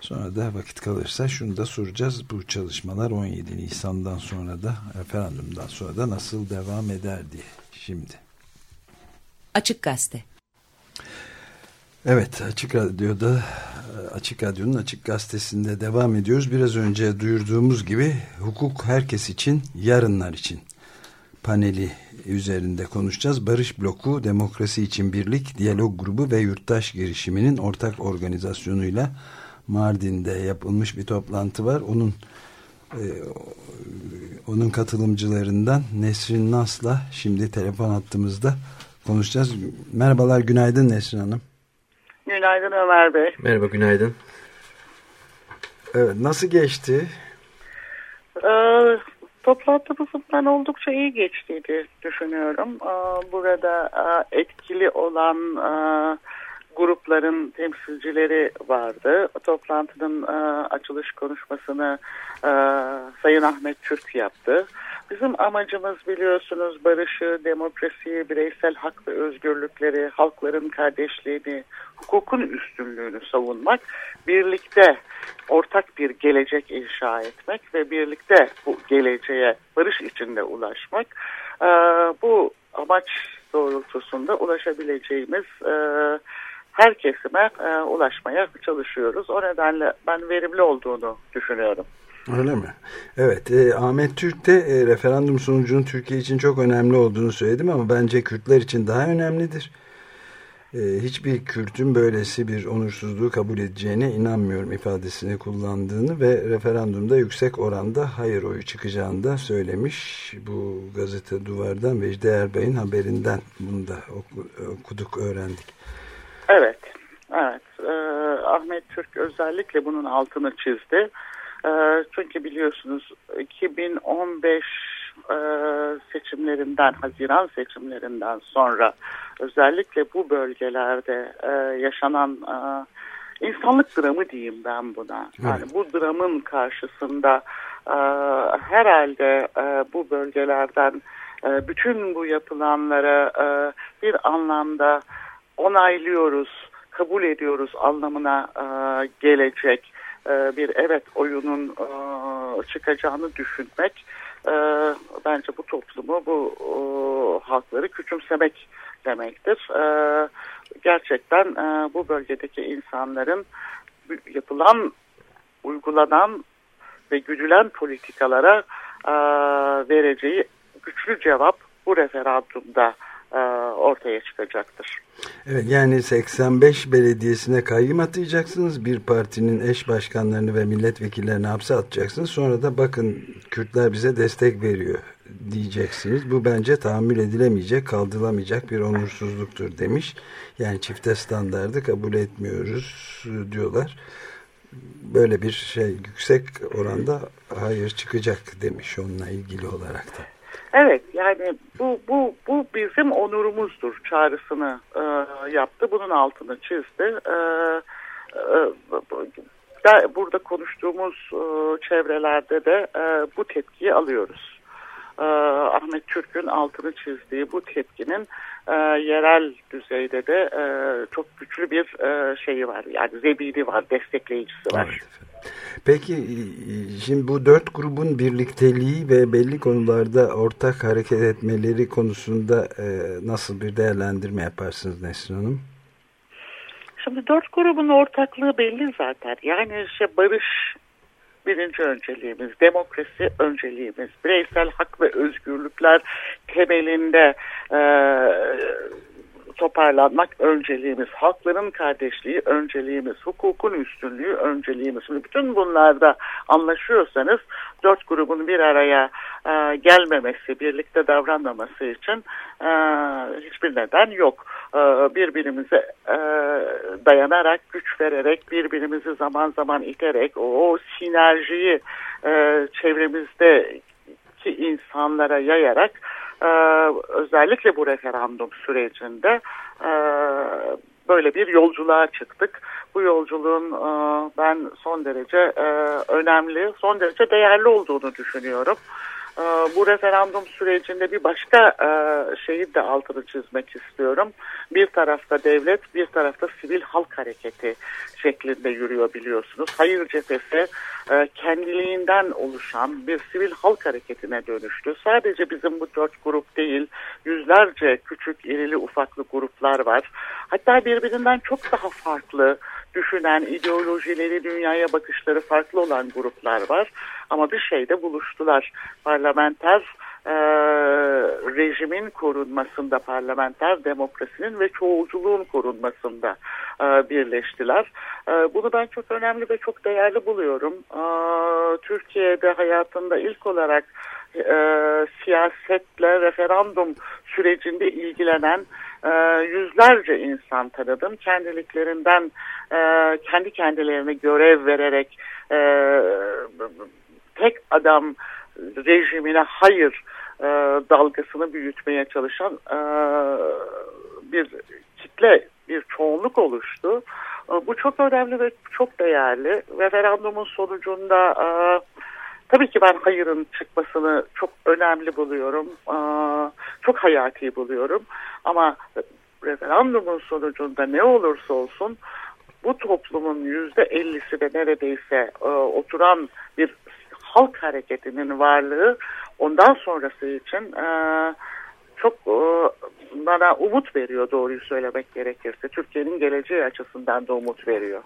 B: Sonra da vakit kalırsa şunu da soracağız. Bu çalışmalar 17 Nisan'dan sonra da referandumdan sonra da nasıl devam eder diye şimdi.
F: Açık Gazete
B: Evet Açık Radyo'da Açık Radyo'nun Açık Gazetesi'nde devam ediyoruz. Biraz önce duyurduğumuz gibi hukuk herkes için yarınlar için paneli üzerinde konuşacağız. Barış Bloku, Demokrasi için Birlik, Diyalog Grubu ve Yurttaş Girişimi'nin ortak organizasyonuyla Mardin'de yapılmış bir toplantı var. Onun e, onun katılımcılarından Nesrin Nas'la şimdi telefon attığımızda konuşacağız. Merhabalar, günaydın Nesrin Hanım.
G: Günaydın Ömer Bey.
A: Merhaba, günaydın.
B: Evet, nasıl geçti
G: e, toplantımızın ben oldukça iyi geçtiğini düşünüyorum. E, burada e, etkili olan e, grupların temsilcileri vardı. Toplantının e, açılış konuşmasını e, Sayın Ahmet Türk yaptı. Bizim amacımız biliyorsunuz barışı, demokrasiyi, bireysel hak ve özgürlükleri, halkların kardeşliğini, hukukun üstünlüğünü savunmak, birlikte ortak bir gelecek inşa etmek ve birlikte bu geleceğe barış içinde ulaşmak. Ee, bu amaç doğrultusunda ulaşabileceğimiz e, her kesime e, ulaşmaya çalışıyoruz. O nedenle ben verimli olduğunu düşünüyorum.
B: Öyle mi? Evet. E, Ahmet Türk de e, referandum sonucunun Türkiye için çok önemli olduğunu söyledim ama bence Kürtler için daha önemlidir. E, hiçbir Kürt'ün böylesi bir onursuzluğu kabul edeceğine inanmıyorum ifadesini kullandığını ve referandumda yüksek oranda hayır oyu çıkacağını da söylemiş. Bu gazete duvardan Vecdi Erbay'ın haberinden bunu da okuduk, öğrendik.
G: Evet. Evet. Ee, Ahmet Türk özellikle bunun altını çizdi. Ee, çünkü biliyorsunuz 2015 e, seçimlerinden, Haziran seçimlerinden sonra özellikle bu bölgelerde e, yaşanan e, insanlık dramı diyeyim ben buna. Yani bu dramın karşısında herhalde bu bölgelerden bütün bu yapılanlara bir anlamda onaylıyoruz, kabul ediyoruz anlamına gelecek e, bir evet oyunun e, çıkacağını düşünmek e, bence bu toplumu, bu halkları küçümsemek demektir. Gerçekten bu bölgedeki insanların yapılan, uygulanan ve güdülen politikalara vereceği güçlü cevap bu referandumda ortaya çıkacaktır.
B: Evet yani 85 belediyesine kayyum atayacaksınız. Bir partinin eş başkanlarını ve milletvekillerini hapse atacaksınız. Sonra da bakın Kürtler bize destek veriyor diyeceksiniz. Bu bence tahammül edilemeyecek, kaldırılamayacak bir onursuzluktur demiş. Yani çifte standardı kabul etmiyoruz diyorlar. Böyle bir şey yüksek oranda hayır çıkacak demiş onunla ilgili olarak da.
G: Evet yani bu bu bu bizim onurumuzdur çağrısını e, yaptı. Bunun altını çizdi. E, e, burada konuştuğumuz e, çevrelerde de e, bu tepkiyi alıyoruz. E, Ahmet Türk'ün altını çizdiği bu tepkinin e, yerel düzeyde de e, çok güçlü bir e, şeyi var. Yani zebidi var, destekleyicisi var. Evet.
B: Peki şimdi bu dört grubun birlikteliği ve belli konularda ortak hareket etmeleri konusunda e, nasıl bir değerlendirme yaparsınız Nesrin Hanım?
G: Şimdi dört grubun ortaklığı belli zaten. Yani işte barış birinci önceliğimiz, demokrasi önceliğimiz, bireysel hak ve özgürlükler temelinde e, toparlanmak önceliğimiz, halkların kardeşliği önceliğimiz, hukukun üstünlüğü önceliğimiz. Şimdi bütün bunlarda anlaşıyorsanız dört grubun bir araya e, gelmemesi, birlikte davranmaması için e, hiçbir neden yok. E, birbirimize e, dayanarak, güç vererek, birbirimizi zaman zaman iterek o, o sinerjiyi e, çevremizdeki insanlara yayarak e, özellikle bu referandum sürecinde e, böyle bir yolculuğa çıktık. Bu yolculuğun e, ben son derece e, önemli, son derece değerli olduğunu düşünüyorum. Ee, bu referandum sürecinde bir başka e, şeyi de altını çizmek istiyorum. Bir tarafta devlet, bir tarafta sivil halk hareketi şeklinde yürüyor biliyorsunuz. Hayır cephesi e, kendiliğinden oluşan bir sivil halk hareketine dönüştü. Sadece bizim bu dört grup değil, yüzlerce küçük, irili ufaklı gruplar var. Hatta birbirinden çok daha farklı düşünen, ideolojileri, dünyaya bakışları farklı olan gruplar var. Ama bir şeyde buluştular. Parlamenter e, rejimin korunmasında, parlamenter demokrasinin ve çoğulculuğun korunmasında e, birleştiler. E, bunu ben çok önemli ve çok değerli buluyorum. E, Türkiye'de hayatında ilk olarak e, siyasetle referandum sürecinde ilgilenen e, yüzlerce insan tanıdım. Kendiliklerinden e, kendi kendilerine görev vererek e, tek adam rejimine hayır e, dalgasını büyütmeye çalışan e, bir kitle, bir çoğunluk oluştu. E, bu çok önemli ve çok değerli. Referandumun sonucunda e, tabii ki ben hayırın çıkmasını çok önemli buluyorum. Çok hayati buluyorum. Ama referandumun sonucunda ne olursa olsun bu toplumun yüzde ellisi de neredeyse e, oturan bir halk hareketinin varlığı ondan sonrası için e, çok e, bana umut veriyor doğruyu söylemek gerekirse. Türkiye'nin geleceği açısından da umut veriyor.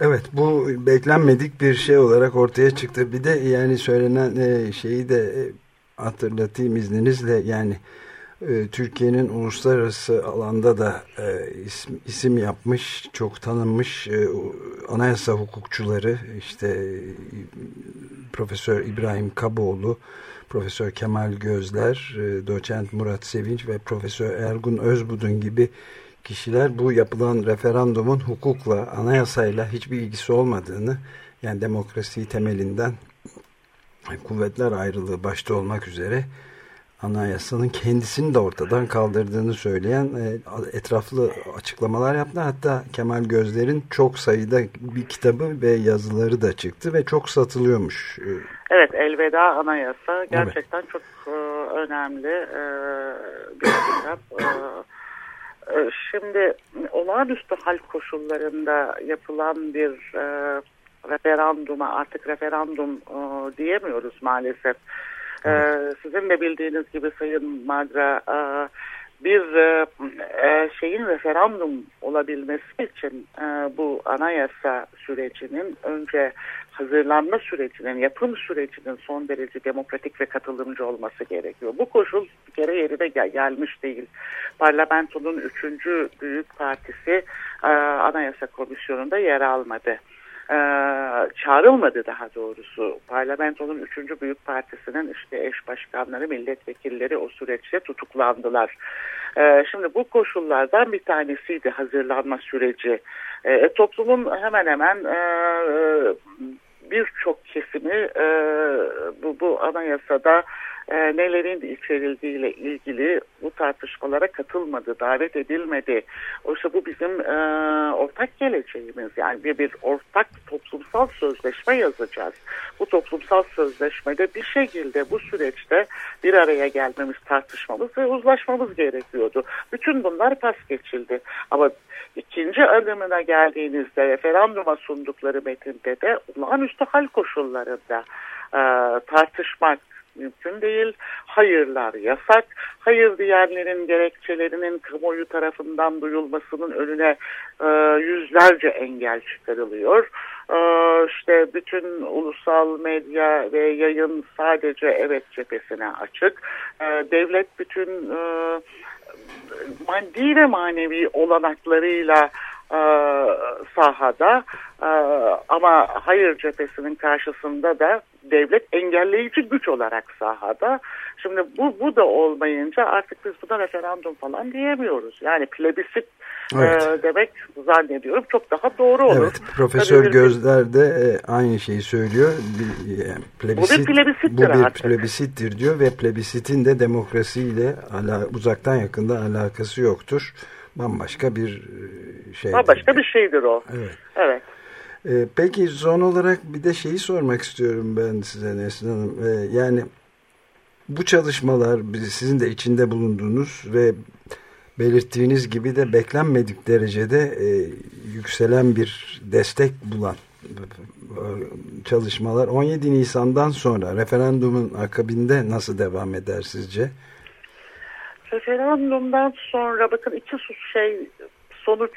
B: Evet bu beklenmedik bir şey olarak ortaya çıktı. Bir de yani söylenen e, şeyi de e, hatırlatayım izninizle yani e, Türkiye'nin uluslararası alanda da isim, yapmış, çok tanınmış anayasa hukukçuları işte Profesör İbrahim Kaboğlu, Profesör Kemal Gözler, Doçent Murat Sevinç ve Profesör Ergun Özbudun gibi kişiler bu yapılan referandumun hukukla, anayasayla hiçbir ilgisi olmadığını yani demokrasiyi temelinden kuvvetler ayrılığı başta olmak üzere anayasanın kendisini de ortadan kaldırdığını söyleyen e, etraflı açıklamalar yaptı. Hatta Kemal Gözler'in çok sayıda bir kitabı ve yazıları da çıktı ve çok satılıyormuş. E,
G: evet Elveda Anayasa gerçekten evet. çok e, önemli bir kitap. E, e, şimdi olağanüstü hal koşullarında yapılan bir e, referanduma artık referandum e, diyemiyoruz maalesef. Ee, sizin de bildiğiniz gibi Sayın Madra e, bir e, e, şeyin referandum olabilmesi için bu anayasa sürecinin önce hazırlanma sürecinin, yapım sürecinin son derece demokratik ve katılımcı olması gerekiyor. Bu koşul bir kere yerine gel gelmiş değil. Parlamentonun üçüncü büyük partisi anayasa komisyonunda yer almadı e, çağrılmadı daha doğrusu. Parlamentonun üçüncü büyük partisinin işte eş başkanları, milletvekilleri o süreçte tutuklandılar. E, şimdi bu koşullardan bir tanesiydi hazırlanma süreci. E, toplumun hemen hemen e, birçok kesimi e, bu, bu anayasada e, nelerin içerildiğiyle ilgili bu tartışmalara katılmadı, davet edilmedi. Oysa bu bizim e, ortak geleceğimiz. Yani bir, bir ortak toplumsal sözleşme yazacağız. Bu toplumsal sözleşmede bir şekilde bu süreçte bir araya gelmemiz, tartışmamız ve uzlaşmamız gerekiyordu. Bütün bunlar pas geçildi. Ama ikinci adımına geldiğinizde referanduma sundukları metinde de olağanüstü hal koşullarında e, tartışmak, mümkün değil. Hayırlar yasak. Hayır diyenlerin gerekçelerinin kamuoyu tarafından duyulmasının önüne e, yüzlerce engel çıkarılıyor. E, işte bütün ulusal medya ve yayın sadece evet cephesine açık. E, devlet bütün e, maddi ve manevi olanaklarıyla e, sahada e, ama hayır cephesinin karşısında da devlet engelleyici güç olarak sahada. Şimdi bu, bu da olmayınca artık biz buna referandum falan diyemiyoruz. Yani plebisit e, evet. e, demek zannediyorum çok daha doğru olur. Evet,
B: Profesör Tabii Gözler de e, aynı şeyi söylüyor. Bir,
G: e, plebisit, bu bir plebisittir
B: Bu bir artık. plebisittir diyor ve plebisitin de demokrasiyle ala, uzaktan yakında alakası yoktur. Bambaşka bir şey.
G: Bambaşka bir şeydir o.
B: Evet.
G: Evet.
B: Ee, peki son olarak bir de şeyi sormak istiyorum ben size Nesrin Hanım. Ee, yani bu çalışmalar sizin de içinde bulunduğunuz ve belirttiğiniz gibi de beklenmedik derecede e, yükselen bir destek bulan çalışmalar 17 Nisan'dan sonra referandumun akabinde nasıl devam eder sizce?
G: Referandumdan sonra bakın iki şey sonuç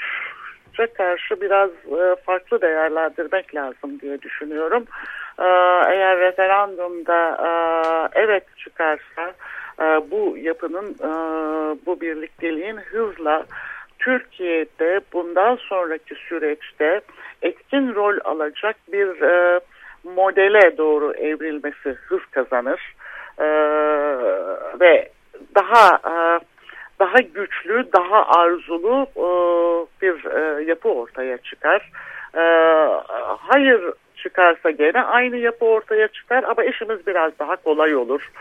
G: karşı biraz e, farklı değerlendirmek lazım diye düşünüyorum. E, eğer referandumda e, evet çıkarsa bu yapının bu birlikteliğin hızla Türkiye'de bundan sonraki süreçte etkin rol alacak bir modele doğru evrilmesi hız kazanır ve daha daha güçlü, daha arzulu e, bir e, yapı ortaya çıkar. E, hayır çıkarsa gene aynı yapı ortaya çıkar ama işimiz biraz daha kolay olur.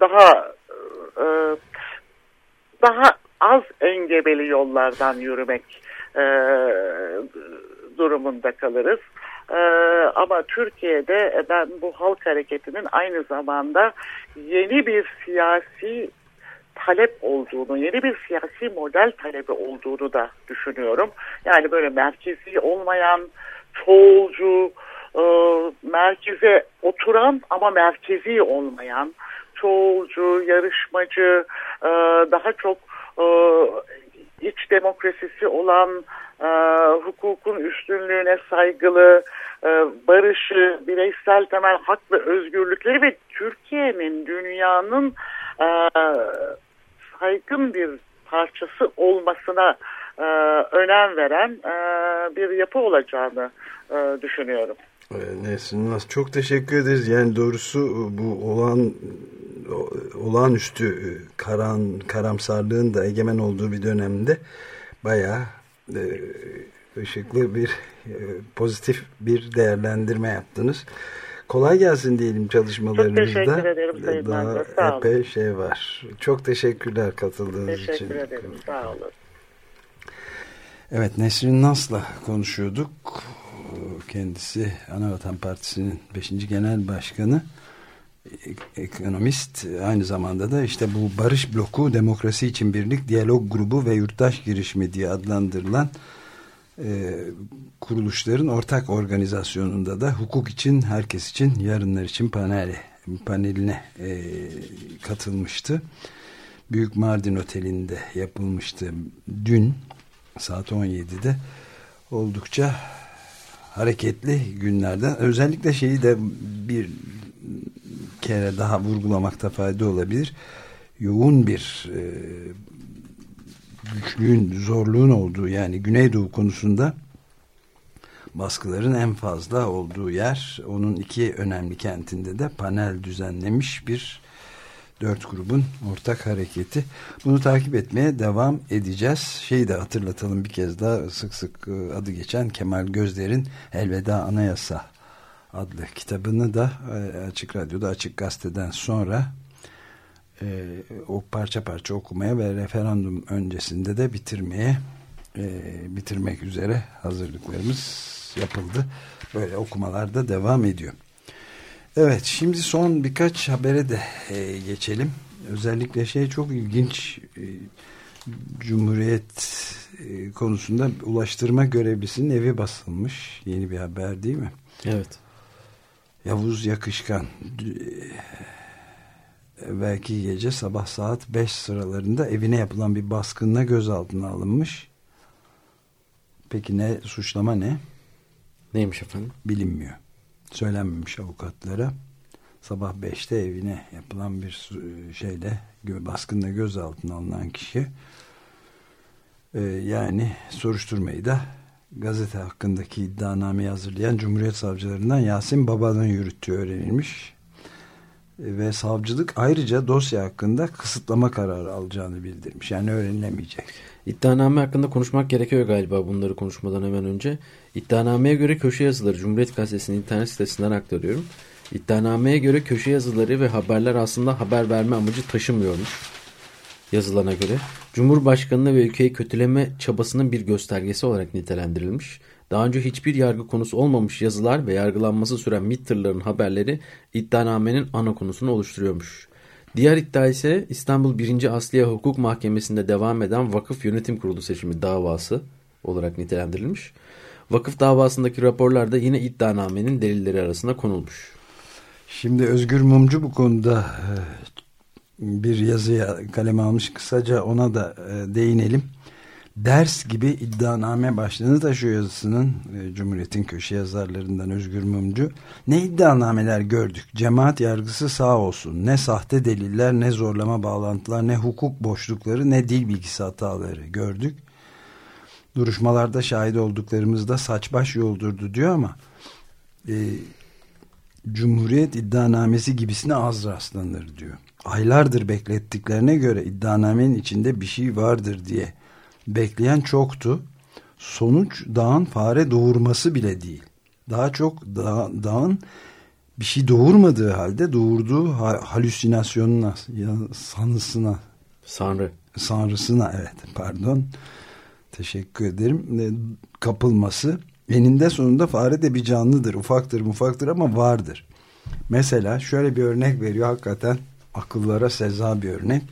G: Daha e, daha az engebeli yollardan yürümek e, durumunda kalırız. Ee, ama Türkiye'de ben bu halk hareketinin aynı zamanda yeni bir siyasi talep olduğunu, yeni bir siyasi model talebi olduğunu da düşünüyorum. Yani böyle merkezi olmayan, çoğulcu, e, merkeze oturan ama merkezi olmayan, çoğulcu, yarışmacı, e, daha çok e, iç demokrasisi olan, e, hukukun üstünlüğüne saygılı, e, barışı, bireysel temel hak ve özgürlükleri ve Türkiye'nin, dünyanın e, saygın bir parçası olmasına e, önem veren e, bir yapı olacağını e, düşünüyorum.
B: Nesin Naz çok teşekkür ederiz. Yani doğrusu bu olan olağanüstü e, karan karamsarlığın da egemen olduğu bir dönemde bayağı e, ışıklı bir e, pozitif bir değerlendirme yaptınız. Kolay gelsin diyelim çalışmalarınızda. Çok
G: teşekkür ederim Sayın
B: Daha Sağ epey olun. şey var. Çok teşekkürler katıldığınız
G: teşekkür
B: için.
G: Teşekkür ederim. Sağ olun.
B: Evet Nesrin Nas'la konuşuyorduk. Kendisi Anavatan Partisi'nin 5. Genel Başkanı ekonomist aynı zamanda da işte bu Barış Bloku, Demokrasi için Birlik, Diyalog Grubu ve Yurttaş Girişimi diye adlandırılan e, kuruluşların ortak organizasyonunda da hukuk için, herkes için, yarınlar için paneli, paneline e, katılmıştı. Büyük Mardin Oteli'nde yapılmıştı dün saat 17'de oldukça hareketli günlerden özellikle şeyi de bir kere daha vurgulamakta fayda olabilir. Yoğun bir e, güçlüğün, zorluğun olduğu yani Güneydoğu konusunda baskıların en fazla olduğu yer. Onun iki önemli kentinde de panel düzenlemiş bir dört grubun ortak hareketi. Bunu takip etmeye devam edeceğiz. Şeyi de hatırlatalım bir kez daha sık sık e, adı geçen Kemal Gözler'in Elveda Anayasa adlı kitabını da e, Açık Radyo'da Açık Gazete'den sonra e, o parça parça okumaya ve referandum öncesinde de bitirmeye e, bitirmek üzere hazırlıklarımız yapıldı. Böyle okumalar da devam ediyor. Evet şimdi son birkaç habere de e, geçelim. Özellikle şey çok ilginç e, Cumhuriyet e, konusunda ulaştırma görevlisinin evi basılmış. Yeni bir haber değil mi?
A: Evet.
B: Yavuz Yakışkan belki gece sabah saat 5 sıralarında evine yapılan bir baskınla gözaltına alınmış. Peki ne suçlama ne?
A: Neymiş efendim?
B: Bilinmiyor. Söylenmemiş avukatlara. Sabah 5'te evine yapılan bir şeyle baskınla gözaltına alınan kişi e, yani soruşturmayı da gazete hakkındaki iddianameyi hazırlayan Cumhuriyet Savcılarından Yasin Baba'nın yürüttüğü öğrenilmiş. Ve savcılık ayrıca dosya hakkında kısıtlama kararı alacağını bildirmiş. Yani öğrenilemeyecek.
A: İddianame hakkında konuşmak gerekiyor galiba bunları konuşmadan hemen önce. İddianameye göre köşe yazıları Cumhuriyet Gazetesi'nin internet sitesinden aktarıyorum. İddianameye göre köşe yazıları ve haberler aslında haber verme amacı taşımıyormuş yazılana göre. Cumhurbaşkanlığı ve ülkeyi kötüleme çabasının bir göstergesi olarak nitelendirilmiş. Daha önce hiçbir yargı konusu olmamış yazılar ve yargılanması süren MİT haberleri iddianamenin ana konusunu oluşturuyormuş. Diğer iddia ise İstanbul 1. Asliye Hukuk Mahkemesi'nde devam eden Vakıf Yönetim Kurulu seçimi davası olarak nitelendirilmiş. Vakıf davasındaki raporlarda yine iddianamenin delilleri arasında konulmuş.
B: Şimdi Özgür Mumcu bu konuda e, bir yazıya kaleme almış. Kısaca ona da e, değinelim. Ders gibi iddianame başlığını taşıyor yazısının e, Cumhuriyet'in köşe yazarlarından Özgür Mumcu. Ne iddianameler gördük. Cemaat yargısı sağ olsun. Ne sahte deliller, ne zorlama bağlantılar, ne hukuk boşlukları, ne dil bilgisi hataları gördük. Duruşmalarda şahit olduklarımızda saç baş yoldurdu diyor ama e, Cumhuriyet iddianamesi gibisine az rastlanır diyor aylardır beklettiklerine göre iddianamenin içinde bir şey vardır diye bekleyen çoktu. Sonuç dağın fare doğurması bile değil. Daha çok dağ, dağın bir şey doğurmadığı halde doğurduğu halüsinasyonuna, sanısına.
A: Sanrı.
B: Sanrısına evet pardon. Teşekkür ederim. E, kapılması. Eninde sonunda fare de bir canlıdır. Ufaktır mufaktır ama vardır. Mesela şöyle bir örnek veriyor hakikaten akıllara seza bir örnek.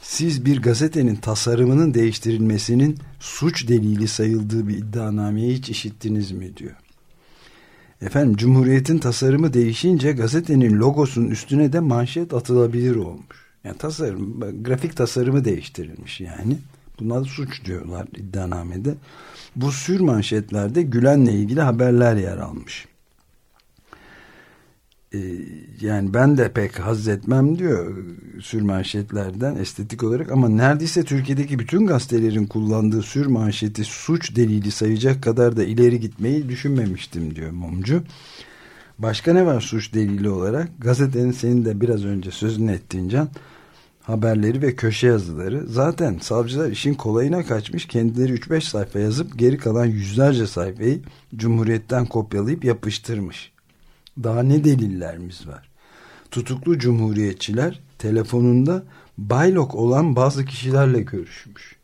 B: Siz bir gazetenin tasarımının değiştirilmesinin suç delili sayıldığı bir iddianameyi hiç işittiniz mi diyor. Efendim Cumhuriyet'in tasarımı değişince gazetenin logosunun üstüne de manşet atılabilir olmuş. Yani tasarım, grafik tasarımı değiştirilmiş yani. Buna suç diyorlar iddianamede. Bu sür manşetlerde Gülen'le ilgili haberler yer almış. Ee, yani ben de pek haz etmem diyor sürmanşetlerden estetik olarak ama neredeyse Türkiye'deki bütün gazetelerin kullandığı sürmanşeti suç delili sayacak kadar da ileri gitmeyi düşünmemiştim diyor Mumcu. Başka ne var suç delili olarak? Gazetenin senin de biraz önce sözünü ettiğin can haberleri ve köşe yazıları. Zaten savcılar işin kolayına kaçmış kendileri 3-5 sayfa yazıp geri kalan yüzlerce sayfayı Cumhuriyet'ten kopyalayıp yapıştırmış. Daha ne delillerimiz var? Tutuklu cumhuriyetçiler telefonunda baylok olan bazı kişilerle görüşmüş.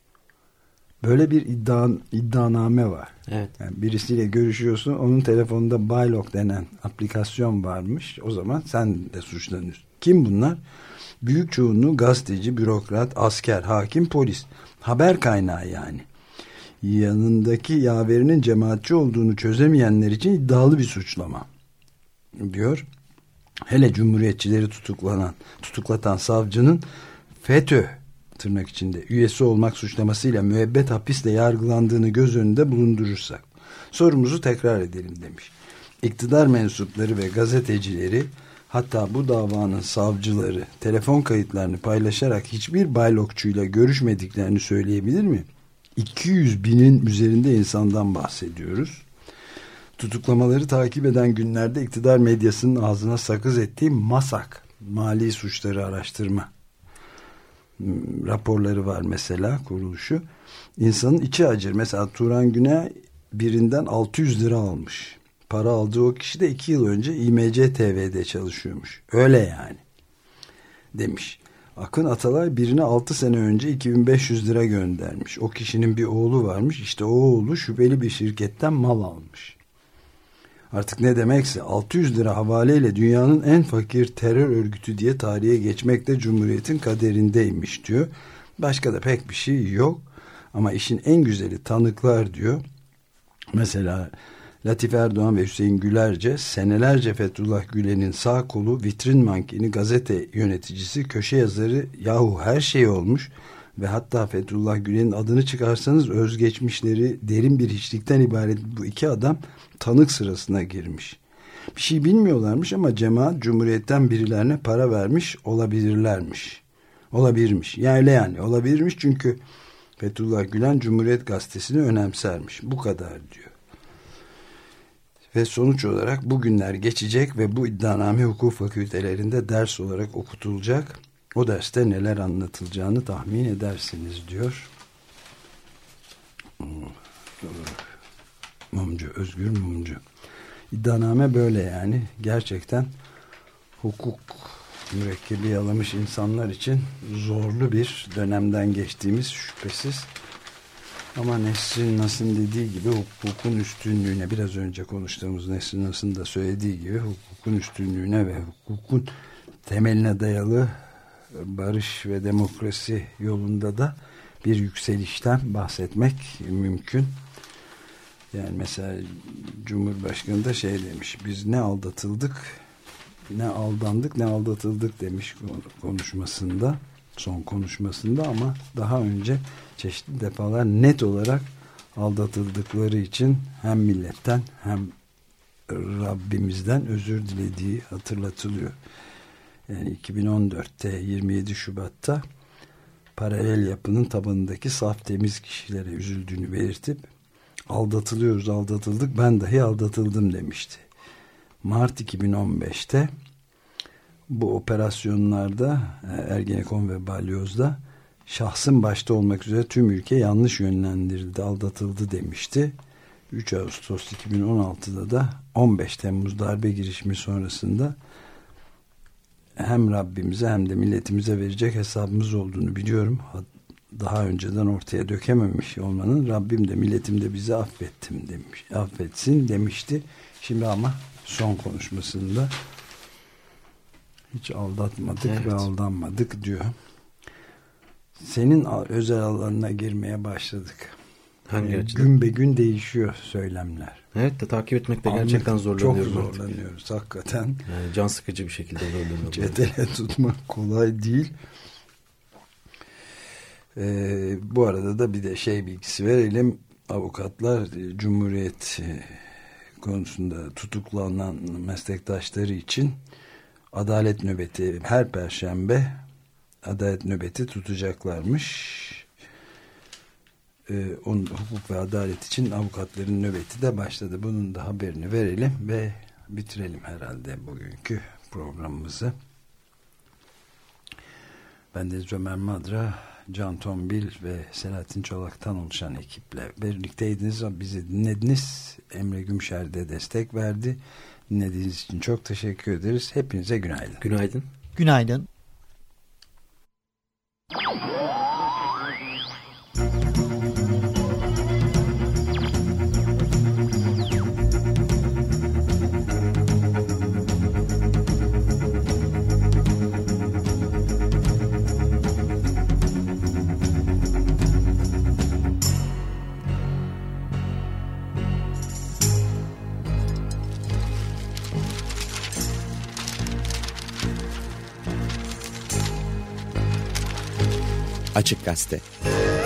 B: Böyle bir iddia, iddianame var.
A: Evet.
B: Yani birisiyle görüşüyorsun onun telefonunda baylok denen aplikasyon varmış. O zaman sen de suçlanıyorsun. Kim bunlar? Büyük çoğunluğu gazeteci, bürokrat, asker, hakim, polis. Haber kaynağı yani. Yanındaki yaverinin cemaatçi olduğunu çözemeyenler için iddialı bir suçlama diyor. Hele cumhuriyetçileri tutuklanan, tutuklatan savcının FETÖ tırnak içinde üyesi olmak suçlamasıyla müebbet hapisle yargılandığını göz önünde bulundurursak sorumuzu tekrar edelim demiş. İktidar mensupları ve gazetecileri hatta bu davanın savcıları telefon kayıtlarını paylaşarak hiçbir baylokçuyla görüşmediklerini söyleyebilir mi? 200 binin üzerinde insandan bahsediyoruz tutuklamaları takip eden günlerde iktidar medyasının ağzına sakız ettiği MASAK, Mali Suçları Araştırma hmm, raporları var mesela kuruluşu. İnsanın içi acır. Mesela Turan Güney birinden 600 lira almış. Para aldığı o kişi de 2 yıl önce İMC TV'de çalışıyormuş. Öyle yani. Demiş. Akın Atalay birine 6 sene önce 2500 lira göndermiş. O kişinin bir oğlu varmış. İşte o oğlu şüpheli bir şirketten mal almış artık ne demekse 600 lira havaleyle dünyanın en fakir terör örgütü diye tarihe geçmek de Cumhuriyet'in kaderindeymiş diyor. Başka da pek bir şey yok. Ama işin en güzeli tanıklar diyor. Mesela Latif Erdoğan ve Hüseyin Gülerce senelerce Fethullah Gülen'in sağ kolu vitrin mankeni gazete yöneticisi köşe yazarı yahu her şey olmuş ve hatta Fethullah Gülen'in adını çıkarsanız özgeçmişleri derin bir hiçlikten ibaret bu iki adam tanık sırasına girmiş. Bir şey bilmiyorlarmış ama cemaat cumhuriyetten birilerine para vermiş olabilirlermiş. Olabilirmiş. Yani öyle yani olabilirmiş çünkü Fethullah Gülen Cumhuriyet Gazetesi'ni önemsermiş. Bu kadar diyor. Ve sonuç olarak bugünler geçecek ve bu iddianame hukuk fakültelerinde ders olarak okutulacak. O derste neler anlatılacağını tahmin edersiniz diyor. Mumcu, Özgür Mumcu. İddianame böyle yani. Gerçekten hukuk mürekkebi yalamış insanlar için zorlu bir dönemden geçtiğimiz şüphesiz. Ama Nesrin Nas'ın dediği gibi hukukun üstünlüğüne biraz önce konuştuğumuz Nesrin Nas'ın da söylediği gibi hukukun üstünlüğüne ve hukukun temeline dayalı barış ve demokrasi yolunda da bir yükselişten bahsetmek mümkün. Yani mesela Cumhurbaşkanı da şey demiş biz ne aldatıldık ne aldandık ne aldatıldık demiş konuşmasında son konuşmasında ama daha önce çeşitli defalar net olarak aldatıldıkları için hem milletten hem Rabbimizden özür dilediği hatırlatılıyor. Yani 2014'te 27 Şubat'ta paralel yapının tabanındaki saf temiz kişilere üzüldüğünü belirtip aldatılıyoruz aldatıldık ben dahi aldatıldım demişti. Mart 2015'te bu operasyonlarda e, Ergenekon ve Balyoz'da şahsın başta olmak üzere tüm ülke yanlış yönlendirildi, aldatıldı demişti. 3 Ağustos 2016'da da 15 Temmuz darbe girişimi sonrasında hem Rabbimize hem de milletimize verecek hesabımız olduğunu biliyorum. Daha önceden ortaya dökememiş olmanın Rabbim de milletim de bizi affettim demiş. Affetsin demişti. Şimdi ama son konuşmasında hiç aldatmadık evet. ve aldanmadık diyor. Senin özel alanına girmeye başladık.
A: Hangi açıdan?
B: Gün be gün değişiyor söylemler.
A: Evet de takip etmekte gerçekten zorlanıyorum.
B: Çok zorlanıyoruz artık. hakikaten.
A: Yani can sıkıcı bir şekilde zorlanıyorum.
B: Çetele tutmak kolay değil. Ee, bu arada da bir de şey bilgisi verelim. Avukatlar e, Cumhuriyet e, konusunda tutuklanan meslektaşları için adalet nöbeti her perşembe adalet nöbeti tutacaklarmış. Ee, onun hukuk ve adalet için avukatların nöbeti de başladı. Bunun da haberini verelim ve bitirelim herhalde bugünkü programımızı. Ben Deniz Ömer Madra, Can Tombil ve Selahattin Çolak'tan oluşan ekiple birlikteydiniz. Bizi dinlediniz. Emre Gümşer de destek verdi. Dinlediğiniz için çok teşekkür ederiz. Hepinize günaydın.
A: Günaydın.
H: Günaydın.
I: Açık Gazete. Müzik